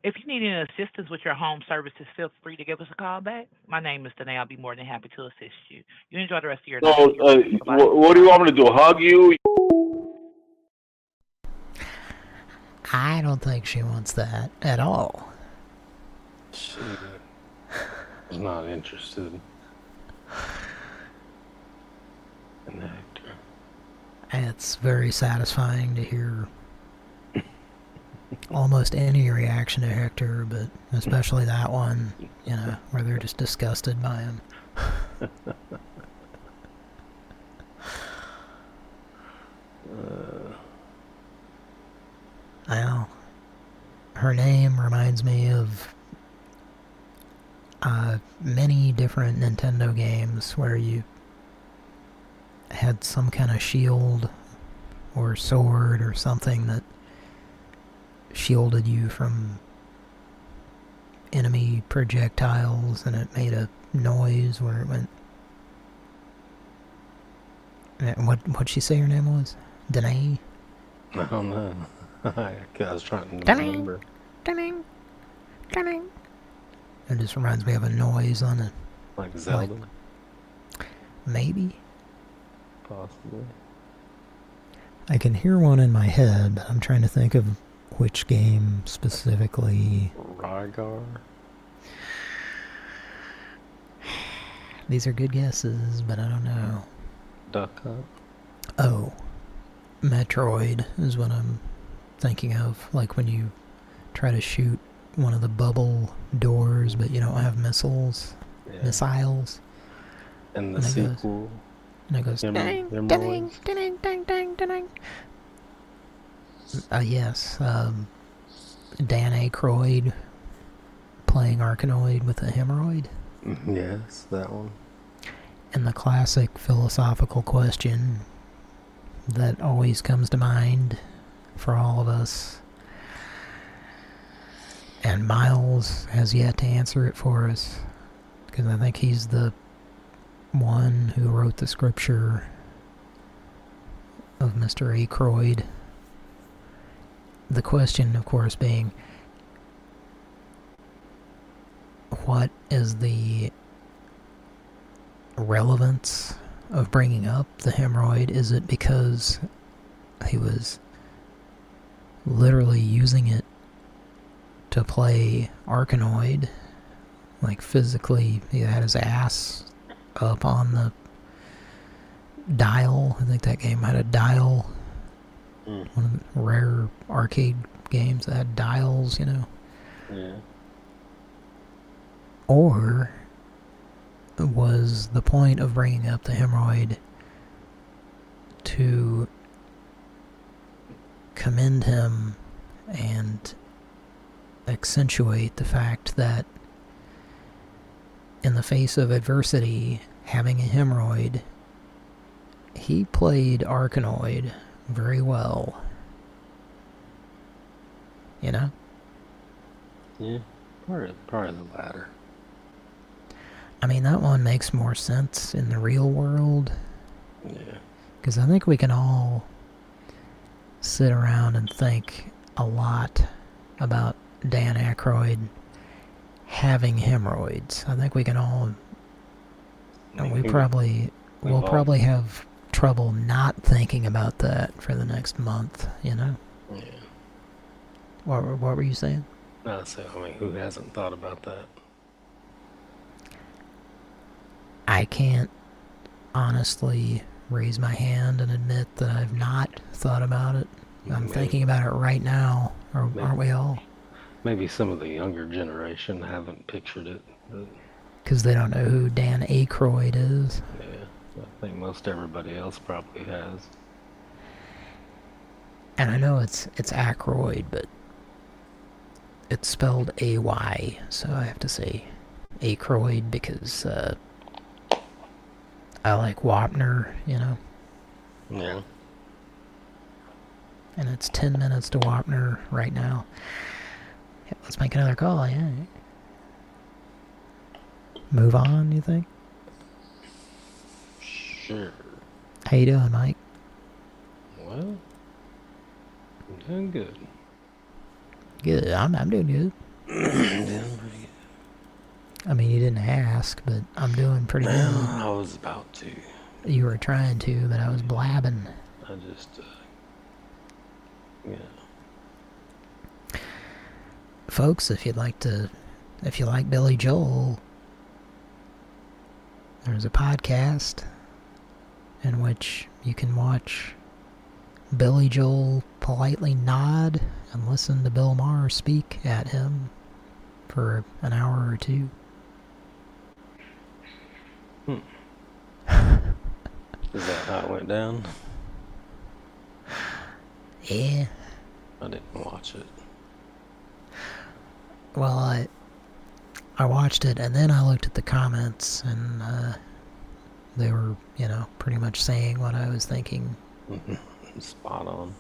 If you need any assistance with your home services, feel free to give us a call back. My name is Danae. I'll be more than happy to assist you. You enjoy the rest of your So, night. uh, wh- what do you want me to do? Hug you? I don't think she wants that at all. She is not interested in Hector. It's very satisfying to hear almost any reaction to Hector, but especially that one, you know, where they're just disgusted by him. Uh. Her name reminds me of uh, many different Nintendo games where you had some kind of shield or sword or something that shielded you from enemy projectiles and it made a noise where it went... What, what'd she say her name was? Danae? I don't know. I was trying to Dang. remember. Ding, ding. It just reminds me of a noise on it. Like Zelda, Maybe. possibly. I can hear one in my head, but I'm trying to think of which game specifically. Rygar? These are good guesses, but I don't know. Duck Hunt? Oh. Metroid is what I'm thinking of. Like when you try to shoot one of the bubble doors, but you don't have missiles. Yeah. Missiles. And the And it goes- sequel? And it goes... Ding, Emeralds? ding, ding, ding, ding, ding. Uh, yes. Um, Dan Aykroyd playing Arkanoid with a hemorrhoid. Mm, Yes, that one. And the classic philosophical question that always comes to mind for all of us. And Miles has yet to answer it for us. Because I think he's the one who wrote the scripture of Mr. Aykroyd. The question, of course, being, what is the relevance of bringing up the hemorrhoid? Is it because he was literally using it to play Arkanoid? Like physically, he had his ass up on the dial. I think that game had a dial. Mm. One of the rare arcade games that had dials, you know. Yeah. Or was the point of bringing up the hemorrhoid to commend him and accentuate the fact that in the face of adversity, having a hemorrhoid, he played Arkanoid very well. You know? Yeah. Probably, probably the latter. I mean, that one makes more sense in the real world. Yeah. Because I think we can all sit around and think a lot about Dan Aykroyd having hemorrhoids. I think we can all... and we We've- probably... We'll all- probably have trouble not thinking about that for the next month, you know? Yeah. What, what were you saying? No, so I mean, who hasn't thought about that? I can't honestly raise my hand and admit that I've not thought about it. I'm Maybe. thinking about it right now, or aren't we all? Maybe some of the younger generation haven't pictured it. Because they don't know who Dan Aykroyd is. yeah, think most everybody else probably has. And I know it's it's Aykroyd, but it's spelled A-Y, so I have to say Aykroyd because uh, I like Wapner, you know. Yeah. And it's 10 minutes to Wapner right now. Let's make another call, yeah. Move on, you think? Sure. How you doing, Mike? Well, I'm doing good. Good. I'm I'm doing good. doing pretty good. I mean, you didn't ask, but I'm doing pretty good. good. I was about to. You were trying to, but I was blabbing. I just, uh, yeah. Folks, if you'd like to, if you like Billy Joel, there's a podcast in which you can watch Billy Joel politely nod and listen to Bill Maher speak at him for an hour or two. Is that how it went down? Yeah. I didn't watch it. Well, I I watched it and then I looked at the comments and uh, they were, you know, pretty much saying what I was thinking. Spot on.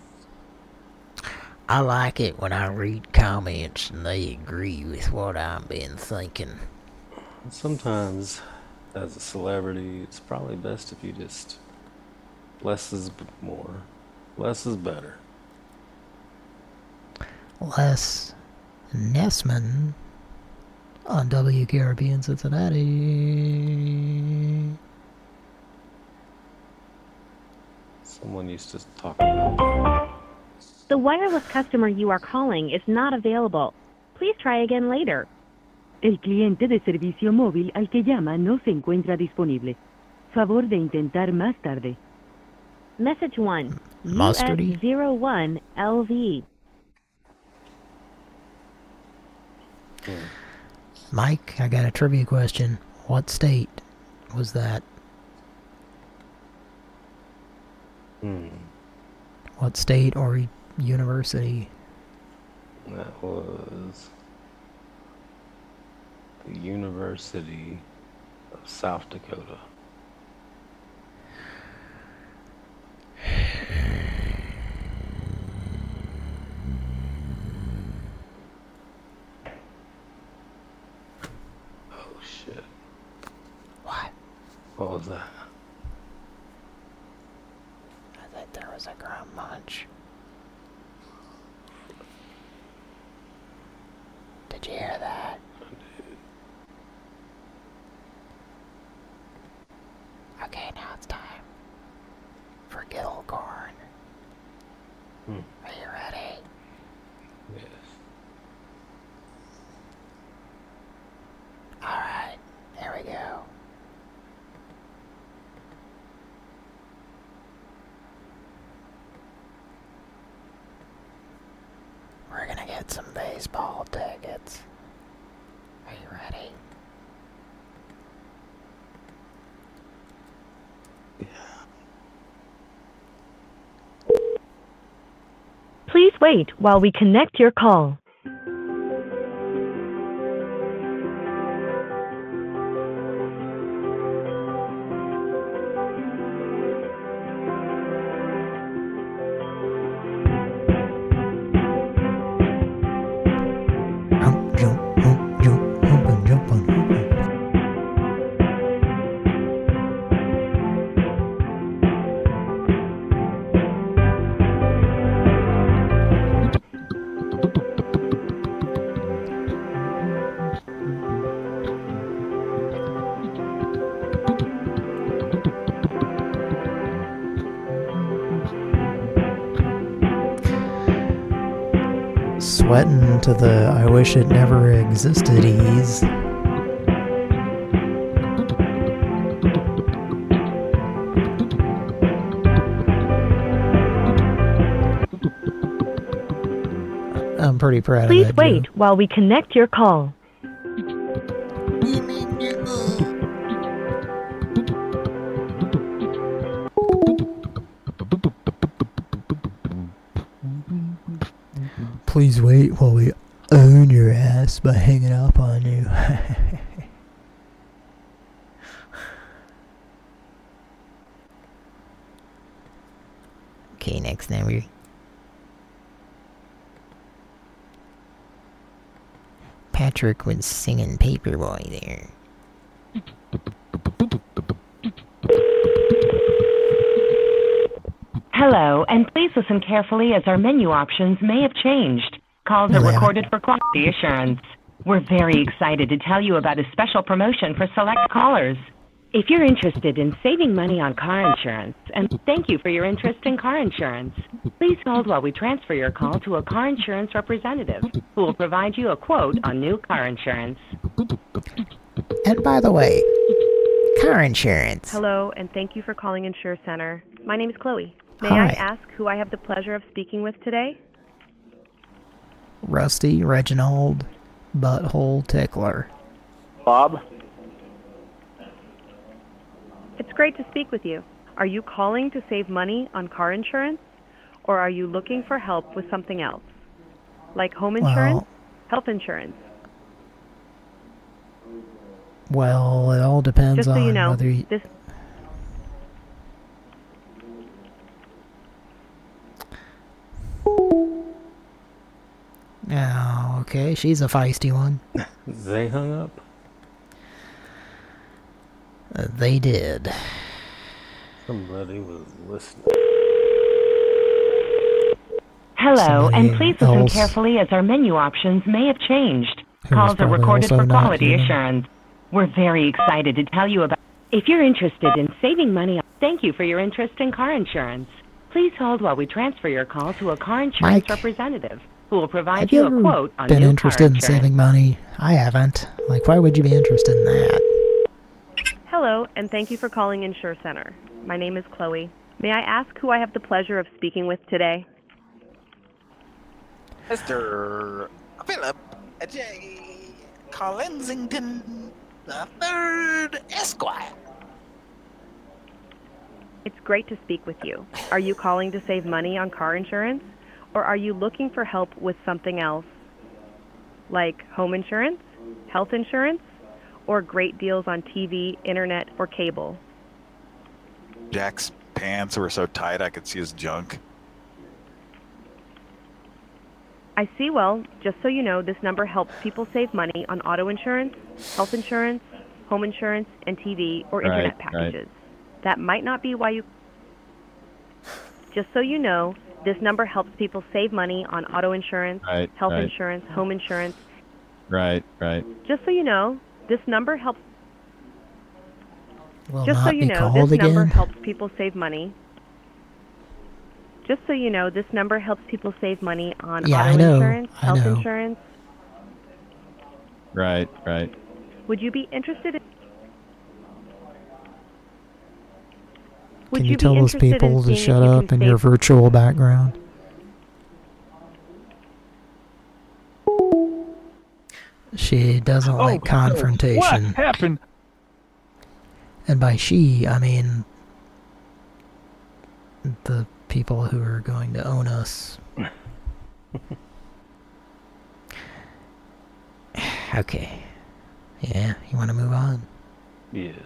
I like it when I read comments and they agree with what I've been thinking. Sometimes, as a celebrity, it's probably best if you just less is more, less is better. Les Nessman on WKRP in Cincinnati. Someone used to talk about. The wireless customer you are calling is not available. Please try again later. El cliente de servicio móvil al que llama no se encuentra disponible. Favor de intentar más tarde. Message 1. Mustardy? US01LV. Mike, I got a trivia question. What state was that? Hmm. What state or university? That was the University of South Dakota. Oh shit. What? What was that? I there a grum munch. Did you hear that? Okay, now it's time for Gilcorn. Hmm. Are you ready? Yes. Alright, here we go. We're gonna get some baseball tickets. Are you ready? Please wait while we connect your call. To the I wish it never existed ease. I'm pretty proud Please of that. Joe. wait while we connect your call. Please wait while we own your ass by hanging up on you. Okay, next number. Patrick was singing Paperboy there. Hello, and please listen carefully as our menu options may have changed. Calls are recorded for quality assurance. We're very excited to tell you about a special promotion for select callers. If you're interested in saving money on car insurance, and thank you for your interest in car insurance, please hold while we transfer your call to a car insurance representative who will provide you a quote on new car insurance. And by the way, car insurance. Hello, and thank you for calling Insure Center. My name is Chloe. May Hi. I ask who I have the pleasure of speaking with today? Rusty Reginald Butthole Tickler. Bob? It's great to speak with you. Are you calling to save money on car insurance? Or are you looking for help with something else? Like home insurance? Well- Health insurance? Well, it all depends Just so on you know, whether you, this Oh, okay. She's a feisty one. They hung up. Uh, they did. Somebody was listening. Hello, and Somebody please listen else carefully as our menu options may have changed. who Calls are recorded for quality assurance. We're very excited to tell you about. If you're interested in saving money, thank you for your interest in car insurance. Please hold while we transfer your call to a car insurance Mike, representative who will provide Have you, you a ever quote on been interested in insurance. saving money? I haven't. Like, why would you be interested in that? Hello, and thank you for calling Insure Center. My name is Chloe. May I ask who I have the pleasure of speaking with today? Mr. Philip J. Collinsington the Third Esquire. It's great to speak with you. Are you calling to save money on car insurance? Or are you looking for help with something else? Like home insurance, health insurance, or great deals on TV, internet, or cable? Jack's pants were so tight I could see his junk. I see. Well, just so you know, this number helps people save money on auto insurance, health insurance, home insurance, and TV or Right, internet right. packages. That might not be why you. Just so you know, this number helps people save money on auto insurance, Right, health right. insurance, home insurance. Right, right. Just so you know, this number helps. Will Just so you know, called this number helps people save money. Just so you know, this number helps people save money on Yeah, auto insurance, I health know. insurance. Right, right. Would you be interested in Would Can you you tell those people to shut up in your virtual background? She doesn't oh, like confrontation. What happened? And by she, I mean the people who are going to own us. okay. Yeah, you want to move on? Yes.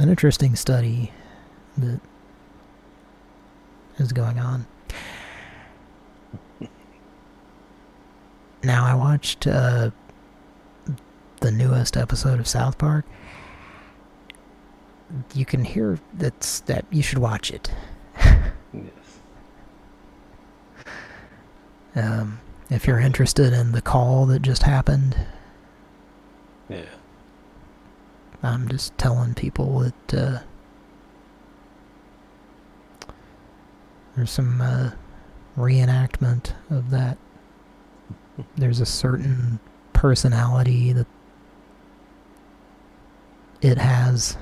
An interesting study that is going on. Now, I watched uh, the newest episode of South Park. You can hear that's that you should watch it. Yes. Um, if you're interested in the call that just happened, Yeah. I'm just telling people that uh, there's some uh, reenactment of that. There's a certain personality that it has.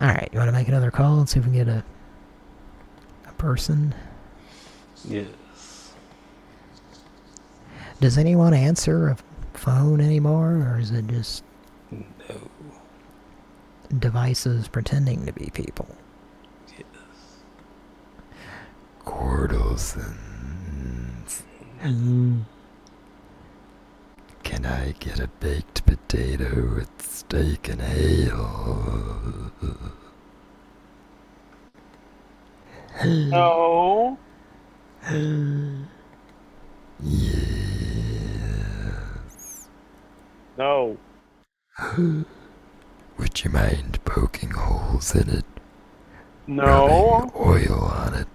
Alright, you want to make another call and see if we can get a, a person? Yes. Does anyone answer a phone anymore, or is it just No. devices pretending to be people? Yes. Cordelsons. Can I get a baked potato with steak and ale? No. Yes. No. Would you mind poking holes in it? No. Rubbing oil on it,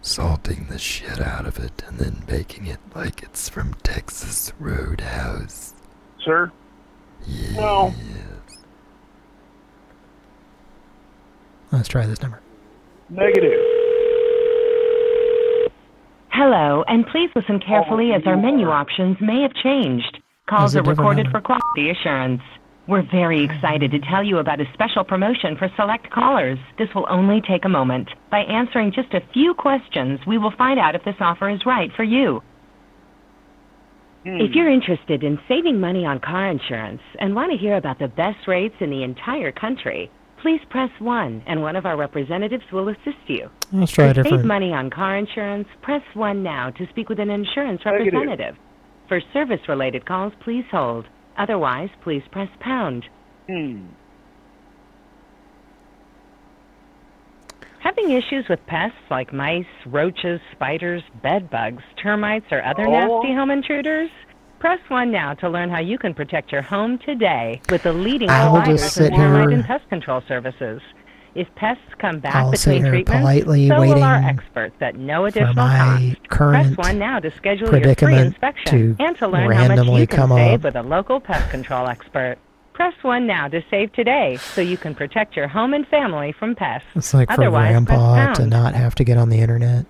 salting the shit out of it, and then baking it like it's from Texas Roadhouse. Sir? No. Let's try this number. Negative. Hello, and please listen carefully as our menu options may have changed. Calls are recorded number. for quality assurance. We're very excited to tell you about a special promotion for select callers. This will only take a moment. By answering just a few questions, we will find out if this offer is right for you. Hmm. If you're interested in saving money on car insurance and want to hear about the best rates in the entire country, please press 1 and one of our representatives will assist you. Let's try a to save different. money on car insurance, press 1 now to speak with an insurance Negative. Representative. For service-related calls, please hold. Otherwise, please press pound. Hmm. Having issues with pests like mice, roaches, spiders, bed bugs, termites, or other Oh. nasty home intruders? Press 1 now to learn how you can protect your home today with the leading I'll providers just of sit termite and pest control services. If pests come back I'll sit between treatments, politely so will our experts at no for additional my cost. current Press 1 now to schedule your free inspection and to learn how much you can save up. with a local pest control expert. Press 1 now to save today so you can protect your home and family from pests. It's like for Otherwise, Grandpa to not have to get on the internet.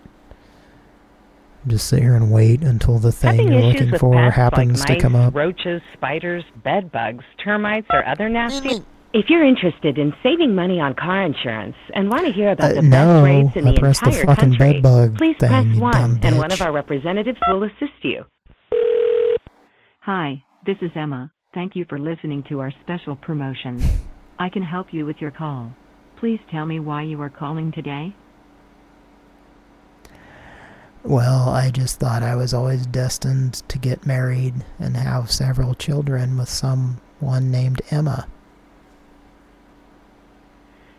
Just sit here and wait until the thing Having you're looking for happens like to come up. roaches, spiders, bed bugs, termites, or other nasty. If you're interested in saving money on car insurance and want to hear about Uh, the no, best rates in I the pressed the entire fucking country, bed bug please thing, press one, dumb and one of our representatives will assist you. Hi, this is Emma. Thank you for listening to our special promotion. I can help you with your call. Please tell me why you are calling today. Well, I just thought I was always destined to get married and have several children with someone named Emma.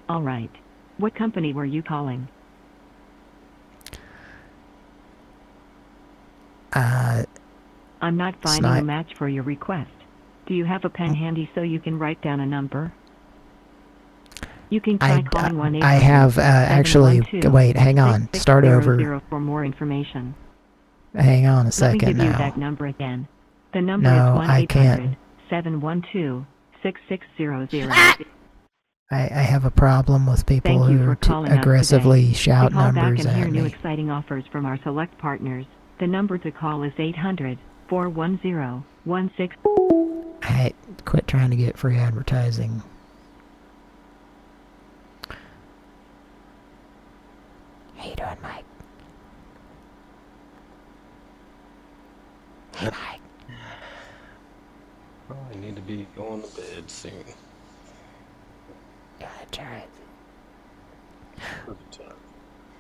All right. What company were you calling? Uh, I'm not finding Sni- a match for your request. Do you have a pen handy so you can write down a number? You can try I, calling one I have, uh, actually, wait, hang on, start over. for more information. Hang on a second Let me give you that number again. The number No, is one I eight can't. hundred seven one two six six zero zero. I, I have a problem with people Thank you who for t- calling us aggressively today. shout to call numbers back and hear at new me. exciting offers from our select partners. The number to call is 800 410 16. Hey, quit trying to get free advertising. How you doing, Mike? Hey, Mike. Probably need to be going to bed soon. Yeah, try it.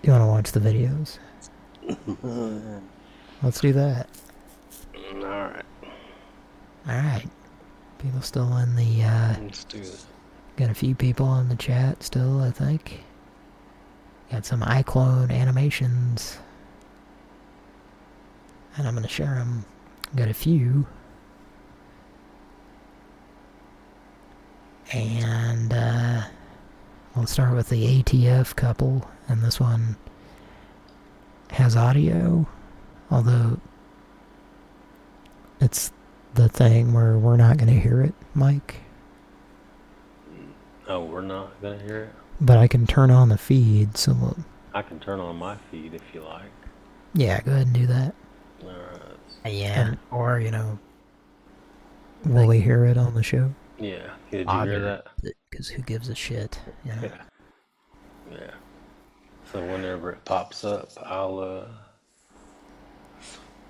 You want to watch the videos? Let's do that. Alright. Alright. People still in the, uh... Let's do it. Got a few people in the chat still, I think. Got some iClone animations. And I'm gonna share them. Got a few. And, uh... We'll start with the ATF couple, and this one has audio, although it's the thing where we're not going to hear it, Mike. Oh, we're not gonna hear it? But I can turn on the feed, so look. I can turn on my feed if you like. Yeah, go ahead and do that. Alright. Yeah. or, you know, will we hear it on the show? Yeah. Did you hear that? Because who gives a shit? You know? Yeah. Yeah. So whenever it pops up, I'll uh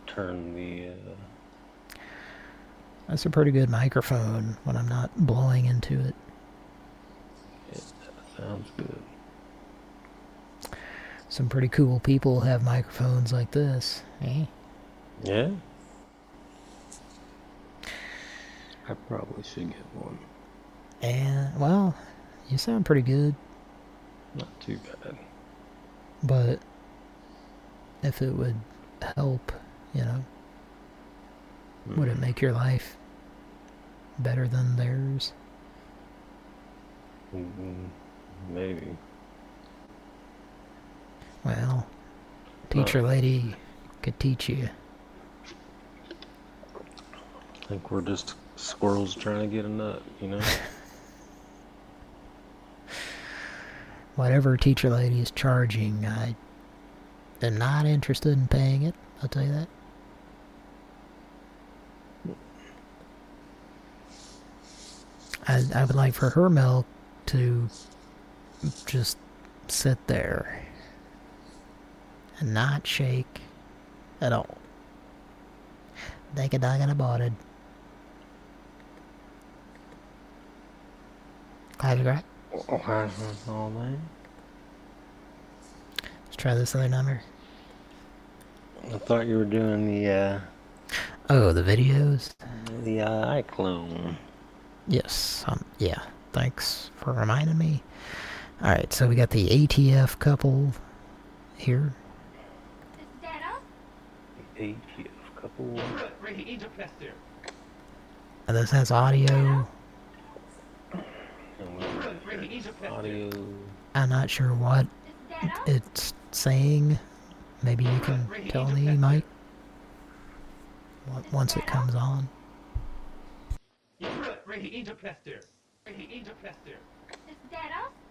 turn the uh That's a pretty good microphone when I'm not blowing into it. it. sounds good. Some pretty cool people have microphones like this, eh? Yeah. I probably should get one. And, well, you sound pretty good, Not too bad. but if it would help, you know, would it make your life better than theirs? Mm, Maybe. Well, teacher lady could teach you. I think we're just squirrels trying to get a nut, you know? Whatever teacher lady is charging, I am not interested in paying it, I'll tell you that. I, I would like for her milk to just sit there and not shake at all. Take a dog and a botted. Glad you got all that. Let's try this other number. I thought you were doing the uh Oh, the videos? the uh, iClone. Yes, um, yeah. Thanks for reminding me. Alright, so we got the ATF couple here. ATF couple. And this has audio. Audio. I'm not sure what it's saying. Maybe you can tell me, Mike. Once it comes on.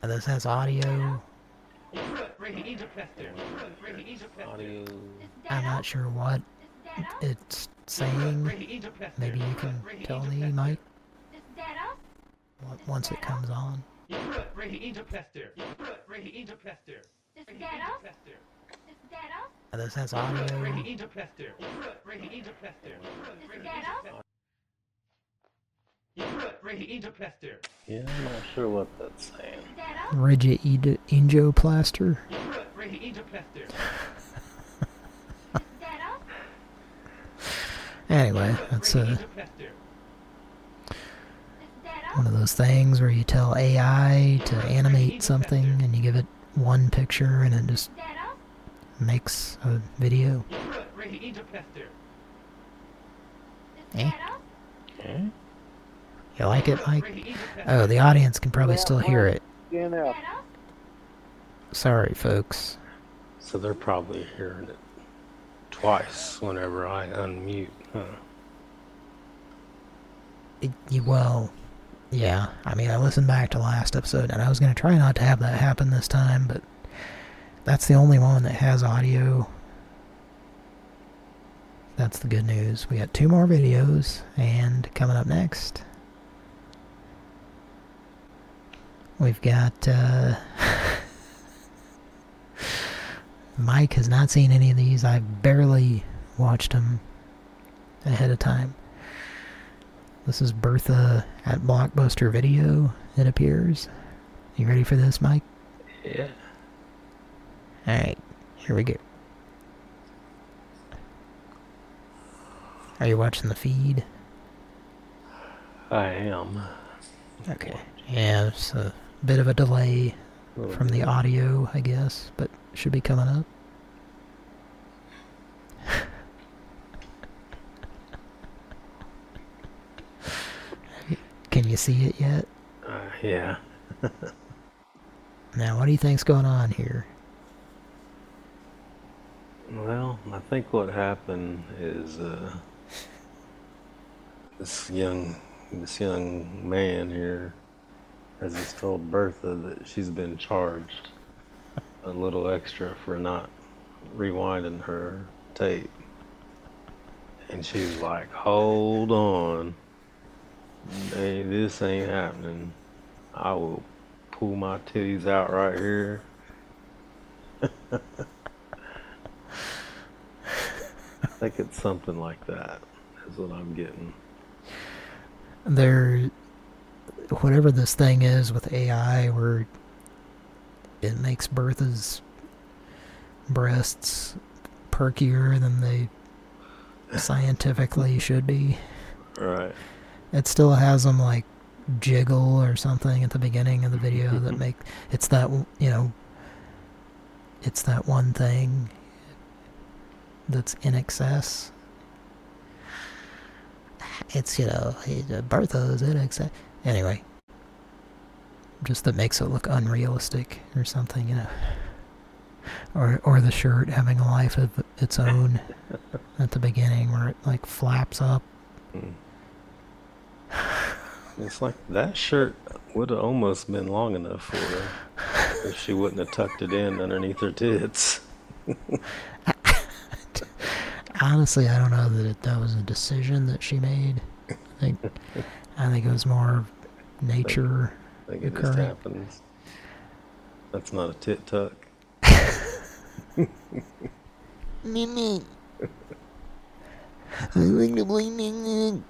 And this has audio. Audio. I'm not sure what it's saying. Maybe you can tell me, Mike. On- Once it comes on. This has audio. Yeah, I'm not sure what that's saying. Rigid ed- angioplaster. Anyway, that's uh, one of those things where you tell AI to animate something and you give it one picture and it just makes a video. Eh? You like it, Mike? Oh, the audience can probably still hear it. Sorry, folks. So they're probably hearing it twice whenever I unmute, huh? It, you, well, yeah. I mean, I listened back to last episode, and I was going to try not to have that happen this time, but that's the only one that has audio. That's the good news. We got two more videos, and coming up next, we've got, uh... Mike has not seen any of these. I've barely watched them ahead of time. This is Bertha at Blockbuster Video, it appears. You ready for this, Mike? Yeah. Alright, here we go. Are you watching the feed? I am. Okay. Yeah, it's a bit of a delay from the audio, I guess, but should be coming up. Can you see it yet? Uh, yeah. Now, what do you think's going on here? Well, I think what happened is uh, this young this young man here has just told Bertha that she's been charged a little extra for not rewinding her tape. And she's like, hold on. Hey, this ain't happening. I will pull my titties out right here. I think it's something like that, is what I'm getting. There, whatever this thing is with AI, where it makes Bertha's breasts perkier than they scientifically should be. Right. It still has them like jiggle or something at the beginning of the video that mm-hmm. make it's that you know it's that one thing that's in excess. It's you know uh, Bertha's in excess. Anyway, just that makes it look unrealistic or something, you know. Or or the shirt having a life of its own at the beginning where it like flaps up. Mm. It's like that shirt would have almost been long enough for her if she wouldn't have tucked it in underneath her tits. Honestly, I don't know that it, that was a decision that she made. I think I think it was more nature I think it just occurring. happens. That's not a tit tuck. Mimi. I like to play Mimi.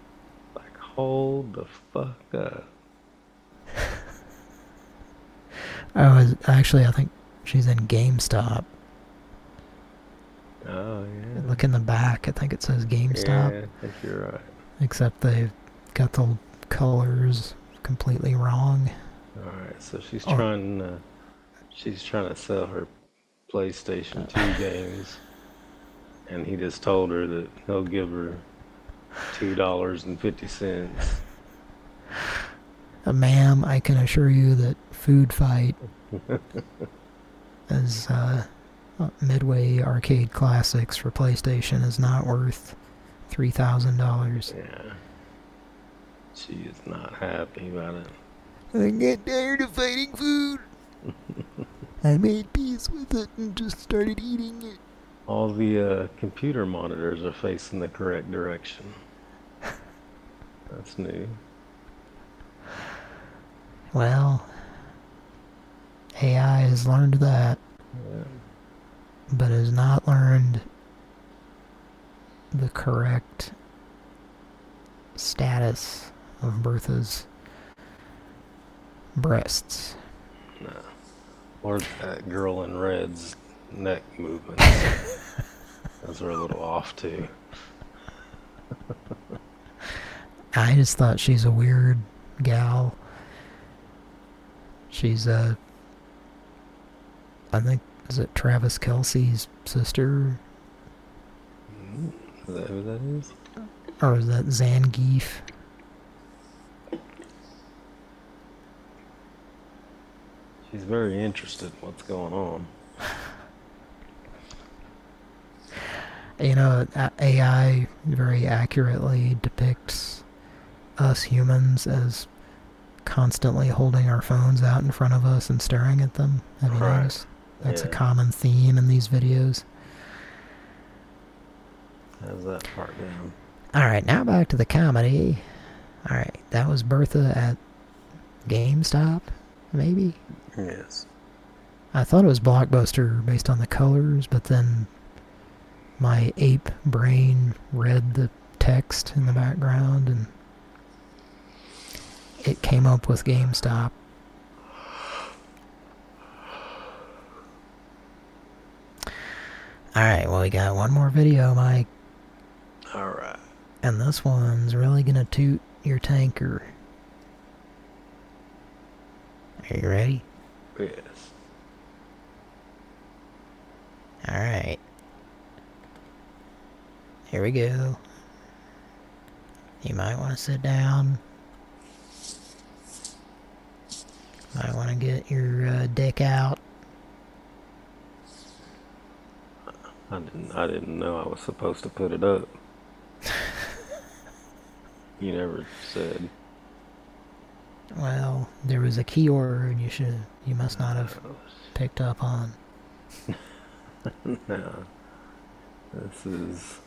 Hold the fuck up. I was actually, I think she's in GameStop. Oh, yeah. Look in the back. I think it says GameStop. Yeah, I think you're right. Except they've got the colors completely wrong. Alright, so she's Oh. trying uh, she's trying to sell her PlayStation 2 games. And he just told her that he'll give her two dollars and fifty cents. Uh, ma'am, I can assure you that Food Fight as uh, Midway Arcade Classics for PlayStation is not worth $3,000. Yeah. She is not happy about it. I get tired of fighting food. I made peace with it and just started eating it. All the uh, computer monitors are facing the correct direction. That's new. Well, AI has learned that, Yeah. but has not learned the correct status of Bertha's breasts. No. Or that girl in red's neck movements. Those are a little off too. I just thought she's a weird gal. She's a, I think, is it Travis Kelce's sister? Is that who that is? Or is that Zangief? She's very interested in what's going on. You know, AI very accurately depicts us humans as constantly holding our phones out in front of us and staring at them. Have you Right. noticed? That's a common theme in these videos. How's that part down? Alright, now back to the comedy. Alright, that was Bertha at GameStop, maybe? Yes. I thought it was Blockbuster based on the colors, but then my ape brain read the text in the background and it came up with GameStop. Alright, well we got one more video, Mike. Alright. And this one's really gonna toot your tanker. Are you ready? Yes. Alright. Here we go. You might want to sit down. Might want to get your uh, dick out. I didn't I didn't know I was supposed to put it up. you never said. Well, there was a keyword you should you must not have picked up on. no. This is.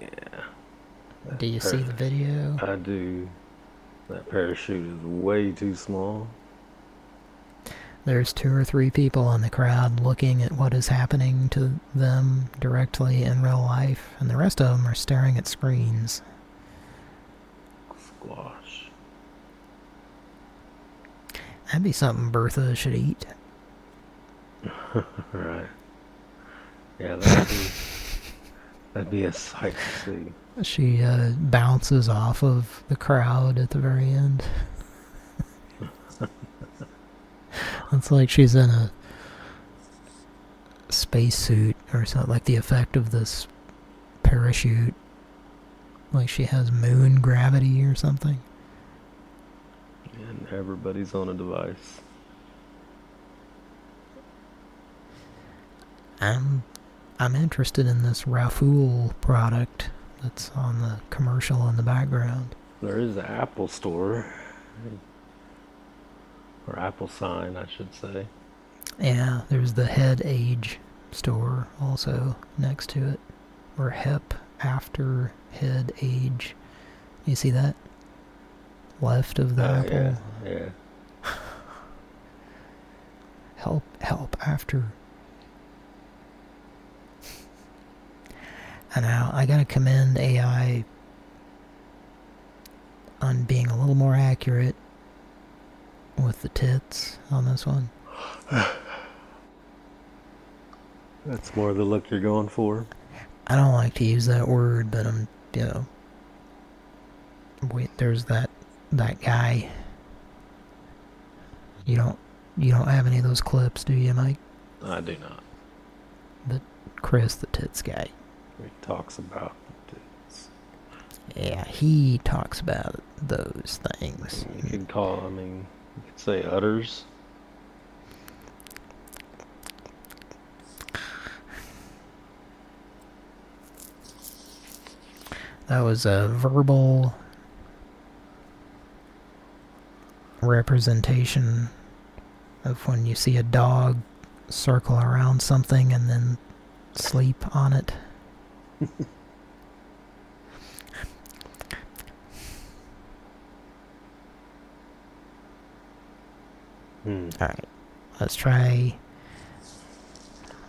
Yeah. Do you see the video? I do. That parachute is way too small. There's two or three people in the crowd looking at what is happening to them directly in real life, and the rest of them are staring at screens. Squash. That'd be something Bertha should eat. right. Yeah, that'd be, that'd be a sight to see. She uh, bounces off of the crowd at the very end. it's like she's in a spacesuit or something, like the effect of this parachute. Like she has moon gravity or something. And everybody's on a device. I'm I'm interested in this Rafool product that's on the commercial in the background. There is an Apple store. Or Apple sign, I should say. Yeah, there's the Head Age store also next to it. Or Hep After Head Age. You see that? Left of the Uh, apple. yeah, yeah. Help, help after. And now I gotta commend AI on being a little more accurate with the tits on this one. That's more the look you're going for. I don't like to use that word, but I'm, you know. Wait, there's that that guy. You don't you don't have any of those clips, do you, Mike? I do not. But Chris, the tits guy. He talks about Yeah, he talks about those things. You could call, I mean, you could say udders. That was a verbal representation of when you see a dog circle around something and then sleep on it. Hmm. Alright, let's try.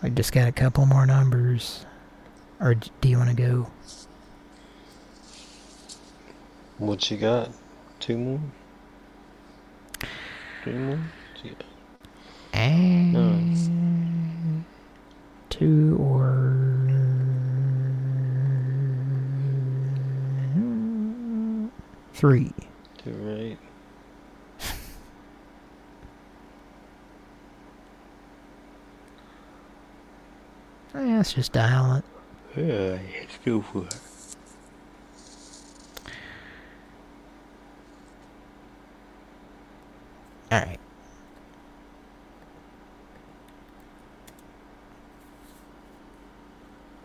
I just got a couple more numbers. Or do you want to go? What you got? Two more? Three more? Got? And two or three. Two right. Yeah, let's just dial it. Yeah, let's go for it. Alright.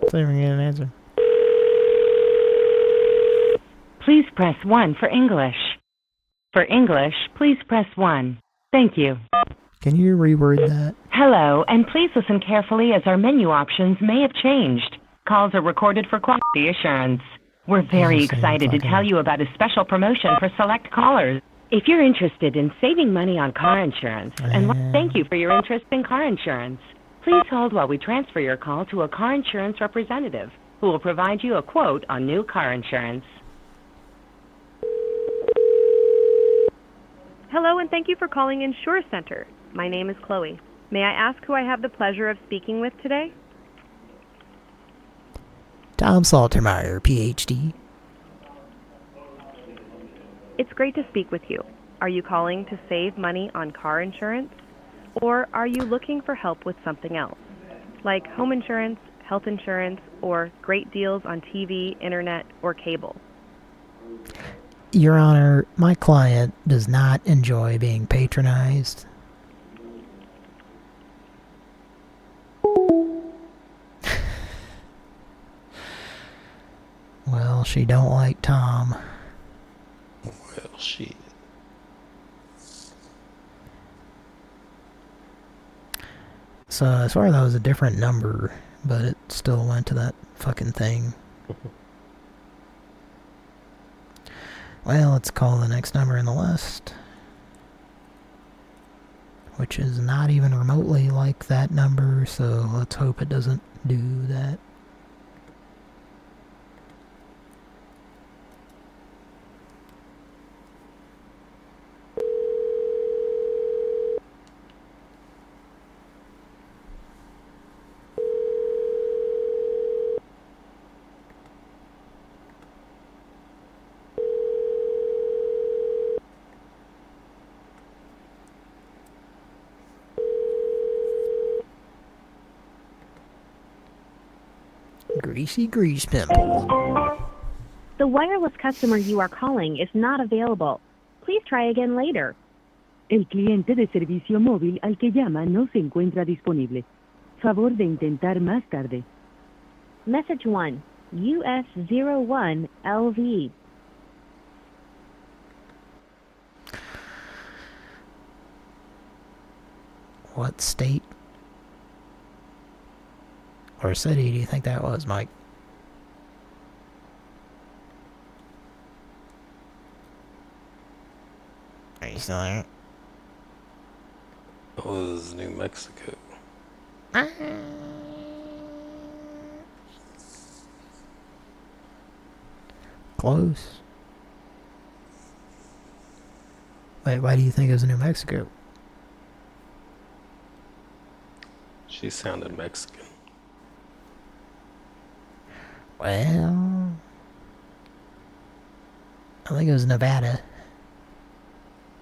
See if we can get an answer. Please press 1 for English. For English, please press 1. Thank you. Can you reword that? Hello, and please listen carefully as our menu options may have changed. Calls are recorded for quality assurance. We're very excited to tell you about a special promotion for select callers. If you're interested in saving money on car insurance, and Uh. thank you for your interest in car insurance, please hold while we transfer your call to a car insurance representative who will provide you a quote on new car insurance. Hello, and thank you for calling Insure Center. My name is Chloe. May I ask who I have the pleasure of speaking with today? Tom Saltermeyer, PhD. It's great to speak with you. Are you calling to save money on car insurance? Or are you looking for help with something else, like home insurance, health insurance, or great deals on TV, internet, or cable? Your Honor, my client does not enjoy being patronized. well, she don't like Tom. Well, shit. So I swear that was a different number, but it still went to that fucking thing. well, let's call the next number in the list. Which is not even remotely like that number, so let's hope it doesn't do that. Greasy grease pimple. The wireless customer you are calling is not available. Please try again later. El cliente de servicio móvil al que llama no se encuentra disponible. Favor de intentar más tarde. Message 1, US01LV. What state or city do you think that was, Mike? Are you still there? It was New Mexico. Uh, close. Wait, why do you think it was New Mexico? She sounded Mexican. Well, I think it was Nevada.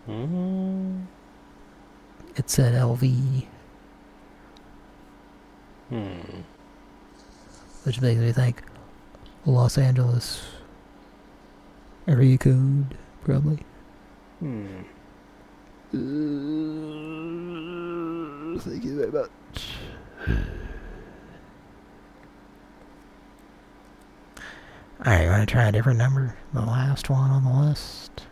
Mm. It said LV, Hmm. which makes me think Los Angeles area code, probably. Hmm. Uh, thank you very much. Alright, you want to try a different number? The last one on the list?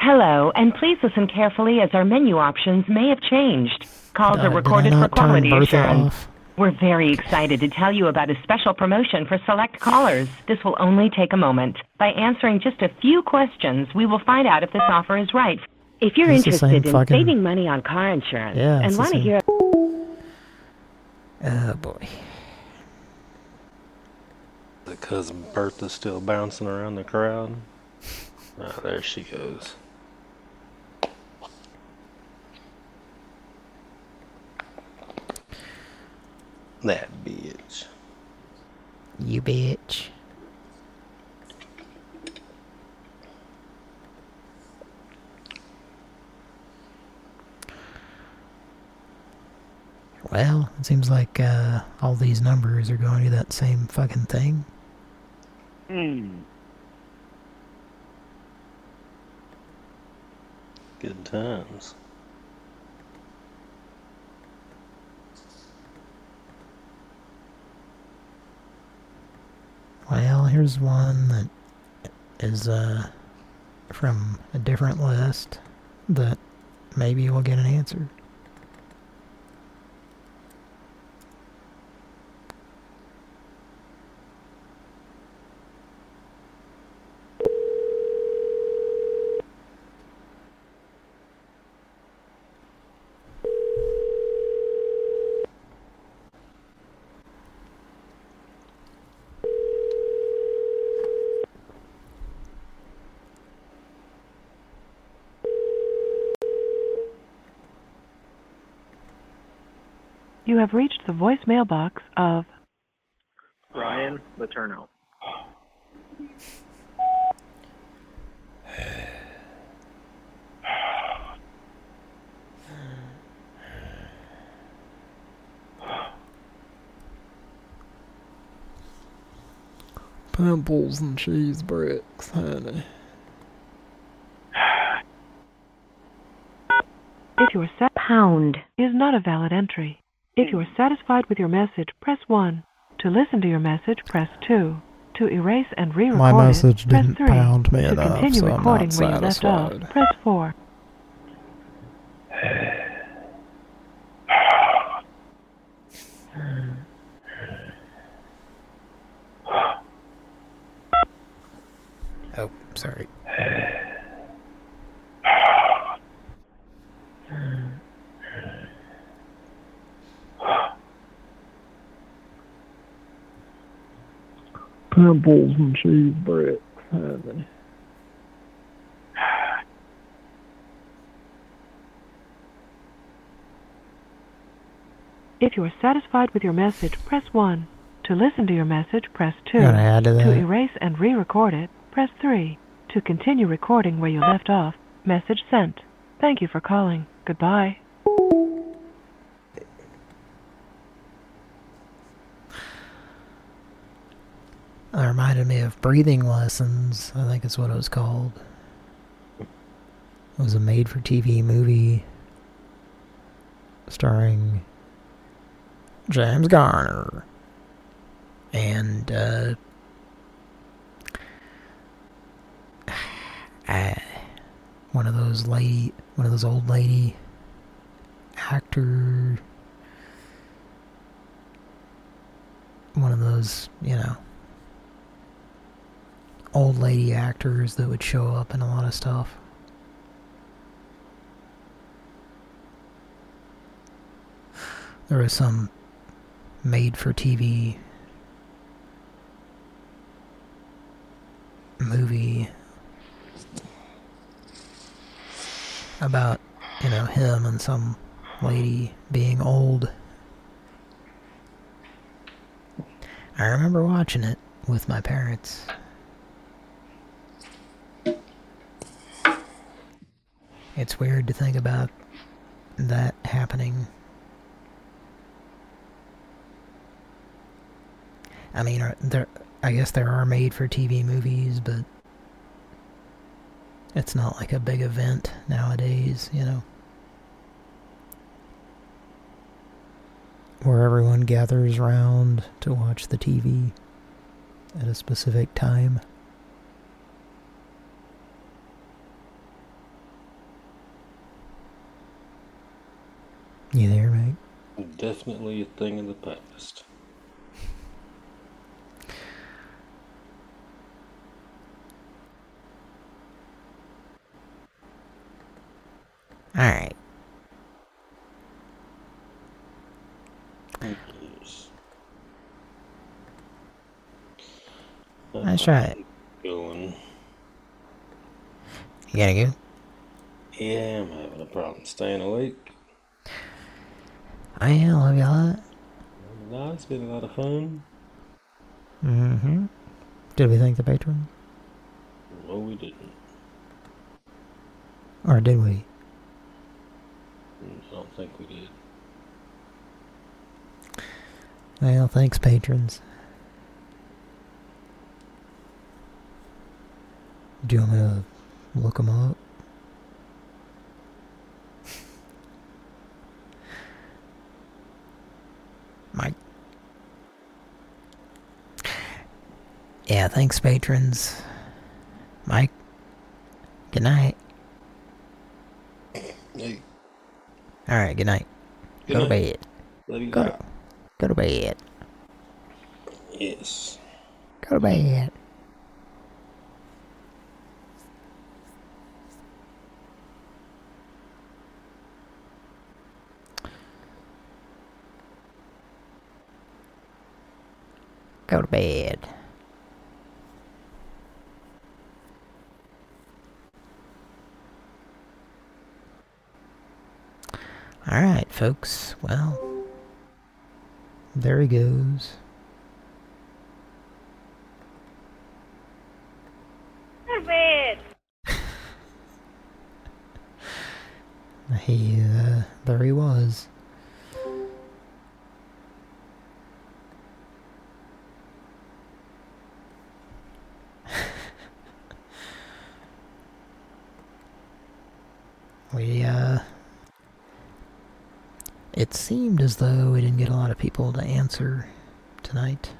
Hello, and please listen carefully as our menu options may have changed. Calls are recorded for quality assurance. We're very excited to tell you about a special promotion for select callers. This will only take a moment. By answering just a few questions, we will find out if this offer is right. If you're Is this the same interested in fucking- saving money on car insurance Yeah, and the want to same. hear Oh boy. Because Bertha's still bouncing around the crowd. Ah, there she goes. That bitch. You bitch. Well, it seems like uh, all these numbers are going to that same fucking thing. Hmm. Good times. Well, here's one that is uh, from a different list that maybe we'll get an answer. You have reached the voicemail box of Ryan Laterno. Pimples and cheese bricks, honey. if your set Pound. is not a valid entry. If you are satisfied with your message, press 1. To listen to your message, press 2. To erase and re-record My message it, press didn't 3. pound me to enough, continue so I'm recording not where you left off, press 4. Oh, sorry. Pimples and cheese bread. honey. If you are satisfied with your message, press 1. To listen to your message, press 2. Gotta add to that. erase and re-record it, press 3. To continue recording where you left off, message sent. Thank you for calling. Goodbye. Breathing Lessons, I think is what it was called. It was a made-for-TV movie starring James Garner and uh, uh, one of those lady, one of those old lady actor, one of those, you know, old lady actors that would show up in a lot of stuff. There was some made-for-TV movie about, you know, him and some lady being old. I remember watching it with my parents. It's weird to think about that happening. I mean, there? I guess there are made-for-TV movies, but it's not like a big event nowadays, you know. Where everyone gathers around to watch the TV at a specific time. You there, mate? Definitely a thing of the past. Alright. Let's try it. Going. You gotta go? Yeah, I'm having a problem staying awake. I love you a lot. No, it's been a lot of fun. Mm-hmm. Did we thank the patron? No, we didn't. Or did we? I don't think we did. Well, thanks, patrons. Do you want me to look them up? Mike. Yeah, thanks, patrons. Mike. Good night. Hey. All right, good night. Good go night. to bed. Go to, go to bed. Yes. Go to bed. Go to bed. Alright, folks. Well, there he goes. He, uh, there he was. we, uh, it seemed as though we didn't get a lot of people to answer tonight.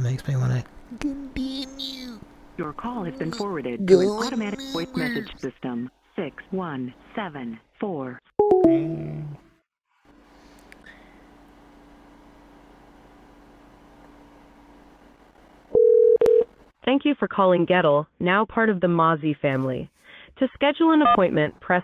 makes me want to. Your call has been forwarded to an automatic voice message system. 6174. Thank you for calling Gettle, now part of the Mozzie family. To schedule an appointment, press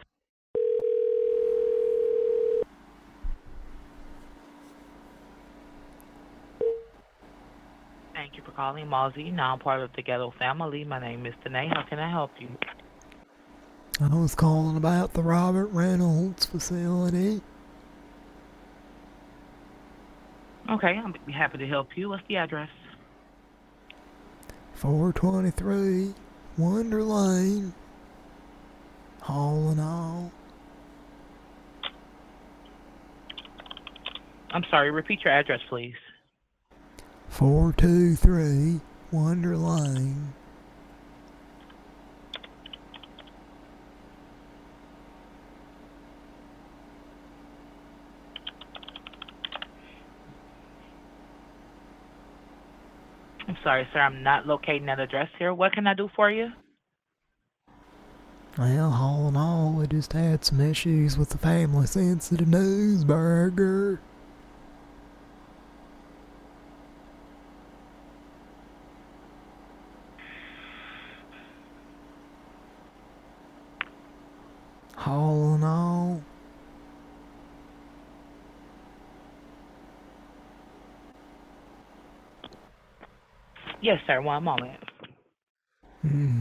Thank you for calling Mozzie, now I'm part of the Ghetto family. My name is Danae. How can I help you? I was calling about the Robert Reynolds facility. Okay, be happy to help you. What's the address? 423 Wonder Lane. All in all. I'm sorry, repeat your address, please. 423 Wonder Lane. I'm sorry, sir. I'm not locating that address here. What can I do for you? Well, all in all, we just had some issues with the family sensitive news burger. All in all, Yes, sir. One moment. hmm.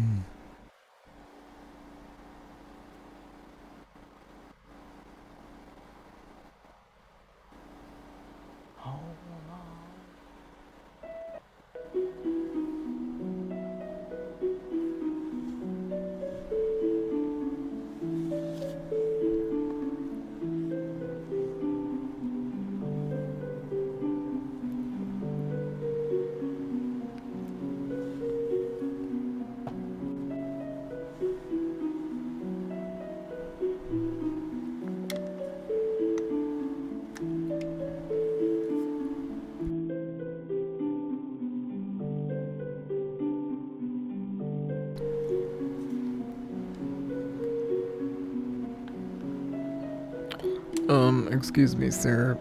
Excuse me, sir.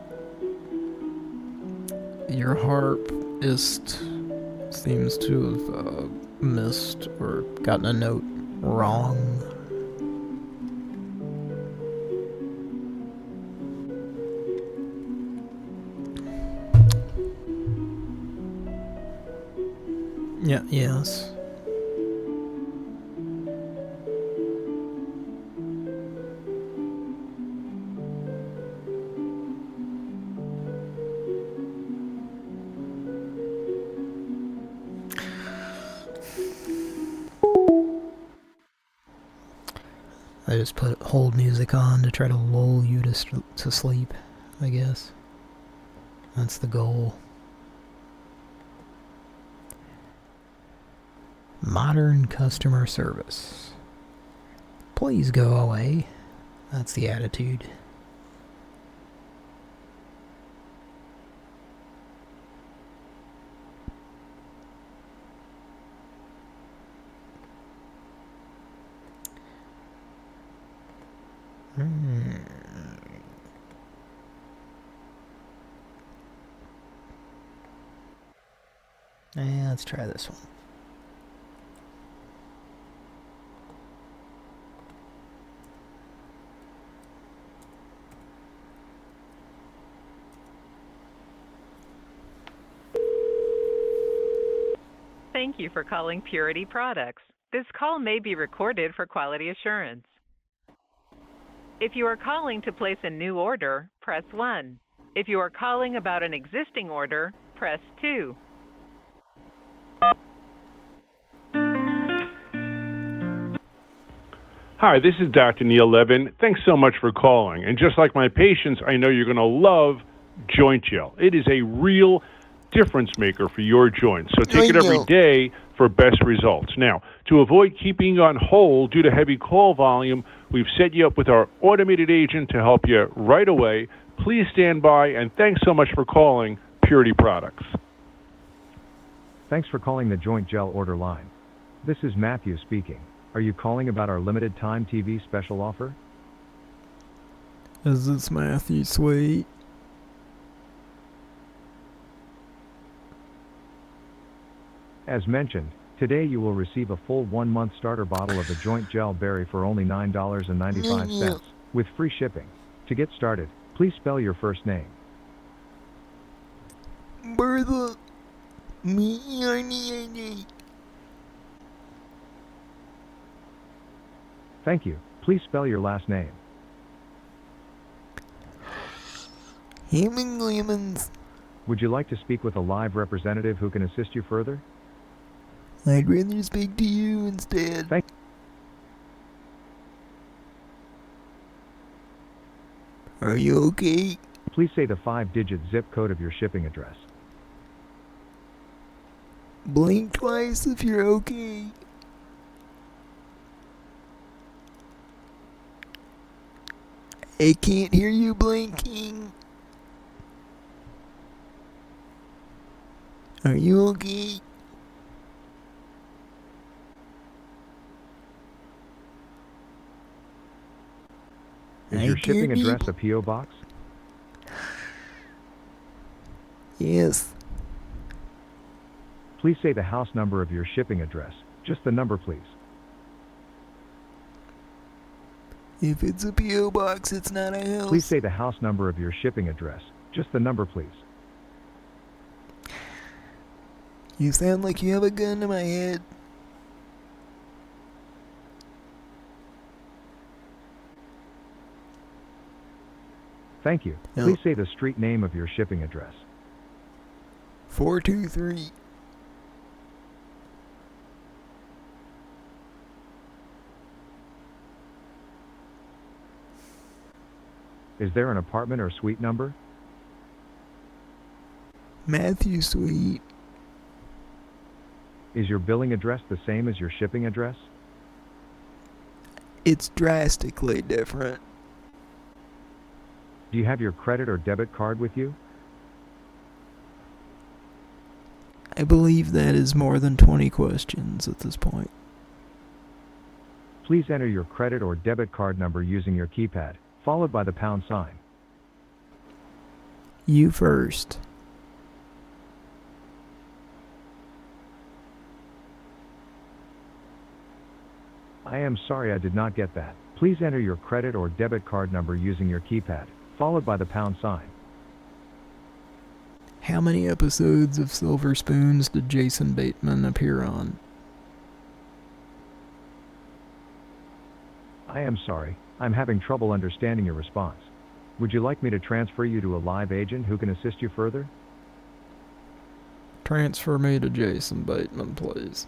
Your harpist seems to have uh, missed or gotten a note wrong. Yeah, yes. Hold music on to try to lull you to, to sleep, I guess. That's the goal. Modern customer service. Please go away. That's the attitude. Hmm. Yeah, let's try this one. Thank you for calling Purity Products. This call may be recorded for quality assurance. If you are calling to place a new order, press 1. If you are calling about an existing order, press 2. Hi, this is Dr. Neil Levin. Thanks so much for calling. And just like my patients, I know you're going to love Joint Gel. It is a real difference maker for your joints. So take it every day for best results. Now, to avoid keeping you on hold due to heavy call volume, we've set you up with our automated agent to help you right away. Please stand by and thanks so much for calling Purity Products. Thanks for calling the Joint Gel Order line. This is Matthew speaking. Are you calling about our limited time TV special offer? Is this Matthew Sweet? As mentioned, today you will receive a full one month starter bottle of the Joint Gel Berry for only $9.95 mm-hmm. with free shipping. To get started, please spell your first name. Bertha. Thank you. Please spell your last name. Hemming Lemons. Would you like to speak with a live representative who can assist you further? I'd rather speak to you instead. Thank Are you okay? Please say the five digit zip code of your shipping address. Blink twice if you're okay. I can't hear you blinking. Are you okay? Is your shipping address a P.O. box? Yes. Please say the house number of your shipping address. Just the number, please. If it's a P.O. box, it's not a house. Please say the house number of your shipping address. Just the number, please. You sound like you have a gun to my head. Thank you. No. Please say the street name of your shipping address. 423. Is there an apartment or suite number? Matthew Suite. Is your billing address the same as your shipping address? It's drastically different. Do you have your credit or debit card with you? I believe that is more than 20 questions at this point. Please enter your credit or debit card number using your keypad, followed by the pound sign. You first. I am sorry I did not get that. Please enter your credit or debit card number using your keypad, followed by the pound sign. How many episodes of Silver Spoons did Jason Bateman appear on? I am sorry, I'm having trouble understanding your response. Would you like me to transfer you to a live agent who can assist you further? Transfer me to Jason Bateman, please.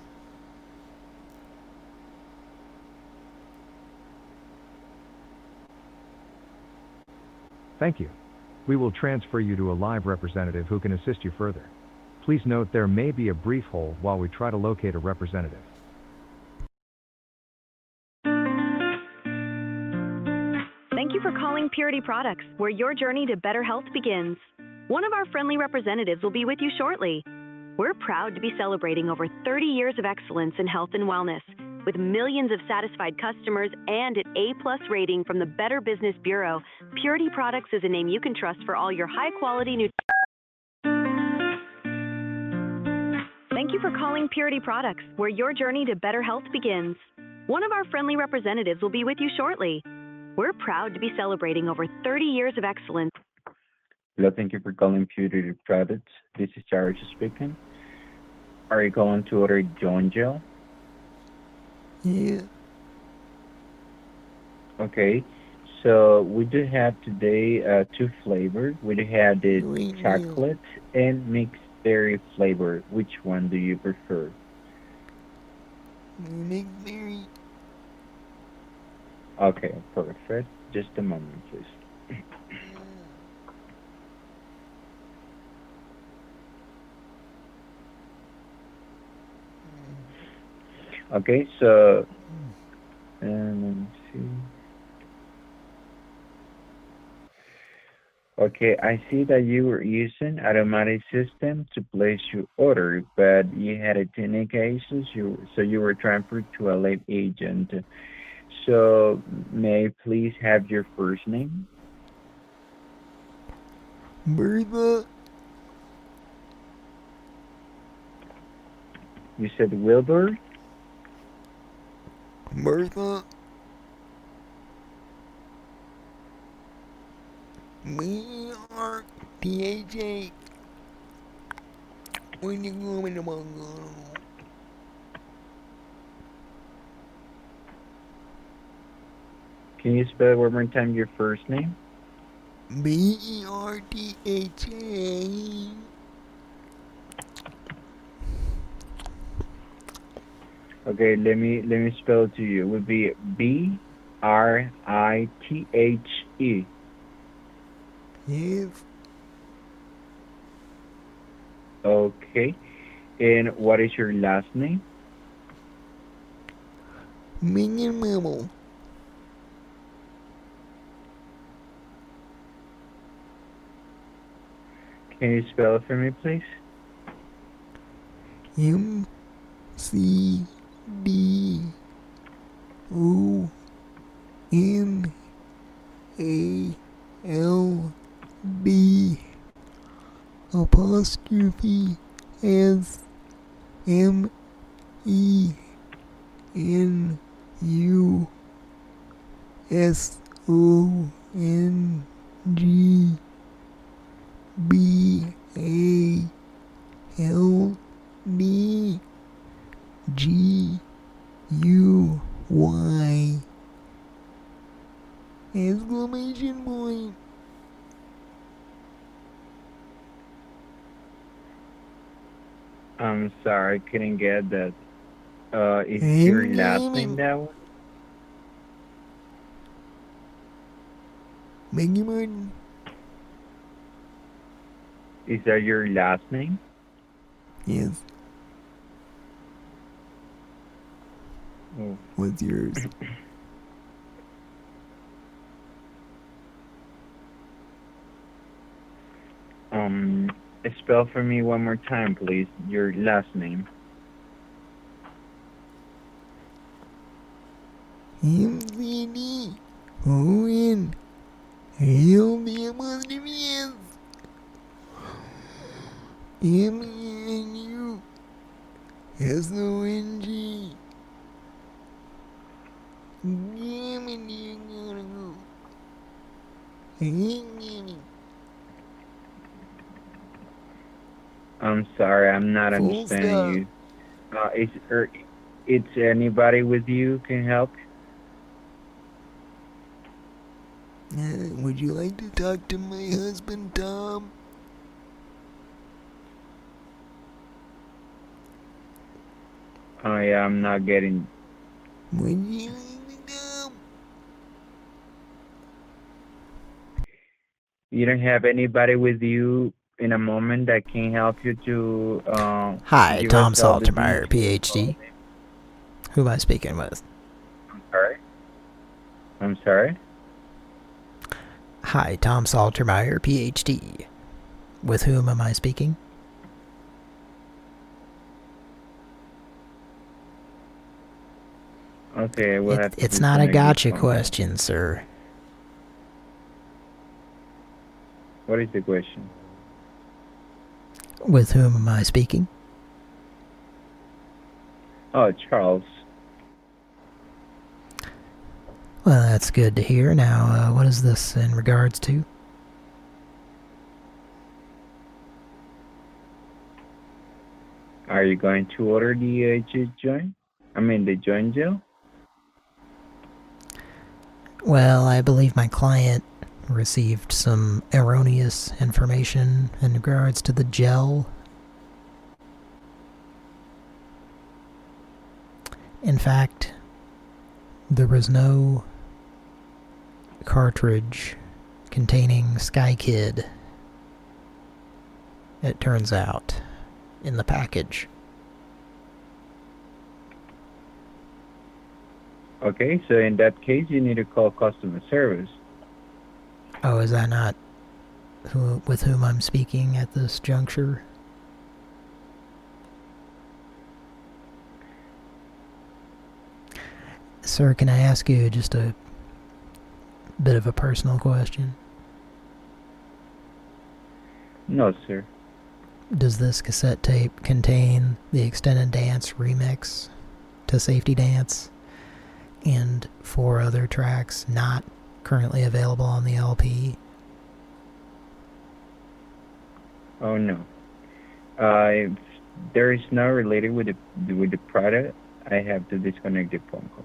Thank you. We will transfer you to a live representative who can assist you further. Please note there may be a brief hold while we try to locate a representative. Thank you for calling Purity Products, where your journey to better health begins. One of our friendly representatives will be with you shortly. We're proud to be celebrating over 30 years of excellence in health and wellness, with millions of satisfied customers and an A-plus rating from the Better Business Bureau. Purity Products is a name you can trust for all your high-quality nutrition. Thank you for calling Purity Products, where your journey to better health begins. One of our friendly representatives will be with you shortly. We're proud to be celebrating over 30 years of excellence. Hello, thank you for calling Purity Products. This is Jarrett speaking. Are you going to order Joint Gel? Yeah. Okay, so we do have today uh, two flavors. We do have the Green chocolate and mixed berry flavor. Which one do you prefer? Mixed berry. Okay, perfect. Just a moment, please. Okay, so um, and let me see. Okay, I see that you were using automatic system to place your order, but you had a technical issues, you, so you were transferred to a lead agent. So may I please have your first name? Bertha. You said Wilbur? Bertha. We are THA. When you go in the bungalow. Can you spell one more time your first name? B E R T H A. Okay, let me let me spell it to you. It would be B R I T H E. Yes. Okay. And what is your last name? Minion Mammal. Can you spell it for me, please? M C D O N A L B apostrophe S M E N U S O N G B A L D G U Y exclamation point. I'm sorry, I couldn't get that. Uh, is your last name that one? Maggie Martin. Is that your last name? Yes. Oh. What's yours? Um, spell for me one more time, please. Your last name. M C D O N L B apostrophe S M E N U S O N G. Damn it, you gotta go. I'm sorry, I'm not understanding you. Uh, is er, it's anybody with you can help? Uh, would you like to talk to my husband, Tom? Oh yeah, I'm not getting. Would you You don't have anybody with you in a moment that can help you to. Uh, Hi, Tom us all the Saltermeyer, PhD. Who am I speaking with? I'm Sorry. I'm sorry. Hi, Tom Saltermeyer, PhD. With whom am I speaking? Okay, we'll have to It's not a gotcha question, sir. What is the question? With whom am I speaking? Oh, Charles. Well, that's good to hear. Now, uh, what is this in regards to? Are you going to order the uh, joint? I mean, the joint gel? Well, I believe my client received some erroneous information in regards to the gel. In fact, there was no cartridge containing Sky Kid, it turns out, in the package. Okay, so in that case, you need to call customer service. Oh, is that not who, with whom I'm speaking at this juncture? Sir, can I ask you just a bit of a personal question? No, sir. Does this cassette tape contain the extended dance remix to Safety Dance and four other tracks not currently available on the LP? Oh no. Uh, there is no related with the with the product, I have to disconnect the phone call.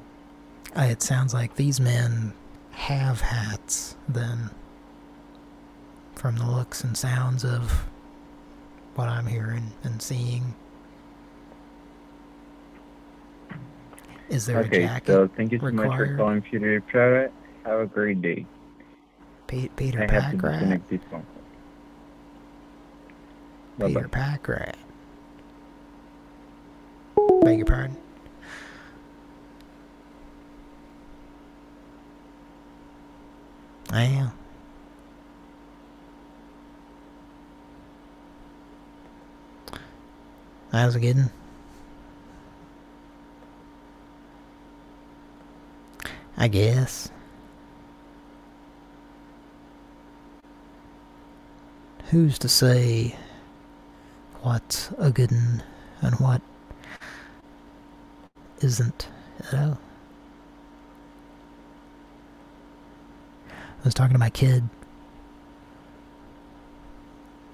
Uh, it sounds like these men have hats, then, from the looks and sounds of what I'm hearing and seeing. Is there okay, a jacket so thank you so much for required? calling Future Product. Have a great day. Pe- Peter I Packrat. disconnect this phone call. Peter Packrat. Beg your pardon? I am. How's it getting? I guess. Who's to say what's a good one and what isn't, you know? I was talking to my kid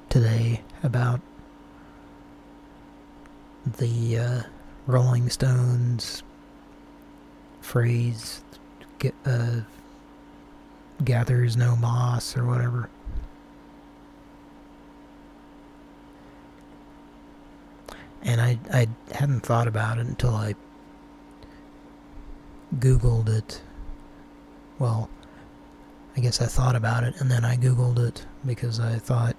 today about the uh, Rolling Stones phrase, uh, gathers no moss or whatever. And I, I hadn't thought about it until I Googled it. Well, I guess I thought about it and then I Googled it because I thought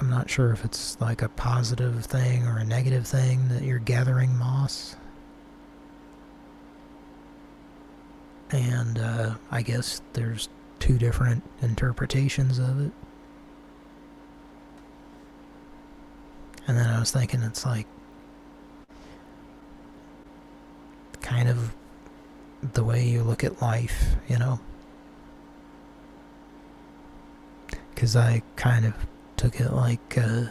I'm not sure if it's like a positive thing or a negative thing that you're gathering moss. And uh, I guess there's two different interpretations of it. And then I was thinking it's like kind of the way you look at life, you know? Because I kind of took it like, uh,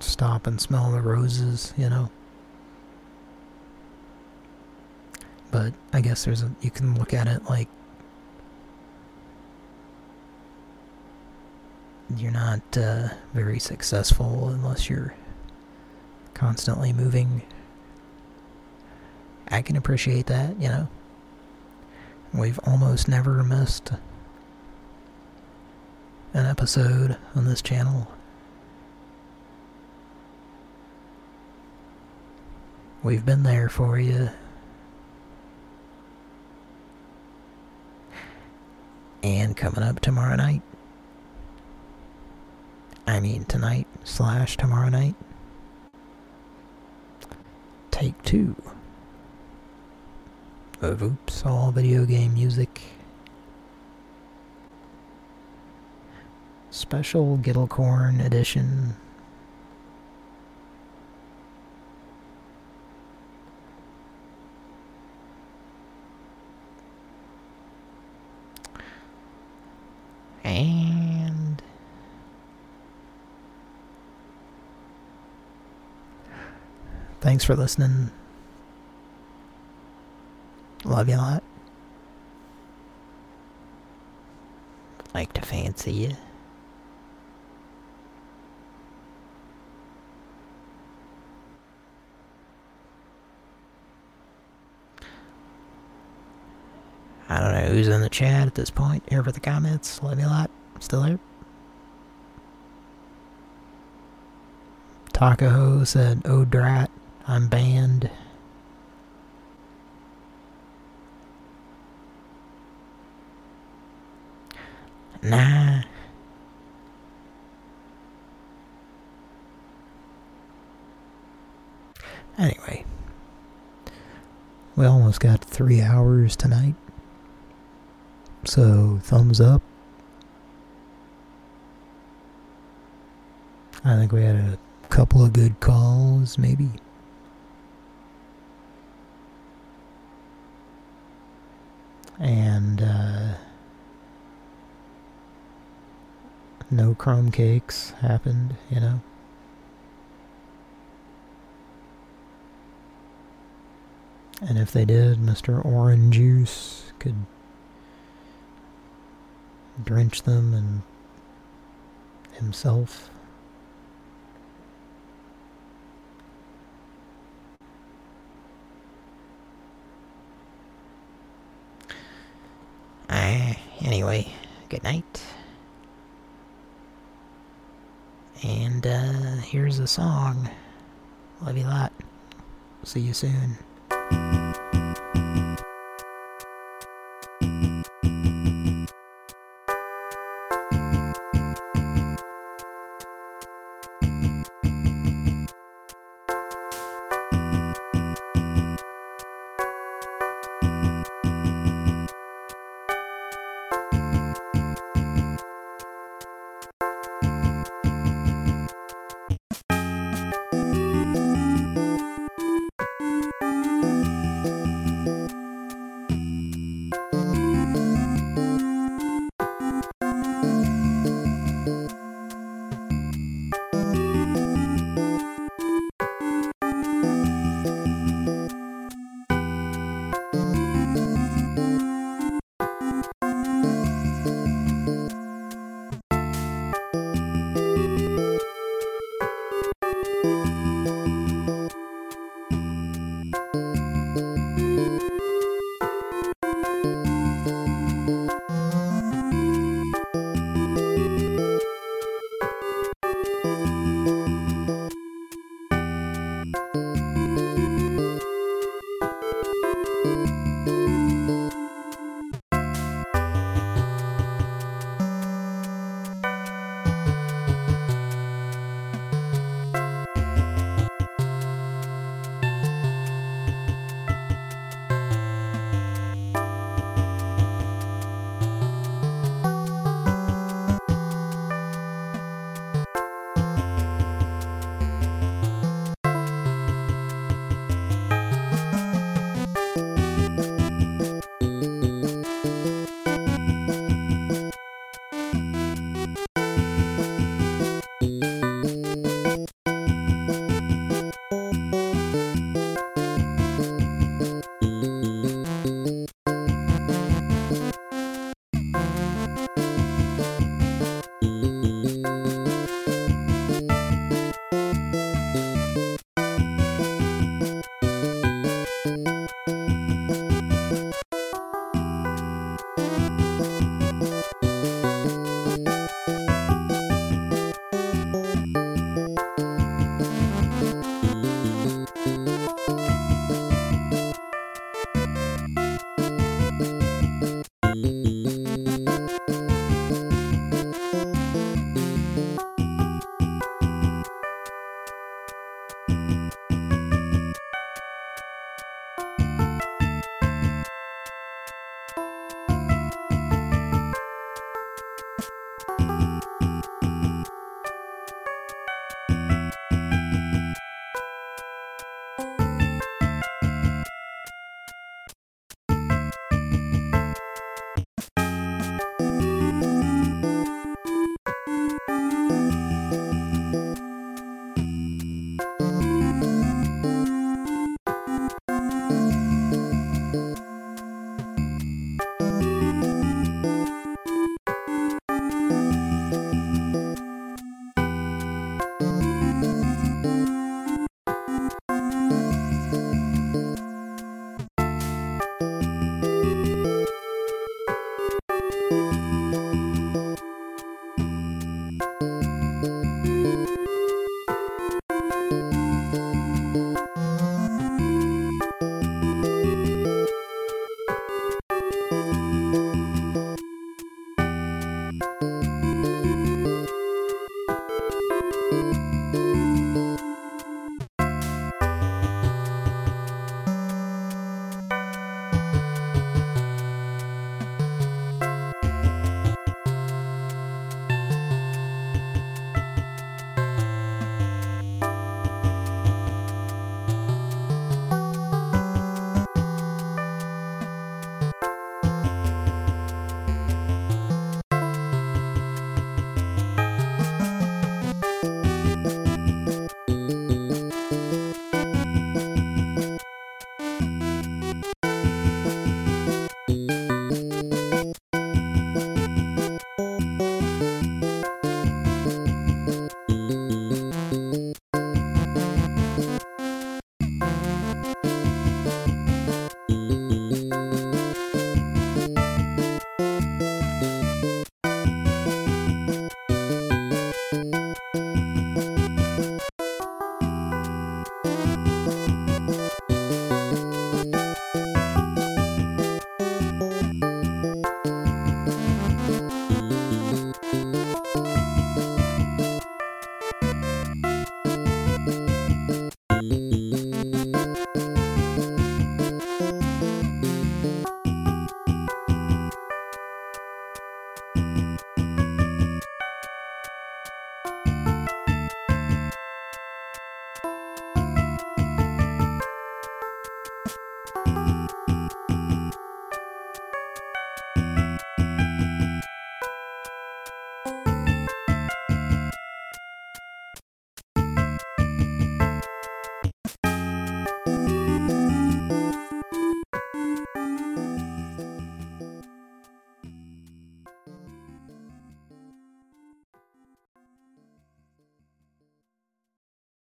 stop and smell the roses, you know? But I guess there's a, you can look at it like you're not uh, very successful unless you're constantly moving. I can appreciate that, you know. We've almost never missed an episode on this channel. We've been there for you. And coming up tomorrow night. I mean tonight slash tomorrow night. Take two of Oops All Video Game Music. Special Gittlecorn Edition. And thanks for listening. Love you a lot. Like to fancy you. I don't know who's in the chat at this point. Here for the comments. Love you a lot. Still here. Takaho said, Oh drat, I'm banned. Nah. Anyway. We almost got three hours tonight. So, thumbs up. I think we had a couple of good calls, maybe. And, uh, no crumb cakes happened, you know? And if they did, Mr. Orange Juice could drench them and himself. Uh, anyway, good night. And uh, here's a song. Love you a lot. See you soon.